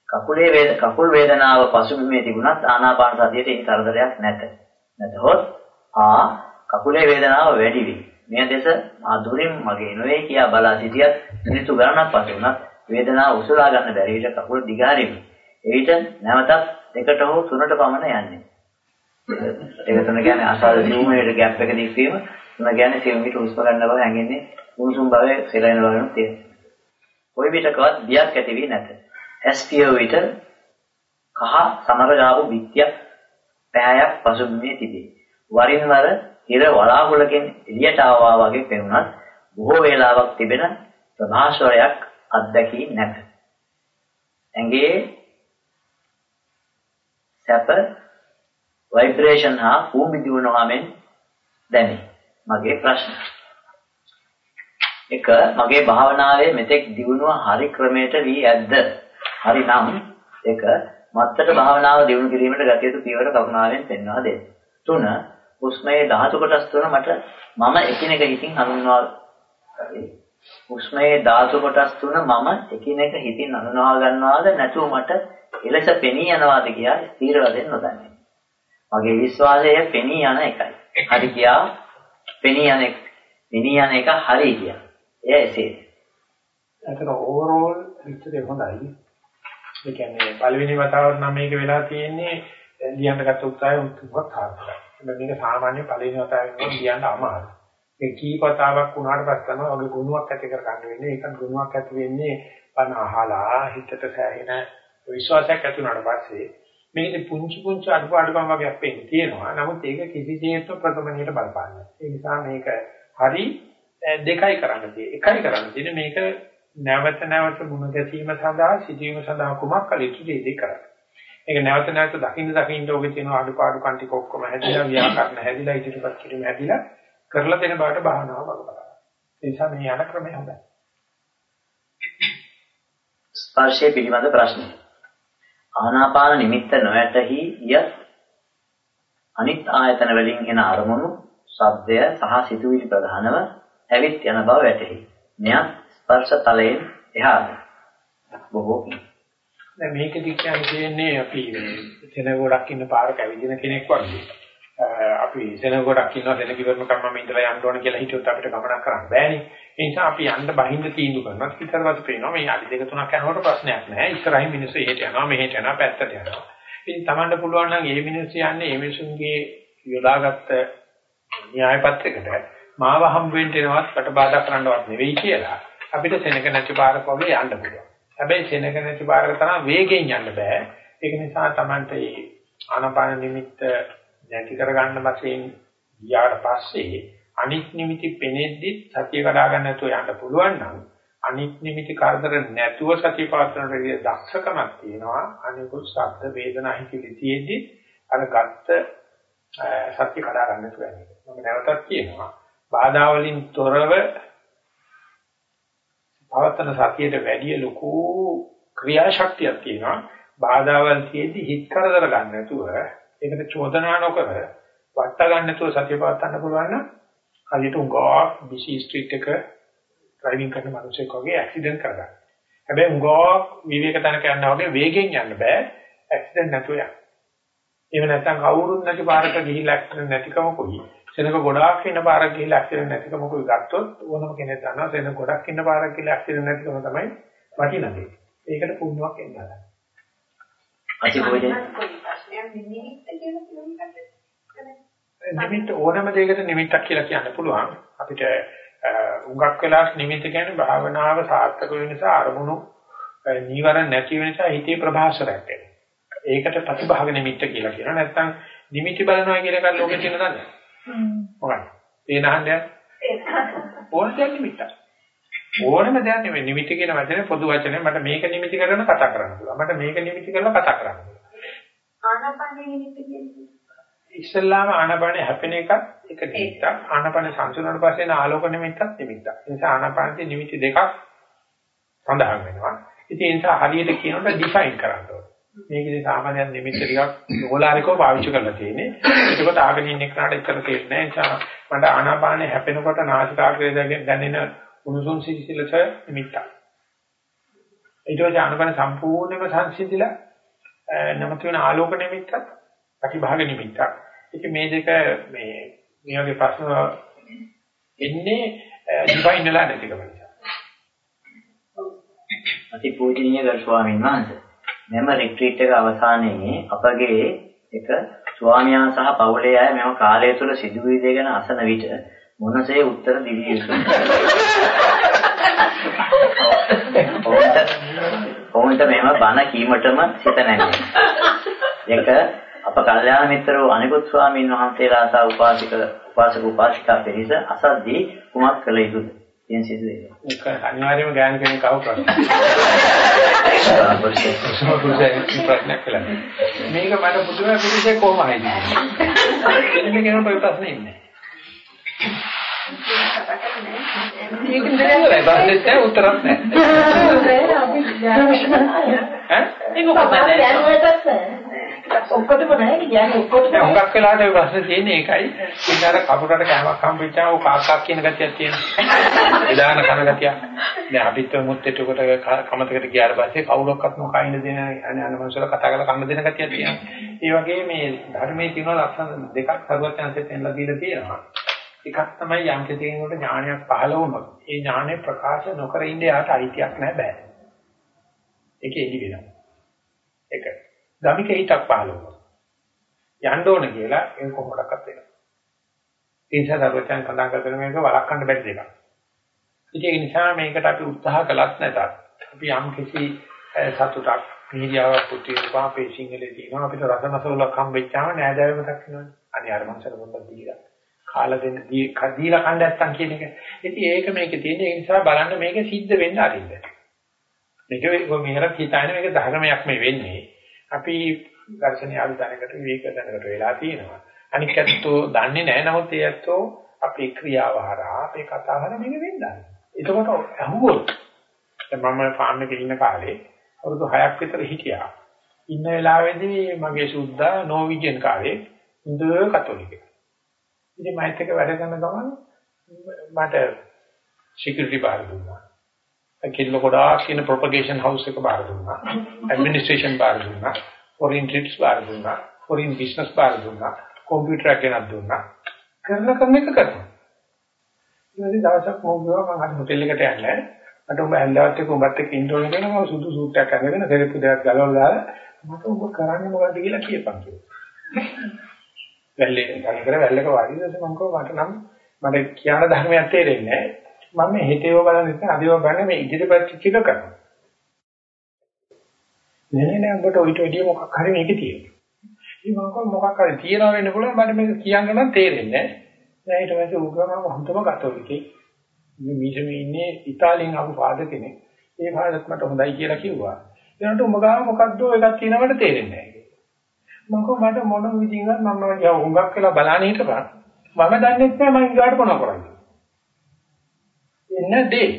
කකුලේ වේද කකුල් වේදනාව පසුබිමේ තිබුණත් ආනාපාන සතියේ ඒ තරදරයක් නැත. නැතහොත් ආ කකුලේ වේදනාව වැඩි වෙයි. මේ දෙස අදුරින් මගේ නොවේ කියා බලා සිටියත් මිනිත්තු ගණනක් පසු වුණත් වේදනාව උසලා ගන්න බැරි විට කකුල දිගාරිමි. එවිට නැවතත් දෙකට හෝ තුනට පමණ යන්නේ. ඒක තුන කියන්නේ අසාද සිවුමේට ગેප් එක දික්වීම තුන කියන්නේ සිවුමේට හුස්ම ගන්න බව හැඟෙන්නේ උණුසුම් භාවයේ සෙලෙන බවනුත් තියෙනවා. කොයි විටකවත් බියක් ඇති වී නැත. ඇස්පියෝ විට කහ සමර ගාපු බිත්තියක් පෑයක් පසුබිමේ තිබේ. වරින් වර ඉර වලාකුළකින් එළියට ආවා වගේ පෙනුනත් බොහෝ වේලාවක් තිබෙන ප්‍රභාෂරයක් අත්දැකී නැත. ඇඟේ සැප ভাইබ්‍රේෂන් හා භූමි දිනුවාමෙන් දැනේ. මගේ ප්‍රශ්න. එක මගේ භාවනාවේ මෙතෙක් දිනුව හරි ක්‍රමයට වී ඇද්ද? හරි නම් එක මත්තර භාවනාව දිනු කිරීමට ගත යුතු පියවර කරුණාවෙන් පෙන්වා දෙන්න. තුන හුස්මේ ධාතු කොටස් තුන මට මම එකිනෙක හිතින් හඳුන්වා හුස්මේ ධාතු කොටස් තුන මම එකිනෙක හිතින් හඳුන්වා ගන්නවාද නැතුව මට එලෙස පෙනී යනවාද කියා ස්ථීර වශයෙන් නොදන්නේ. මගේ විශ්වාසය පෙනී යන එකයි. හරි කියා පෙනී යන එක පෙනී යන එක හරි කියා. එය එසේ. ඒකට ඕවරෝල් පික්චර් එක හොඳයි. ඒ කියන්නේ පළවෙනි වතාවට නම් මේක වෙලා තියෙන්නේ ලියන්න ගත්ත උත්සාහය උත්සාහවත් සාර්ථකයි. මේක සාමාන්‍ය පළවෙනි වතාවෙන් නම් ලියන්න අමාරුයි. ඒ කී වතාවක් වුණාට පස්සේ තමයි ඔගේ ගුණයක් ඇති කර ගන්න වෙන්නේ. ඒකත් ගුණයක් ඇති වෙන්නේ බණ අහලා හිතට සෑහෙන විශ්වාසයක් ඇති වුණාට පස්සේ මේකේ පුංචි පුංචි අඩුපාඩුකම් වගේ අපෙන් තියෙනවා. නමුත් ඒක කිසිසේත්ම ප්‍රථමණයට බලපාන්නේ. ඒ නිසා මේක හරි දෙකයි කරන්න තියෙන්නේ. එකයි කරන්න තියෙන්නේ මේක නැවත නැවත මුණ ගැසීම සඳහා සිටීම සඳහා කුමක් කළ යුතුද ඒ කරන්නේ. ඒක නැවත නැවත දකින්න දකින්න ඔගේ තියෙන අඩුපාඩුකම් ටික ඔක්කොම හැදිලා ව්‍යාකරණ හැදිලා ඉදිරිපත් කිරීම හැදිලා කරලා දෙන බාට භාවනාව බලපං. ඒ නිසා මේ යන ක්‍රමය හොඳයි. ස්පර්ශයේ පිළිබඳ ප්‍රශ්නය. ආනාපාන නිමිත්ත නොයටහි යත් අනිත් ආයතන වලින් එන අරමුණු, ශබ්දය සහ සිතුවිලි ප්‍රධානව ඇවිත් යන බව වැටහි. මෙයත් ස්පර්ශ තලයෙන් එහාට. බොහෝ දැන් මේකෙදි කියන්නේ අපි එතන ගොඩක් ඉන්න පාරක ඇවිදින කෙනෙක් වගේ. අපි සෙනඟ ගොඩක් ඉන්නවා සෙනඟ ඉවරම කම්ම ඉඳලා යන්න ඕන කියලා හිතුවොත් අපිට ගමනක් කරන්න බෑනේ. ඒ නිසා අපි යන්න බහින්න තීන්දුව කරනවා. පිටරවත් පේනවා මේ අඩි දෙක තුනක් යනකොට ප්‍රශ්නයක් නැහැ. ඉස්සරහින් මිනිස්සු එහෙට යනවා මෙහෙට යනවා පැත්තට යනවා. ඉතින් Tamanට පුළුවන් නම් මේ මිනිස්සු යන්නේ මේ මිනිසුන්ගේ යොදාගත්ත න්‍යාය පත්‍රයකට මාව හම් වෙන්න එනවත් කට බාධා කරන්නවත් නෙවෙයි කියලා අපිට සෙනඟ නැති පාරක වගේ යන්න පුළුවන්. හැබැයි සෙනඟ නැති පාරක තරම් වේගෙන් යන්න බෑ. ඒක නිසා Tamanට මේ ආනපාන නිමිත්ත නැති කරගන්න වශයෙන් ගියාට පස්සේ අනිත් නිමිති පෙනෙද්දි සතිය කඩා ගන්න නැතුව යන්න පුළුවන් නම් අනිත් නිමිති කරදර නැතුව සතිය පවත්වන විදිහ දක්ෂකමක් තියෙනවා අනිකුත් ශබ්ද වේදනා හිතිවිතියෙදි අර ගත්ත සතිය කඩා ගන්න නැතුව යන්නේ. මම නැවතත් කියනවා බාධා වලින් තොරව පවත්වන සතියට වැඩිය ලොකු ක්‍රියාශක්තියක් තියෙනවා. බාධාවල් තියෙද්දි හිත කරදර ගන්න නැතුව ඒකට චෝදනා නොකර වට ගන්න නැතුව සතිය පවත්වන්න පුළුවන් නම් හරියට උංගා බිසි ස්ට්‍රීට් එක ඩ්‍රයිවිං කරන මිනිහෙක් වගේ ඇක්සිඩන්ට් කරගන්න. හැබැයි උංගා විවේක තැනක යනවා වගේ වේගෙන් යන්න බෑ ඇක්සිඩන්ට් නැතුව යන්න. එහෙම නැත්නම් කවුරුත් නැති පාරක ගිහිල්ලා ඇක්සිඩන්ට් නැතිකම කොයි. සෙනඟ ගොඩාක් ඉන්න පාරක ගිහිල්ලා ඇක්සිඩන්ට් නැතිකම කොයි ගත්තොත් ඕනම කෙනෙක් දන්නවා සෙනඟ ගොඩක් ඉන්න පාරක ගිහිල්ලා ඇක්සිඩන්ට් නැතිකම තමයි වටිනදේ. ඒකට පුණුවක් එන්න ගන්න. අතිපෝජන නිමිත්ත ඕනම දෙයකට නිමිත්තක් කියලා කියන්න පුළුවන්. අපිට උඟක් වෙලාවට නිමිත්ත කියන්නේ භාවනාව සාර්ථක වෙන නිසා අරමුණු නීවරණ නැති වෙන නිසා හිතේ ප්‍රභාසරයක් එනවා. ඒකට ප්‍රතිභාග නිමිත්ත කියලා කියනවා. නැත්නම් නිමිති බලනවා කියන එක ලෝකේ තියෙන දන්නේ. මොකක්ද? ඒ නහන්නේ ඕන දෙයක් නිමිත්තක්. ඕනම දෙයක් නෙමෙයි නිමිති කියන වචනේ පොදු වචනේ මට මේක නිමිති කරගෙන කතා කරන්න පුළුවන්. මට මේක නිමිති කරලා කතා කරන්න පුළුවන්. ආනාපානේ නිමිති කියන්නේ ඉස්සල්ලාම ආනාපානේ හැපෙන එකත් එක නිමිත්තක්. ආනාපානේ සංසුනන පස්සේ ආලෝක නිමිත්තක් නිමිත්තක්. ඒ නිසා ආනාපානයේ නිමිති දෙකක් සඳහන් වෙනවා. ඉතින් ඒ නිසා හරියට කියනකොට ඩිෆයින් කරන්න ඕනේ. මේකේ සාමාන්‍යයෙන් නිමිත්ත ටිකක් ඕලාරිකව පාවිච්චි කරලා තියෙන්නේ. ඒකත් ආගෙන ඉන්න එකට ඉතර තේරෙන්නේ නැහැ. ඒ නිසා මට ආනාපානේ හැපෙනකොට නාසිකාග්‍රේ දැනෙන උණුසුම් සිසිලස නිමිත්තක්. ඊට පස්සේ ආනාපාන සම්පූර්ණයෙන්ම සංසිඳිලා නමත වෙන ආලෝක නිමිත්තක්, ප්‍රතිභාග නිමිත්තක්. ඉතින් මේ දෙක මේ මේ වගේ ප්‍රශ්න එන්නේ ඩිෆයින් වෙලා නැතිකම නිසා. අති පූජනීය ගරු ස්වාමීන් වහන්සේ මෙම රිට්‍රීට් එක අවසානයේ අපගේ එක ස්වාමියා සහ පවුලේ අය මෙම කාර්යය තුළ සිදුවී දේ ගැන අසන විට මොනසේ උත්තර දෙවිය යුතුද? ඔවුන්ට මේව බන කීමටම සිත නැගෙනවා. එක අප කල්යාණ මිත්‍ර වූ අනිකුත් ස්වාමීන් වහන්සේලා සහ උපාසික උපාසක උපාසිකා පිරිස අසද්දී කුමක් කළ යුතුද? කියන සිදු වෙනවා. ඒක අනිවාර්යයෙන්ම ගෑනු කෙනෙක් අහු ප්‍රශ්න. ප්‍රශ්නයක් කළා. මේක මට පුදුම පිළිසෙ කොහොම හයිද? කෙනෙක් කෙනෙකුට ප්‍රශ්නේ ඉන්නේ. ඒක නේද? ප්‍රශ්නෙත් නැහැ උත්තරත් නැහැ. ඈ? ඒක කොහොමද? ඔක්කොටම නැහැ කියන්නේ ඔක්කොටම දැන් හුඟක් වෙලාවට මේ ප්‍රශ්නේ තියෙන්නේ ඒකයි. ඉතින් අර කපුටට කෑමක් හම්බෙච්චා ਉਹ කාක්කා කියන ගතියක් තියෙනවා. එදාන කන ගතියක්. දැන් අපිත් මුත්තේට කොට කමතකට ගියාට පස්සේ කවුරක්වත් නොකයින් දෙන අනේ අන මනුස්සල කතා කරලා කන්න දෙන ගතියක් තියෙනවා. ඒ වගේ මේ ධර්මයේ තියෙන ලක්ෂණ දෙකක් සර්වඥාන්සෙත් එන්නලා දීලා තියෙනවා. එකක් තමයි යම් කෙනෙකුට ඥානයක් පහළ වුණොත් ඒ ඥානෙ ප්‍රකාශ නොකර ඉන්න යාට අයිතියක් නැහැ බෑ. ඒක එලි වෙනවා. ගමික හිතක් පහළ වුණා. යන්න ඕන කියලා ඒක කොහොමඩක්වත් වෙනවා. ඒ නිසා දරුවචන් සඳහන් කරන මේක වළක්වන්න බැරි දෙයක්. ඉතින් ඒ නිසා මේකට අපි උත්සාහ කළත් නැතත් අපි යම් කිසි සතුටක් මීඩියාවක් පුතියපා අපේ සිංහලේ තියෙනවා අපිට රසනසලක් හම්බෙච්චාම නෑදෑයම මතක් වෙනවනේ. අනේ අර මංසල පොඩ්ඩක් දීලා. කාලා දෙන්න දීලා කන්න නැත්තම් කියන එක. ඉතින් ඒක මේකේ තියෙන ඒ නිසා බලන්න මේක සිද්ධ වෙන්න අරින්න. මේක මෙහෙරත් හිතාගෙන මේක ධර්මයක් මේ වෙන්නේ. අපි දර්ශනීය අනුදානකට විවේක දැනකට වෙලා තියෙනවා. අනික ඇත්තෝ දන්නේ නැහැ නමුත් ඒ ඇත්තෝ අපේ ක්‍රියාව හරහා අපේ කතාව හරහා මේක වෙන්නේ. එතකොට අහුවොත් මම ෆාම් එකේ ඉන්න කාලේ අවුරුදු 6ක් විතර හිටියා. ඉන්න වෙලාවේදී මගේ සුද්දා නෝවිජන් කාලේ හොඳ කතෝලිකයෙක්. ඉතින් මයිත් එක වැඩ කරන ගමන් මට සිකියුරිටි බාර දුන්නා. කිල්ල ගොඩාක් කියන ප්‍රොපගේෂන් හවුස් එක බාර දුන්නා. ඇඩ්මිනිස්ට්‍රේෂන් බාර දුන්නා. ෆොරින් ට්‍රිප්ස් බාර දුන්නා. ෆොරින් බිස්නස් බාර දුන්නා. කම්පියුටර් එක ගෙනත් දුන්නා. කරන කරන එක කරනවා. ඊට දවසක් මොකද මම හොටෙල් එකට යන්නේ. මට උඹ හැන්දාවත් එක්ක උඹත් එක්ක ඉන්න ඕනේ කියලා මම සුදු සූට් එකක් අරගෙන සෙරප්පු දෙකක් ගලවලා දාලා මට උඹ කරන්නේ මොකද්ද කියලා කියපන් කිව්වා. වැල්ලේ ගලකර වැල්ලක වාඩි වෙලා මම කිව්වා මට නම් මට කියන ධර්මයක් තේරෙන්නේ නැහැ. මම හිතේව බලන නිසා අදේව බලන්නේ මේ ඉදිරිපත් කිල කරනවා. නෑ නෑ උඹට ඔයිට වැඩිය මොකක් හරි මේකේ තියෙනවා. ඉතින් මම කිව්වා මොකක් හරි තියනවා වෙන්න පුළුවන් මට මේක කියන්න නම් තේරෙන්නේ නැහැ. ඊට පස්සේ උගම හොඳම කතෝලිකේ මේ මිෂමේ ඉන්නේ ඉතාලියෙන් ආපු ෆාදර් කෙනෙක්. ඒ ෆාදර්ත් මට හොඳයි කියලා කිව්වා. ඒනට උඹ ගාව මොකද්ද එකක් තියෙනවට තේරෙන්නේ නැහැ. මම කිව්වා මට මොන විදිහකින්වත් මම ගියා හුඟක් වෙලා බලන්න හිටපන්. මම දන්නේ නැහැ මම ඊගාට මොනව කරන්නේ. එන්න දෙයි.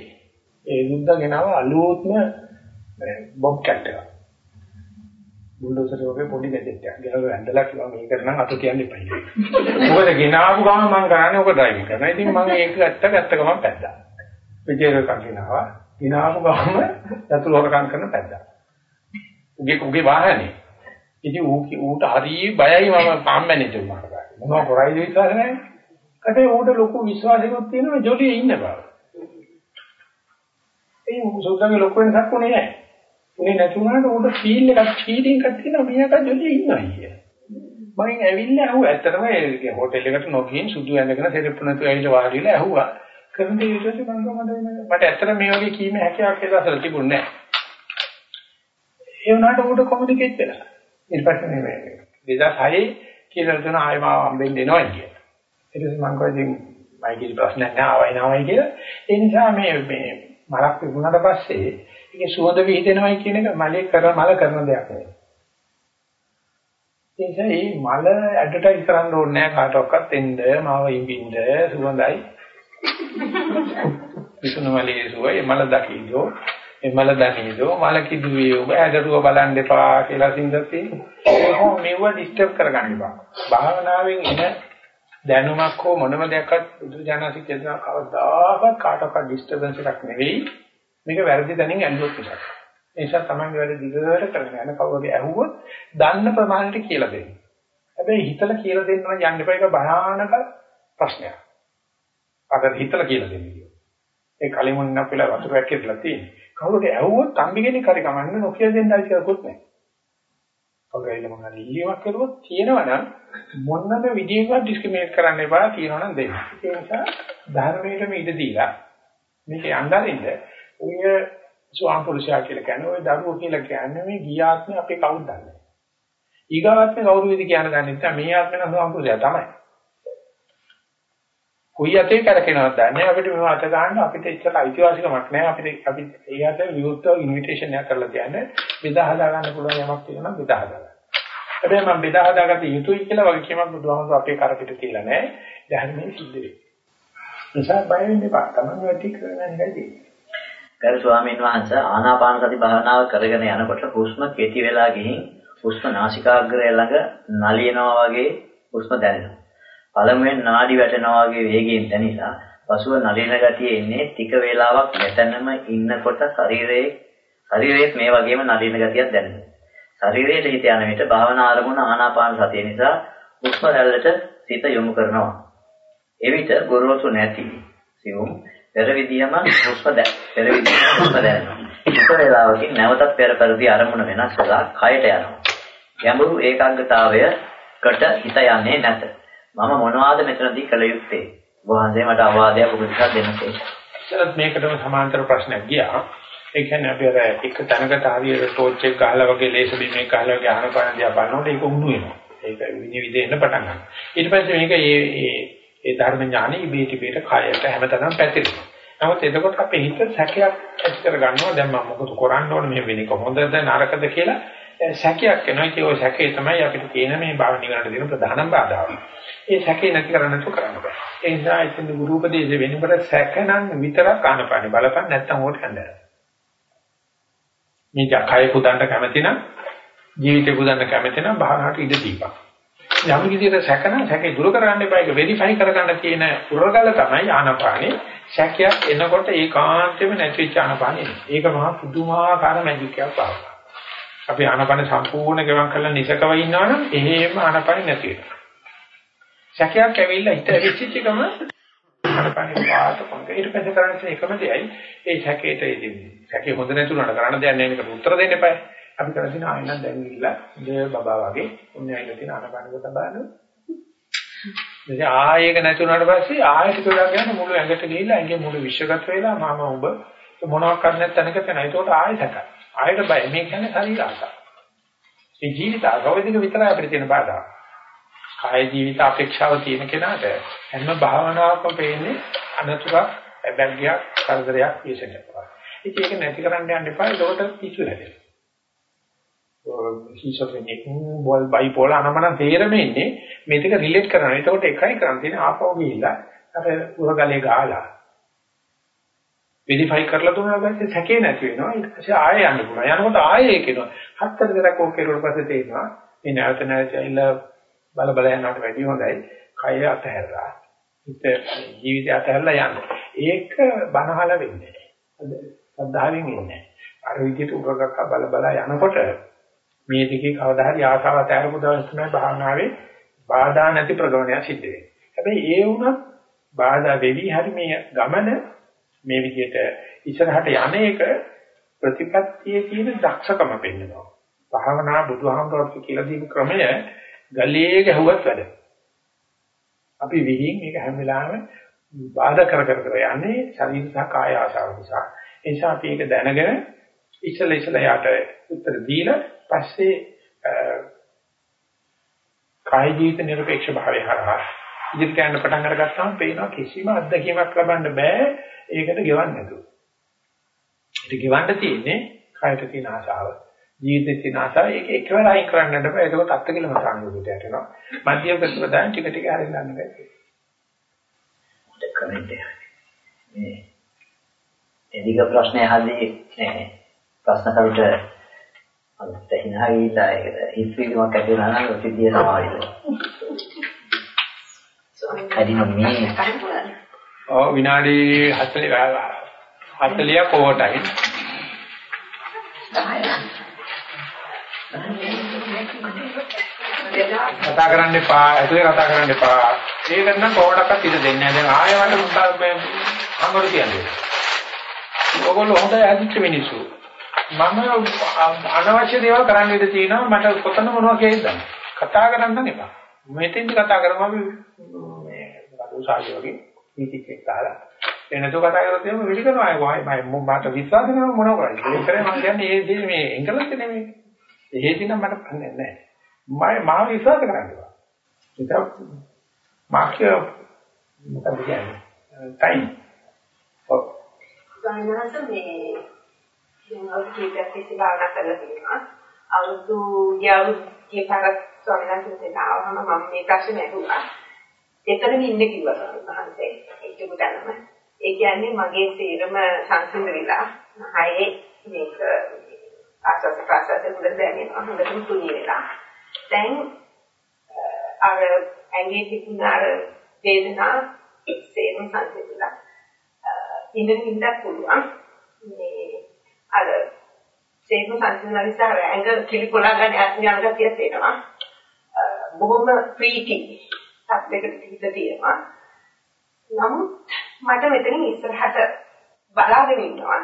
ඒ යුද්ධ ගෙනාව අලුත්ම බොබ් කැට් එක. බුල්ඩෝසර් වගේ පොඩි ගැටයක්. ගලව ඇඳලා කිව්වා මේක නම් අත කියන්න එපා. මොකද ගෙනාවු ගමන් මම කරන්නේ ඔක ඩ්‍රයිවිං කරනවා. ඉතින් මම ඒක ඇත්ත ගත්ත ගමන් පැද්දා. විජේක කන්ටිනාවා. ගෙනාවු ගමන් යතුරු හොරකම් කරන පැද්දා. උගේ උගේ වාහනේ. ඉතින් ඌ ඌට හරි බයයි මම පාම් මැනේජර් මාකට. මොනවා කරයිද විශ්වාස නැහැ. කටේ ඌට ලොකු විශ්වාසයක් තියෙනවා ජොලියේ ඉන්න බව. ඒ සුද්දාගේ ලොකු වෙනසක් උනේ නැහැ. උනේ නැති වුණාට උඩ ෆීල් එකක් ෆීලිං එකක් තියෙනවා මීයක ජොලිය ඉන්නවා කිය. මම ඇවිල්ලා අහුව ඇත්තටම ඒ හෝටල් එකට නොගින් සුදු ඇඳගෙන සෙරප්පු නැතුව ඇවිල්ලා වාඩි වෙලා ඇහුවා. කරන දේ ඊට පස්සේ මම මට මට ඇත්තට මේ වගේ කීමේ හැකියාවක් ඒ දවස්වල තිබුණේ නැහැ. ඒ වුණාට උඩ කොමියුනිකේට් වෙලා. ඊට පස්සේ මේ 2006 කියලා දෙන ආයෙ මාව හම්බෙන්න එනවා කිය. ඊට පස්සේ මම කිව්වා ඉතින් මයිකල් ප්‍රශ්නයක් නෑ ආවයි නාවයි කියලා. ඒ නිසා මේ මේ මලක් තිබුණාට පස්සේ ඒකේ සුවඳ විහිදෙනවයි කියන එක මලේ කර මල කරන දෙයක් නෙවෙයි. ඒ නිසා මේ මල ඇඩ්වර්ටයිස් කරන්න ඕනේ නැහැ කාටවත් එන්න මාව ඉඹින්න සුවඳයි. විසුණු මලේ සුවය මල දකින්නෝ මල දනියදෝ මල කිදුවේ ඔබ ඇදරුව බලන්න එපා කියලා සින්දත් තියෙනවා. මේව ඩිස්ටර්බ් කරගන්න එපා. භාවනාවෙන් එන දැනුමක් හෝ මොනම දෙයක්වත් බුදුජානසික කියන කවදාකවත් කාටවත් ඩිස්ටර්බන්ස් එකක් නෙවෙයි. මේක වැරදි තැනින් ඇල්ලුවොත් නිසා. ඒ නිසා තමයි වැඩ දිගට කරගෙන යන කවුරුගේ ඇහුවොත් දන්න ප්‍රමාණයට කියලා දෙන්න. හැබැයි හිතලා කියලා දෙන්න නම් යන්න එපා ඒක භයානක ප්‍රශ්නයක්. අර හිතලා කියලා දෙන්න කියනවා. ඒ කලින් මොන අපිලා වතුරක් කියලා තියෙන්නේ. කවුරුගේ ඇහුවොත් අම්බිගෙනි කරි කමන්න නොකිය දෙන්නයි කියලාකුත් නැහැ. කවුරුයිල මම හරි ඉල්ලීමක් කරුවොත් තියෙනවනම් මොනම විදිහකින්වත් ඩිස්ක්‍රිමිනේට් කරන්න එපා තියෙනවනම් දෙන්න. ඒ නිසා ධර්මයටම ඉඩ දීලා මේක යන්නරින්ද ඔය ස්වාම පුරුෂයා කියලා කියන්නේ ඔය දරුවෝ කියලා කියන්නේ මේ ගියාත්මේ අපි කවුද දන්නේ. ඊගාත්මේ කවුරු වෙද කියන දන්නේ නැත්නම් මේ ආත්මේ නම් ස්වාම පුරුෂයා තමයි. කොයි යතේ කරකිනවද දන්නේ අපිට මේව අත ගන්න අපිට එච්චර අයිතිවාසිකමක් නැහැ අපිට අපි ඒ අත විවෘතව ඉන්විටේෂන් එකක් කරලා තියන්නේ බෙදා හදා ගන්න පුළුවන් යමක් තියෙනවා නම් බෙදා හදා ගන්න. හැබැයි මම බෙදා හදාගත්ත යුතුයි කියලා වගේ කීමක් බුදුහාමුදුරුවෝ අපේ කරපිට තියලා නැහැ. ධර්මයේ සිද්ධ වෙන්නේ. නිසා බය වෙන්න එපා. තමන් වැටි කරන එකයි තියෙන්නේ. ගරු ස්වාමීන් වහන්සේ ආනාපාන සති භාවනාව කරගෙන යනකොට හුස්ම කෙටි වෙලා ගිහින් හුස්ම නාසිකාග්‍රය ළඟ නලියනවා වගේ හුස්ම දැනෙනවා. පළමුවෙන් නාඩි වැටෙනවා වගේ වේගයෙන් දැනිලා පසුව නලින ගතිය එන්නේ ටික වේලාවක් මෙතනම ඉන්නකොට ශරීරයේ ශරීරයේ මේ වගේම නලින ගතියක් දැනෙනවා. ශරීරයට හිත යන විට භාවනා ආරමුණ ආනාපාන සතිය නිසා හුස්ම රැල්ලට සිත යොමු කරනවා. එවිට ගොරෝසු නැති සිවුම් පෙර විදියම හුස්ම දැ පෙර විදියම හුස්ම දැනෙනවා. එක වේලාවකින් නැවතත් පෙර පරිදි අරමුණ වෙනස් වෙලා කයට යනවා. ගැඹුරු ඒකාග්‍රතාවයකට හිත යන්නේ නැත. මම මොනවාද මෙතනදී කළ යුත්තේ? වහන්සේ මට අවවාදයක් උපදෙසක් දෙන්නකේ. ඒත් මේකටම සමාන්තර ප්‍රශ්නයක් ගියා. ඒ කියන්නේ අපි අර එක තැනකට හරියට ටෝච් එක ගහලා වගේ ලේසර් බීම් එක ගහලා වගේ අහන පාන දිහා බලනකොට ඒක උණු වෙනවා. ඒක විනිවිද එන්න පටන් ගන්නවා. ඊට පස්සේ මේක මේ ඒ ධර්ම ඥානෙ ඉබේට ඉබේට කයට හැමතැනම පැතිරෙනවා. නමුත් එතකොට අපේ හිත සැකයක් ඇති කර ගන්නවා දැන් මම මොකද කරන්න ඕනේ මේ වෙන්නේ කොහොමද නරකද කියලා සැකයක් එනවා. ඒක ඔය සැකේ තමයි අපිට තියෙන මේ භාවන නිවනට දෙන ප්‍රධානම බාධාව. ඒ සැකේ නැති කරන්න තු කරන්න බෑ. ඒ නිසා ඉතින් ගුරු උපදේශ වෙනකොට සැකනම් විතරක් ආනපානේ බලපන් නැත්තම් ඕකට හඳනවා. මේ ජකය පුදන්න කැමති නම් ජීවිතේ පුදන්න කැමති නම් භාවනාවට ඉඩ දීපන්. යම් විදිහට සැකන සැකේ දුරු කරන්න එපා ඒක වෙරිෆයි කරගන්න තියෙන උරගල තමයි ආනපානේ. සැකයක් එනකොට ඒකාන්තෙම නැතිවෙච්ච ආනපානේ. ඒක මහා පුදුමාකාර මැජික් එකක් පාවා. අපි ආනපාන සම්පූර්ණ ගෙවන් කරලා නිසකව ඉන්නවනම් එහෙම ආනපාන නැති වෙනවා. සැකයක් ඇවිල්ලා හිත ඇවිච්ච ගම ආනපාන පාට පංග ඊට පස්සේ කරන්නේ එකම දෙයයි ඒ සැකේට එදින්නේ. සැකේ හොඳ නැතුණාට කරන්න දෙයක් නැහැ නේද උත්තර දෙන්න එපා. අපි කරලා තියෙන ආයෙත් දැන් ගිහිල්ලා ඉඳ බබා වගේ ඔන්න ඇවිල්ලා තියෙන ආනපාන කොට බලන්න. ඉතින් ආයෙක නැතුණාට පස්සේ ආයෙත් කියලා ගන්න මුළු ඇඟට ගිහිල්ලා ඇඟේ මුළු විශ්වගත වෙලා මම ඔබ මොනවක් කරන්නත් තැනක තැන. ඒකට ආයෙ සැකයි. ආයෙත් බය මේ කියන්නේ ශරීර ආසාව. මේ ජීවිත අවබෝධික විතරයි අපිට තියෙන බාධා. කාය ජීවිත අපේක්ෂාව තියෙන කෙනාට හැම භාවනාවකම පේන්නේ අනතුරක්, අබැග්ගයක්, කරදරයක් විශේෂයක්. ඉතින් ඒක නැති කරන්න යන්න එපා. ඒකට පිස්සු හැදෙනවා. හිසොෆෙනික් බෝල් බයිපෝල අනමන තේරෙන්නේ මේ දෙක රිලේට් කරනවා. ඒකට එකයි කරන් තියෙන්නේ ආපහු ගිහිල්ලා අර උරගලේ ගහලා වෙරිෆයි කරලා දුන්නා පස්සේ සැකේ නැති වෙනවා. ඊට පස්සේ ආයෙ යන්න පුළුවන්. යනකොට ආයෙ ඒක එනවා. හතර දෙනෙක් ඕක කෙරුවට පස්සේ තේරෙනවා මේ නැවත නැවත ඇවිල්ලා බල බල යනවට වැඩිය හොඳයි. කය අතහැරලා. හිත ජීවිතය අතහැරලා යන්න. ඒක බනහල වෙන්නේ සද්ධාවෙන් ඉන්නේ අර විදිහට උගගක්ක බල බල යනකොට මේ දිගේ කවදා හරි ආසාව අතහැරපු දවස් තමයි භාවනාවේ බාධා නැති ප්‍රගමනය සිද්ධ වෙන්නේ. හැබැයි ඒ වුණත් බාධා වෙවි හරි මේ ගමන මේ විදිහට ඉස්සරහට යන එක ප්‍රතිපත්තියේ තියෙන දක්ෂකම පෙන්වනවා. භාවනා බුදුහාමුදුරුවෝ කියලා දීපු ක්‍රමය ගලේ ගැහුවත් වැඩ. අපි විහිං මේක හැම වෙලාවෙම බාධා කර කර කර යන්නේ ශරීර සහ කාය ආශාව නිසා. ඒ නිසා අපි ඒක දැනගෙන ඉස්සල ඉස්සල යට උත්තර දීලා පස්සේ කාය ජීවිත නිර්පේක්ෂ භාවය හරහා ඉදිරියට යන්න පටන් අරගත්තාම පේනවා කිසිම අත්දැකීමක් ලබන්න බෑ ඒකට ගෙවන්න නැතුව. ඒක ගෙවන්න තියෙන්නේ කායට තියෙන ආශාව, ජීවිතේ තියෙන ආශාව ඒක එකවර අයින් කරන්න බෑ. ඒකත් අත්කලම සංයෝගයට යනවා. මධ්‍යම ප්‍රතිපදාන් ටික ටික හරින්න බෑ. කමෙන්ට් එක. මේ එදික ප්‍රශ්නය හදී නේ ප්‍රශ්න කරුට අන්ත හිනා ගිහිල්ලා ඒක හිස්වීමක් ඇති වෙනවා නම් ඔය සිද්ධිය හරිනම් මේ ඔව් විනාඩි 40 40ක් ඕවර්ටයිම්. කතා කරන්න එපා. ඇතුලේ කතා කරන්න එපා. ඒක නම් කොහොමඩක්වත් ඉඳ දෙන්නේ නැහැ. දැන් ආයෙ මට අඟුරු කියන්නේ. ඔයගොල්ලෝ හොඳයි ඇදිච්ච මිනිස්සු. මම අනවශ්‍ය දේවල් කරන්න ඉඩ තියෙනවා. මට කොතන මොනවා කියයිද? කතා කරන්න එපා. මෙතෙන්දි කතා කරමු අපි මේ උසාවිය වගේ නීතික් එක්ක අහලා එනතු කතා කරලා එහෙම විලි කරනවා. මම මට විශ්වාස කරනවා මොනව කරන්නේ? ඒක කරේ මම කියන්නේ ඒ දේ මේ එංගලන්ත නෙමෙයි. එහෙදි නම් මට පන්නේ නැහැ. මම මාව විශ්වාස කරන්නේ. ඒක මාක්‍ය මොකද කියන්නේ? ටයිම්. ඔව්. සාමාන්‍යයෙන් මේ දැන් අවුරුදු කීපයක් තිස්සේ භාවනා කරලා තියෙනවා. අවුරුදු ගියවුරු කීපයක් ස්වාමීන් වහන්සේට ආවම මම මේ ප්‍රශ්නේ ඇහුවා. එතනම ඉන්න කිව්වා ස්වාමීන් වහන්සේ. ඒක උදැනම. ඒ කියන්නේ මගේ තීරම සංසිඳවිලා හයේ මේක ආසස් ප්‍රසස් මුල දැනෙනවා. හොඳටම තුනී වෙලා. දැන් අර ඇඟේ තිබුණ අර වේදනා සේම සංසිඳිලා. ඉඳන් ඉඳ පුළුවන්. මේ අර සේම සංසිඳන නිසා ඇඟ කිලිපොලා ගන්න යන ගතියක් එනවා. බොහොම ප්‍රීති සත්‍යයකට හිත තියෙනවා. නමුත් මට මෙතනින් ඉස්සරහට බලාගෙන ඉන්නවා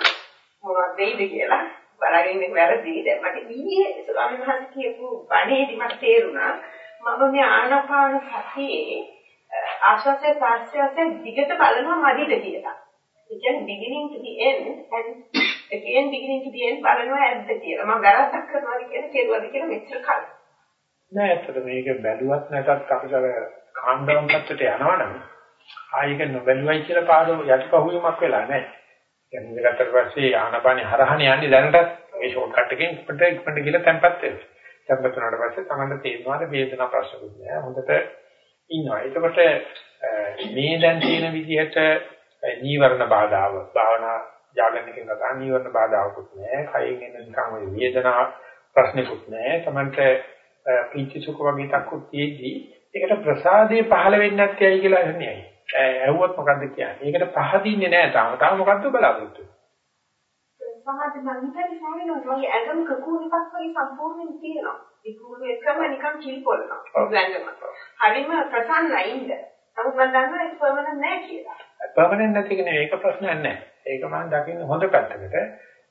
මොනවද වෙයිද කියලා බලාගෙන ඉන්න වැරදි. දැන් මට ඊයේ ස්වාමීන් වහන්සේ කියපු බණේදී මට තේරුණා මම මේ ආනාපාන සතියේ ආශ්වාසය ප්‍රශ්වාසය දිගට බලනවා මදිද කියලා. ඒ කියන්නේ beginning to the end and again beginning to the end බලනවා ඇද්ද කියලා. මම වැරද්දක් කරනවාද කියලා කෙරුවද කියලා මෙච්චර කල්. නෑ ඇත්තට මේක බැලුවත් නැතත් අපිට කාම් ඩවුන් පැත්තට යනවනම් ආයෙක නොබැලුවයි කියලා පාඩම යටිපහුවීමක් වෙලා නැහැ. කියන්නේ ගත්තට පස්සේ ආනපානේ හරහනේ යන්නේ දැනටත් මේ ෂෝට් කට් එකෙන් ඉක්මනට ඉක්මනට ගිහලා තැම්පත් වෙනවා. තැම්පත් වුණාට පස්සේ තමන්ට තේරෙනවා වේදනා ප්‍රශ්නකුත් නෑ. හොඳට ඉන්නවා. එතකොට මේ දැන් තියෙන විදිහට නීවරණ බාධාව භාවනා ජාගරණකින් කතා නීවරණ බාධාවකුත් නෑ. කයින් එන නිකන් ඔය වේදනා ප්‍රශ්නකුත් නෑ. තමන්ට පීචි සුඛ වගේ තක්කුත් තියෙද්දි ඒකට ප්‍රසාදේ පහළ වෙන්නේ නැත්තේයි කියලා අහන්නේ. ඇහුවොත් මොකද්ද කියන්නේ? ඒකට පහදින්නේ නැහැ තාම. තාම මොකද්ද බලාපොරොත්තු පහද මම හිතන්නේ සාමිනෝත් වගේ ඇඟම කකුල් එකක් වගේ සම්පූර්ණයෙන් තියෙනවා. ඒ කුළු එකම නිකන් කිල් පොළනවා. ඇඟම. හරිම ප්‍රසන්නයි ඉන්න. නමුත් මම දන්නවා ඒක පර්මනන්ට් නෑ කියලා. පර්මනන්ට් නැති කෙනෙක් ඒක ප්‍රශ්නයක් නෑ. ඒක මම දකින්න හොඳ පැත්තකට.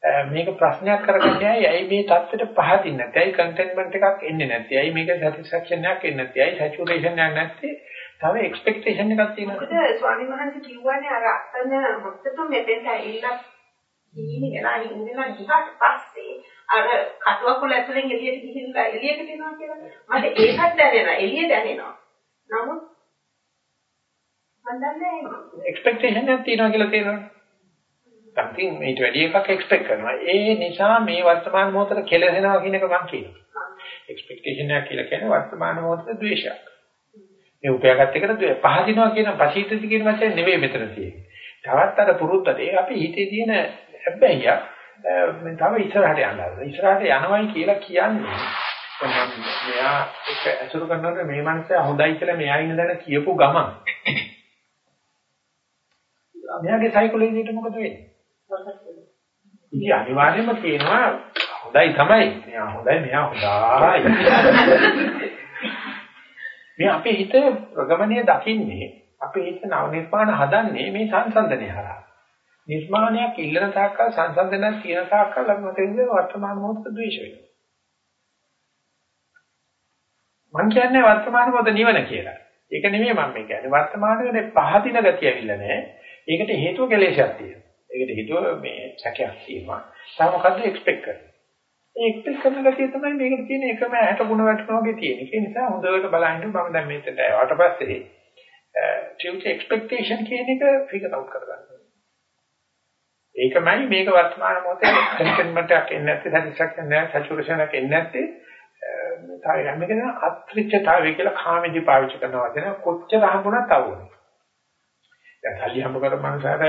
මේක ප්‍රශ්නයක් කරගන්නේ ඇයි? මේ தත්ත්වෙට පහදින්නේ? නැත්තේ ඇයි කන්ටේන්මන්ට් එකක් එන්නේ නැත්තේ? ඇයි මේක සැටිස්ෆැක්ෂන් එකක් එන්නේ නැත්තේ? ඇයි සැචුරේෂන් එකක් නැත්තේ? තව එක්ස්පෙක්ටේෂන් එකක් තියෙනවා මොකද ස්වාමීන් වහන්සේ කිව්වනේ අර අතන මොකටද මෙතෙන්ට ඇවිල්ලා වෙලා ඉඳලා ගිහට පස්සේ අර කටුවකුල ඇතුලෙන් එළියට ගිහිල්ලා එළියට එනවා කියලා. මට ඒකත් දැනෙනවා. එළිය දැනෙනවා. නමුත් මම දන්නේ එක්ස්පෙක්ටේෂන් එකක් තියෙනවා කියලා තේරෙනවා something මේට වැඩි එකක් එක්ස්පෙක්ට් කරනවා. ඒ නිසා මේ වර්තමාන මොහොතේ කෙලෙසෙනවා කියන එක මම කියනවා. එක්ස්පෙක්ටේෂන් එක කියලා කියන්නේ වර්තමාන මොහොතේ ද්වේෂයක්. මේ උපයාගත් එකට ද්වේ පහදිනවා කියන පශීතති කියන වචනේ නෙවෙයි මෙතන තියෙන්නේ. තවත් අර පුරුද්දට ඒ අපි හිතේ තියෙන හැබැයි මේ තව ඉස්සරහට යන්න හදනවා. ඉස්සරහට යනවයි කියලා කියන්නේ මම මෙයා එක ඇසුරු කරනකොට මේ මනුස්සයා හොඳයි කියලා මෙයා ඉන්න දැන කියපු ගමන් මෙයාගේ සයිකොලොජියට මොකද වෙන්නේ? ඉතින් අනිවාර්යයෙන්ම කියනවා හොඳයි තමයි. මෙයා හොඳයි මෙයා හොඳයි. මේ අපේ හිත ප්‍රගමණය දකින්නේ අපේ හිත නව නිර්මාණ හදන්නේ මේ සංසන්දනය හරහා. නිර්මාණයක් ඉල්ලන තාක්කල් සංසන්දනයක් තියෙන තාක්කල් අපි මතෙන්ද වර්තමාන මොහොත ද්වේෂ වෙනවා. මම කියන්නේ වර්තමාන මොහොත නිවන කියලා. ඒක නෙමෙයි මම කියන්නේ. වර්තමාන වෙන්නේ පහදින ගතිය ඇවිල්ලා නැහැ. ඒකට හේතුව කෙලෙසක් තියෙනවා. ඒකට හිතුව මේ සැකයක් තියෙනවා. තා මොකද්ද එක්ස්පෙක්ට් කරන්නේ? ඒ එක්ස්පෙක්ට් කරන ගැතිය තමයි මේකට තියෙන එකම 60 ගුණ වැටෙනවා වගේ තියෙන. ඒ නිසා හොඳට බලහින්න මම දැන් මේකට ආවට පස්සේ future expectation කියන එක figure out කරගන්න. ඒකමයි මේක වර්තමාන මොහොතේ contentment එකක් එන්නේ නැත්තේ satisfaction එකක් saturation එකක් එන්නේ නැත්තේ තායි යන්නේ කියන අත්‍රිච්ඡතාවය කියලා කාමෙදි පාවිච්චි කරන වචන කොච්චර හම්බුණත් අවුනේ. දැන් සල්ලි හම්බ කරන මනුස්සයර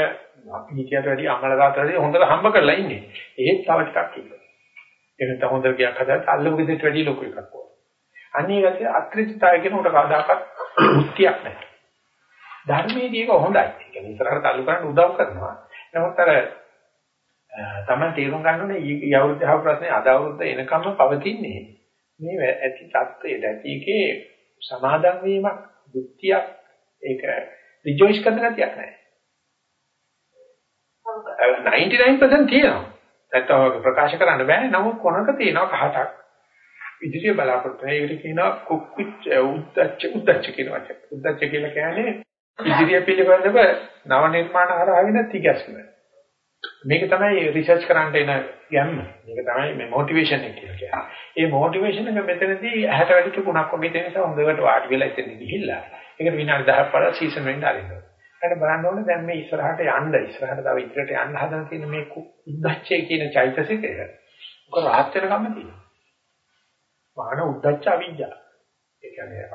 අපි හිතයට වැඩිය අම්මලා තාත්තලාදී හොඳට හම්බ කරලා ඉන්නේ. ඒත් තව ටිකක් ඉන්න. ඒකට හොඳ ගයක් හදාගත්ත අල්ලපු ගෙදරට වැඩිය ලොකු එකක් ඕන. අනිත් එක අත්‍රිචිතය කියන උට කවදාකවත් මුක්තියක් නැහැ. ධර්මයේදී ඒක හොඳයි. ඒ කියන්නේ ඉතරකට تعلق කරන්න උදව් කරනවා. නමුත් අර තමයි තේරුම් ගන්න ඕනේ ඊ අවුරුද්දව ප්‍රශ්නේ අද අවුරුද්ද එනකම්ම පවතින්නේ. මේ ඇති தත්ත්වයේ ඇති එකේ සමාදන් වීමක්, බුද්ධියක් ඒක රිජොයිස් කරන ගතියක් නැහැ. 99% තියෙනවා. නැත්තම් ප්‍රකාශ කරන්න බෑ. නමුත් කොනක තියෙනවා කහටක්. ඉදිරිය බලාපොරොත්තු වෙන ඒකට කියනවා කුක්විච් උද්දච්ච උද්දච්ච කියන වචන. උද්දච්ච කියලා කියන්නේ ඉදිරිය පිළිබඳව නව නිර්මාණ හරහා වෙන තිගැස්ම. මේක තමයි රිසර්ච් කරන්න එන යන්න. මේක තමයි මේ මොටිවේෂන් එක කියලා කියන්නේ. මේ මොටිවේෂන් එක මෙතනදී ඇහැට වැඩි තුනක් වගේ තියෙන නිසා හොඳට වාඩි වෙලා ඉතින් ගිහිල්ලා. ඒකට විනාඩි 10ක් වඩා සීසන් වෙන්න ආරින්න. ඊට බලන්න ඕනේ දැන් මේ ඉස්සරහට යන්න ඉස්සරහට තව ඉදිරියට යන්න හදන තියෙන මේ උද්දච්චය කියන චෛතසිකය. ඔක රහත් වෙනකම්ම තියෙනවා. මාන උද්දච්ච අවිජ්ජා. ඒ කියන්නේ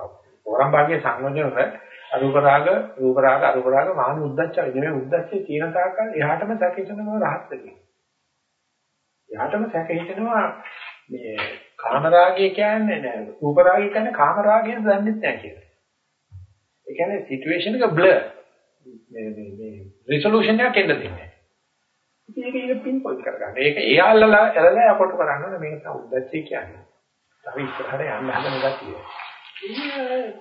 වරම් භාගයේ සංයෝජන වල අරූප රාග, රූප රාග, අරූප රාග මාන උද්දච්ච මේ උද්දච්චයේ තියෙන තාක්කල් එහාටම සැකහිතනවා රහත් වෙනවා. එහාටම සැකහිතනවා මේ කාම රාගය කියන්නේ නෑ. රූප රාගය කියන්නේ කාම රාගයෙන් දන්නේ නැහැ කියලා. ඒ කියන්නේ සිටුේෂන් එක බ්ලර්. මේ මේ මේ රිසොලූෂන් එකක් එන්න දෙන්නේ. ඉතින් ඒක ඒක පින් පොයින්ට් කරගන්න. ඒක ඒ අල්ලලා එළලා අපොට කරන්න ඕනේ මේක තමයි උද්දච්චය කියන්නේ. තව ඉස්සරහට යන්න හදන ගතිය.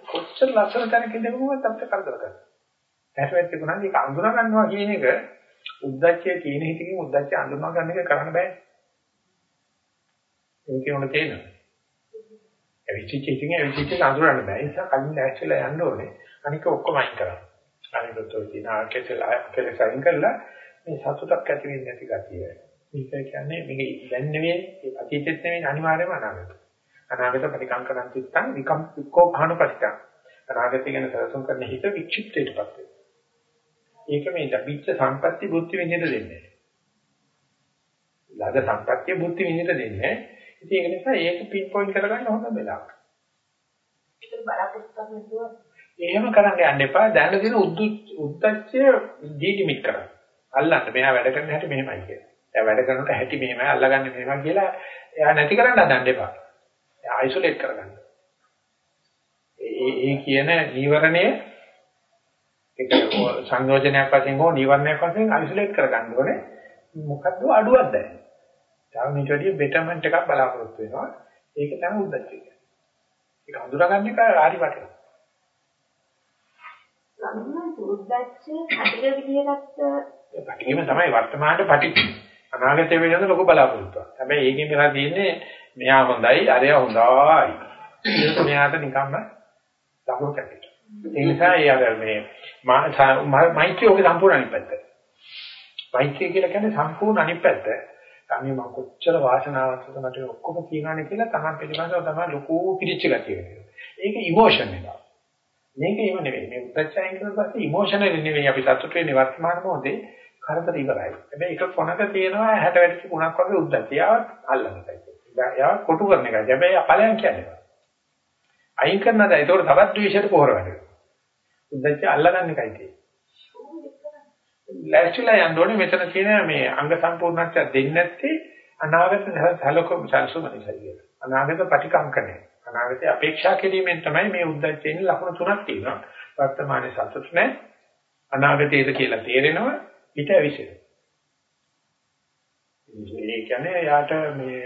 කොච්චර ලස්සන තැනක ඉඳගමුවත් අපිට කරදර කරනවා. ඇහැට තිබුණා මේක අඳුනා ගන්නවා කියන එක උද්දච්චය තියෙන හිතකින් උද්දච්චය අඳුනා ගන්න එක කරන්න බෑ. ඒක උන තේනවා. එවිචිච ඉතින් එවිචිච අඳුරන්න බෑ. ඒ නිසා කලින් ඇක්චුअली යන්න ඕනේ. අනික ඔක්කොම අයින් කරන්න. අනික ඔතන තියෙන කෙසලා කෙලස් අයින් කරලා මේ සතුටක් ඇති වෙන්නේ නැති ගතිය. මේක කියන්නේ මේක දැන් නෙවෙයි අතීතෙත් නෙවෙයි අනිවාර්යයෙන්ම අනාගත. අනාගත පරිකංකරන් තිත්තන් විකම් විකෝ භාන පරිකං. අනාගතය ගැන සැලසුම් කරන හිත වික්ෂිප්තයටපත් වෙනවා. ඒක මේ ලැබිච්ච සම්පත්‍ති බුද්ධ විඳින්න දෙන්නේ. ලද සම්පත්‍ය බුද්ධ විඳින්න දෙන්නේ. ඉතින් ඒක නිසා ඒක පින් පොයින්ට් කරගන්න හොඳ වෙලාවක්. ඒක බලාපොරොත්තු වෙනවා. එහෙම කරන්න යන්න එපා. දැන් දින උද්දච්චය ඩීලිමිට් කරන්න. අල්ලන්න මෙයා වැඩ කරන හැටි මෙහෙමයි කියලා. එයා වැඩ කරනකොට හැටි මෙහෙමයි අල්ලගන්නේ මෙහෙමයි කියලා එයා නැති කරන්න හදන්න එපා. එයා අයිසොලේට් කරගන්න. ඒ ඒ කියන නීවරණය ඒක සංයෝජනයක් වශයෙන් හෝ නීවරණයක් වශයෙන් අයිසොලේට් කරගන්න ඕනේ. මොකද්ද අඩුවක් දැන්. තව මේට වැඩිය බෙටර්මන්ට් එකක් බලාපොරොත්තු වෙනවා. ඒක තමයි උද්දච්චය. ඒක හඳුනාගන්න එක හරි වටිනවා. සම්මත උද්දච්චය කටික විදිහකට පැටිගෙම තමයි වර්තමානයේ පැටි. අනාගතයේ වෙනද ලොකු බලාපොරොත්තුවක්. හැබැයි ඒකෙන් මෙහා තියෙන්නේ මෙයා හොඳයි, අරයා හොඳයි. ඒක මෙයාට නිකම්ම ලකුණු කැපෙන. ඒ නිසා ඒ අර මේ මෛත්‍රිය ඔගේ සම්පූර්ණ අනිත් පැත්ත. මෛත්‍රිය කියලා කියන්නේ සම්පූර්ණ අනිත් පැත්ත. කන්නේ මම කොච්චර වාසනාවන්තද මට ඔක්කොම කියනවානේ කියලා තමන් පිළිබඳව තමයි ලොකු පිළිච්ච ගතිය වෙනවා. ඒක ඉමෝෂන් එකක්. මේක එහෙම නෙවෙයි. මේ උද්දච්චයෙන් කියන පස්සේ ඉමෝෂනලි නෙවෙයි අපි සතුට වෙන්නේ වර්තමාන මොහොතේ කරදර ඉවරයි. හැබැයි එක කොනක තියෙනවා 60 වැඩි කුණක් වගේ උද්දච්චයවත් අල්ලන්නයි. එයා කොටු කරන එකයි. හැබැයි අපලයන් කියන්නේ. අයින් කරනද ඒතකොට තවත් ද්වේෂයට පොහොර වැඩෙනවා. උද්දච්චය අල්ලගන්න එකයි තියෙන්නේ. ලැස්තිලා යන්න ඕනේ මෙතන තියෙන මේ අංග සම්පූර්ණත්වය දෙන්නේ නැත්තේ අනාගත සලක සල්සුම නිසා කියලා. අනාගත ප්‍රතිකංකණය. අනාගතේ අපේක්ෂා කිරීමෙන් තමයි මේ උද්දච්චයෙන් ලකුණු තුනක් තියෙනවා. වර්තමානයේ සතුට නැහැ. අනාගතයේද කියලා තේරෙනවා පිට ඇවිසෙනවා. ඒ කියන්නේ යාට මේ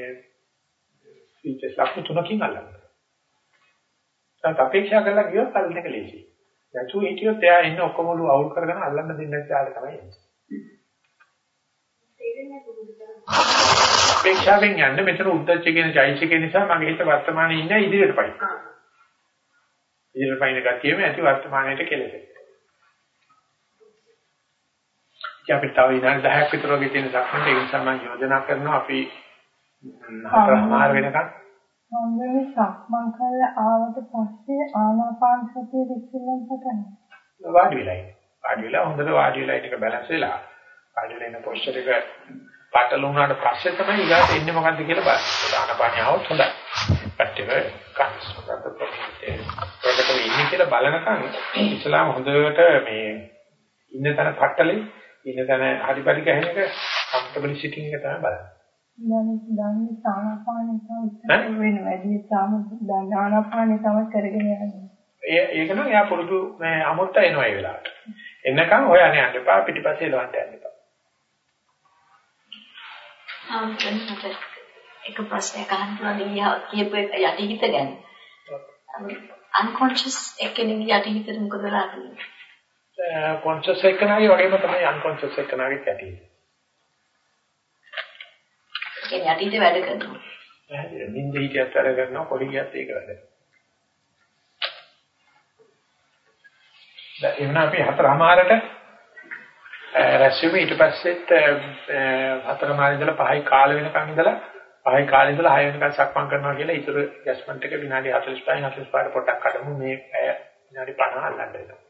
ෆීචර්ස් ලක්ෂණ තුනකින් අල්ලනවා. දැන් අපේක්ෂා කරලා ගියොත් අල්ලන එක ලේසියි. නැතු හිටියොත් එයා එන්න ඔක්කොම අවුල් කරගෙන අල්ලන්න දෙන්නේ නැති ආල තමයි එන්නේ. අපේක්ෂාවෙන් යන්න මෙතන උද්දච්ච කියන චෛසික නිසා මගේ හිත වර්තමානයේ ඉන්න ඉදිරියට පයි. ඉදිරියට පයින් ගතියෙම ඇති වර්තමානයේට කෙලෙසේ. ඉතින් අපි තව විනාඩි 10ක් විතර වගේ තියෙන සක්මන්ට ඒ නිසා මම යෝජනා කරනවා අපි හතරමාර වෙනකන් මම සක්මන් කරලා ආවට පස්සේ ආනාපාන සතිය විශ්ලේෂණ පටන් වාඩි වෙලා ඉන්න. වාඩි වෙලා හොඳට වාඩි වෙලා ඉන්න එක බැලන්ස් වෙලා වාඩි වෙලා ඉන්න පොස්චර් එක පටල වුණාට පස්සේ තමයි ඊගාට එන්නේ මොකද්ද කියලා බලන්න. ආනාපානිය આવොත් හොඳයි. පැත්තේ කන්ස් මොකද්ද ප්‍රොජෙක්ට් එකේ ඉන්නේ කියලා බලනකන් ඉස්ලාම හොඳට මේ ඉන්න තැන පටලේ ඉන්න තැන හරි පරි ගහන එක කම්ෆර්ටබල් සිටින් එක තමයි බලන්නේ. දැන් දැන් ආනාපානෙ තමයි වෙන වැඩි සාම දැන් ආනාපානෙ තමයි කරගෙන යන්නේ. ඒ ඒක නම් එයා පුරුදු මේ අමුත්ත එනවා ඒ වෙලාවට. එන්නකම් හොයන්නේ යන්න එපා පිටිපස්සේ ලවන්ට යන්න එපා. ආම්කන්ට එක ප්‍රශ්නයක් අහන්න පුළුවන් ඊයා කියපු එක යටිහිත ගැන. unconscious එකෙනෙක් යටිහිතට මොකද වෙලා තියෙන්නේ? කොන්ෂස් එකනාගේ වගේම තමයි අන්කොන්ෂස් එකනාගේ යටිහිත. ඒ යටිහිත වැඩ කරනවා. නින්ද හිතියත් වැඩ කරනවා පොඩි ගියත් ඒක වැඩ කරනවා. දැන් එන්න අපි හතරමාරට රැස්වෙමු ඊට පස්සෙත් හතරමාර ඉඳලා පහයි කාල වෙනකන් ඉඳලා පහයි කාලේ ඉඳලා හය වෙනකන් සක්මන් කරනවා කියලා ඊටු ඇඩ්ජස්ට්මන්ට් එක විනාඩි 45 45ට පොඩ්ඩක් අඩමු මේ විනාඩි 50 අල්ලන්න වෙනවා.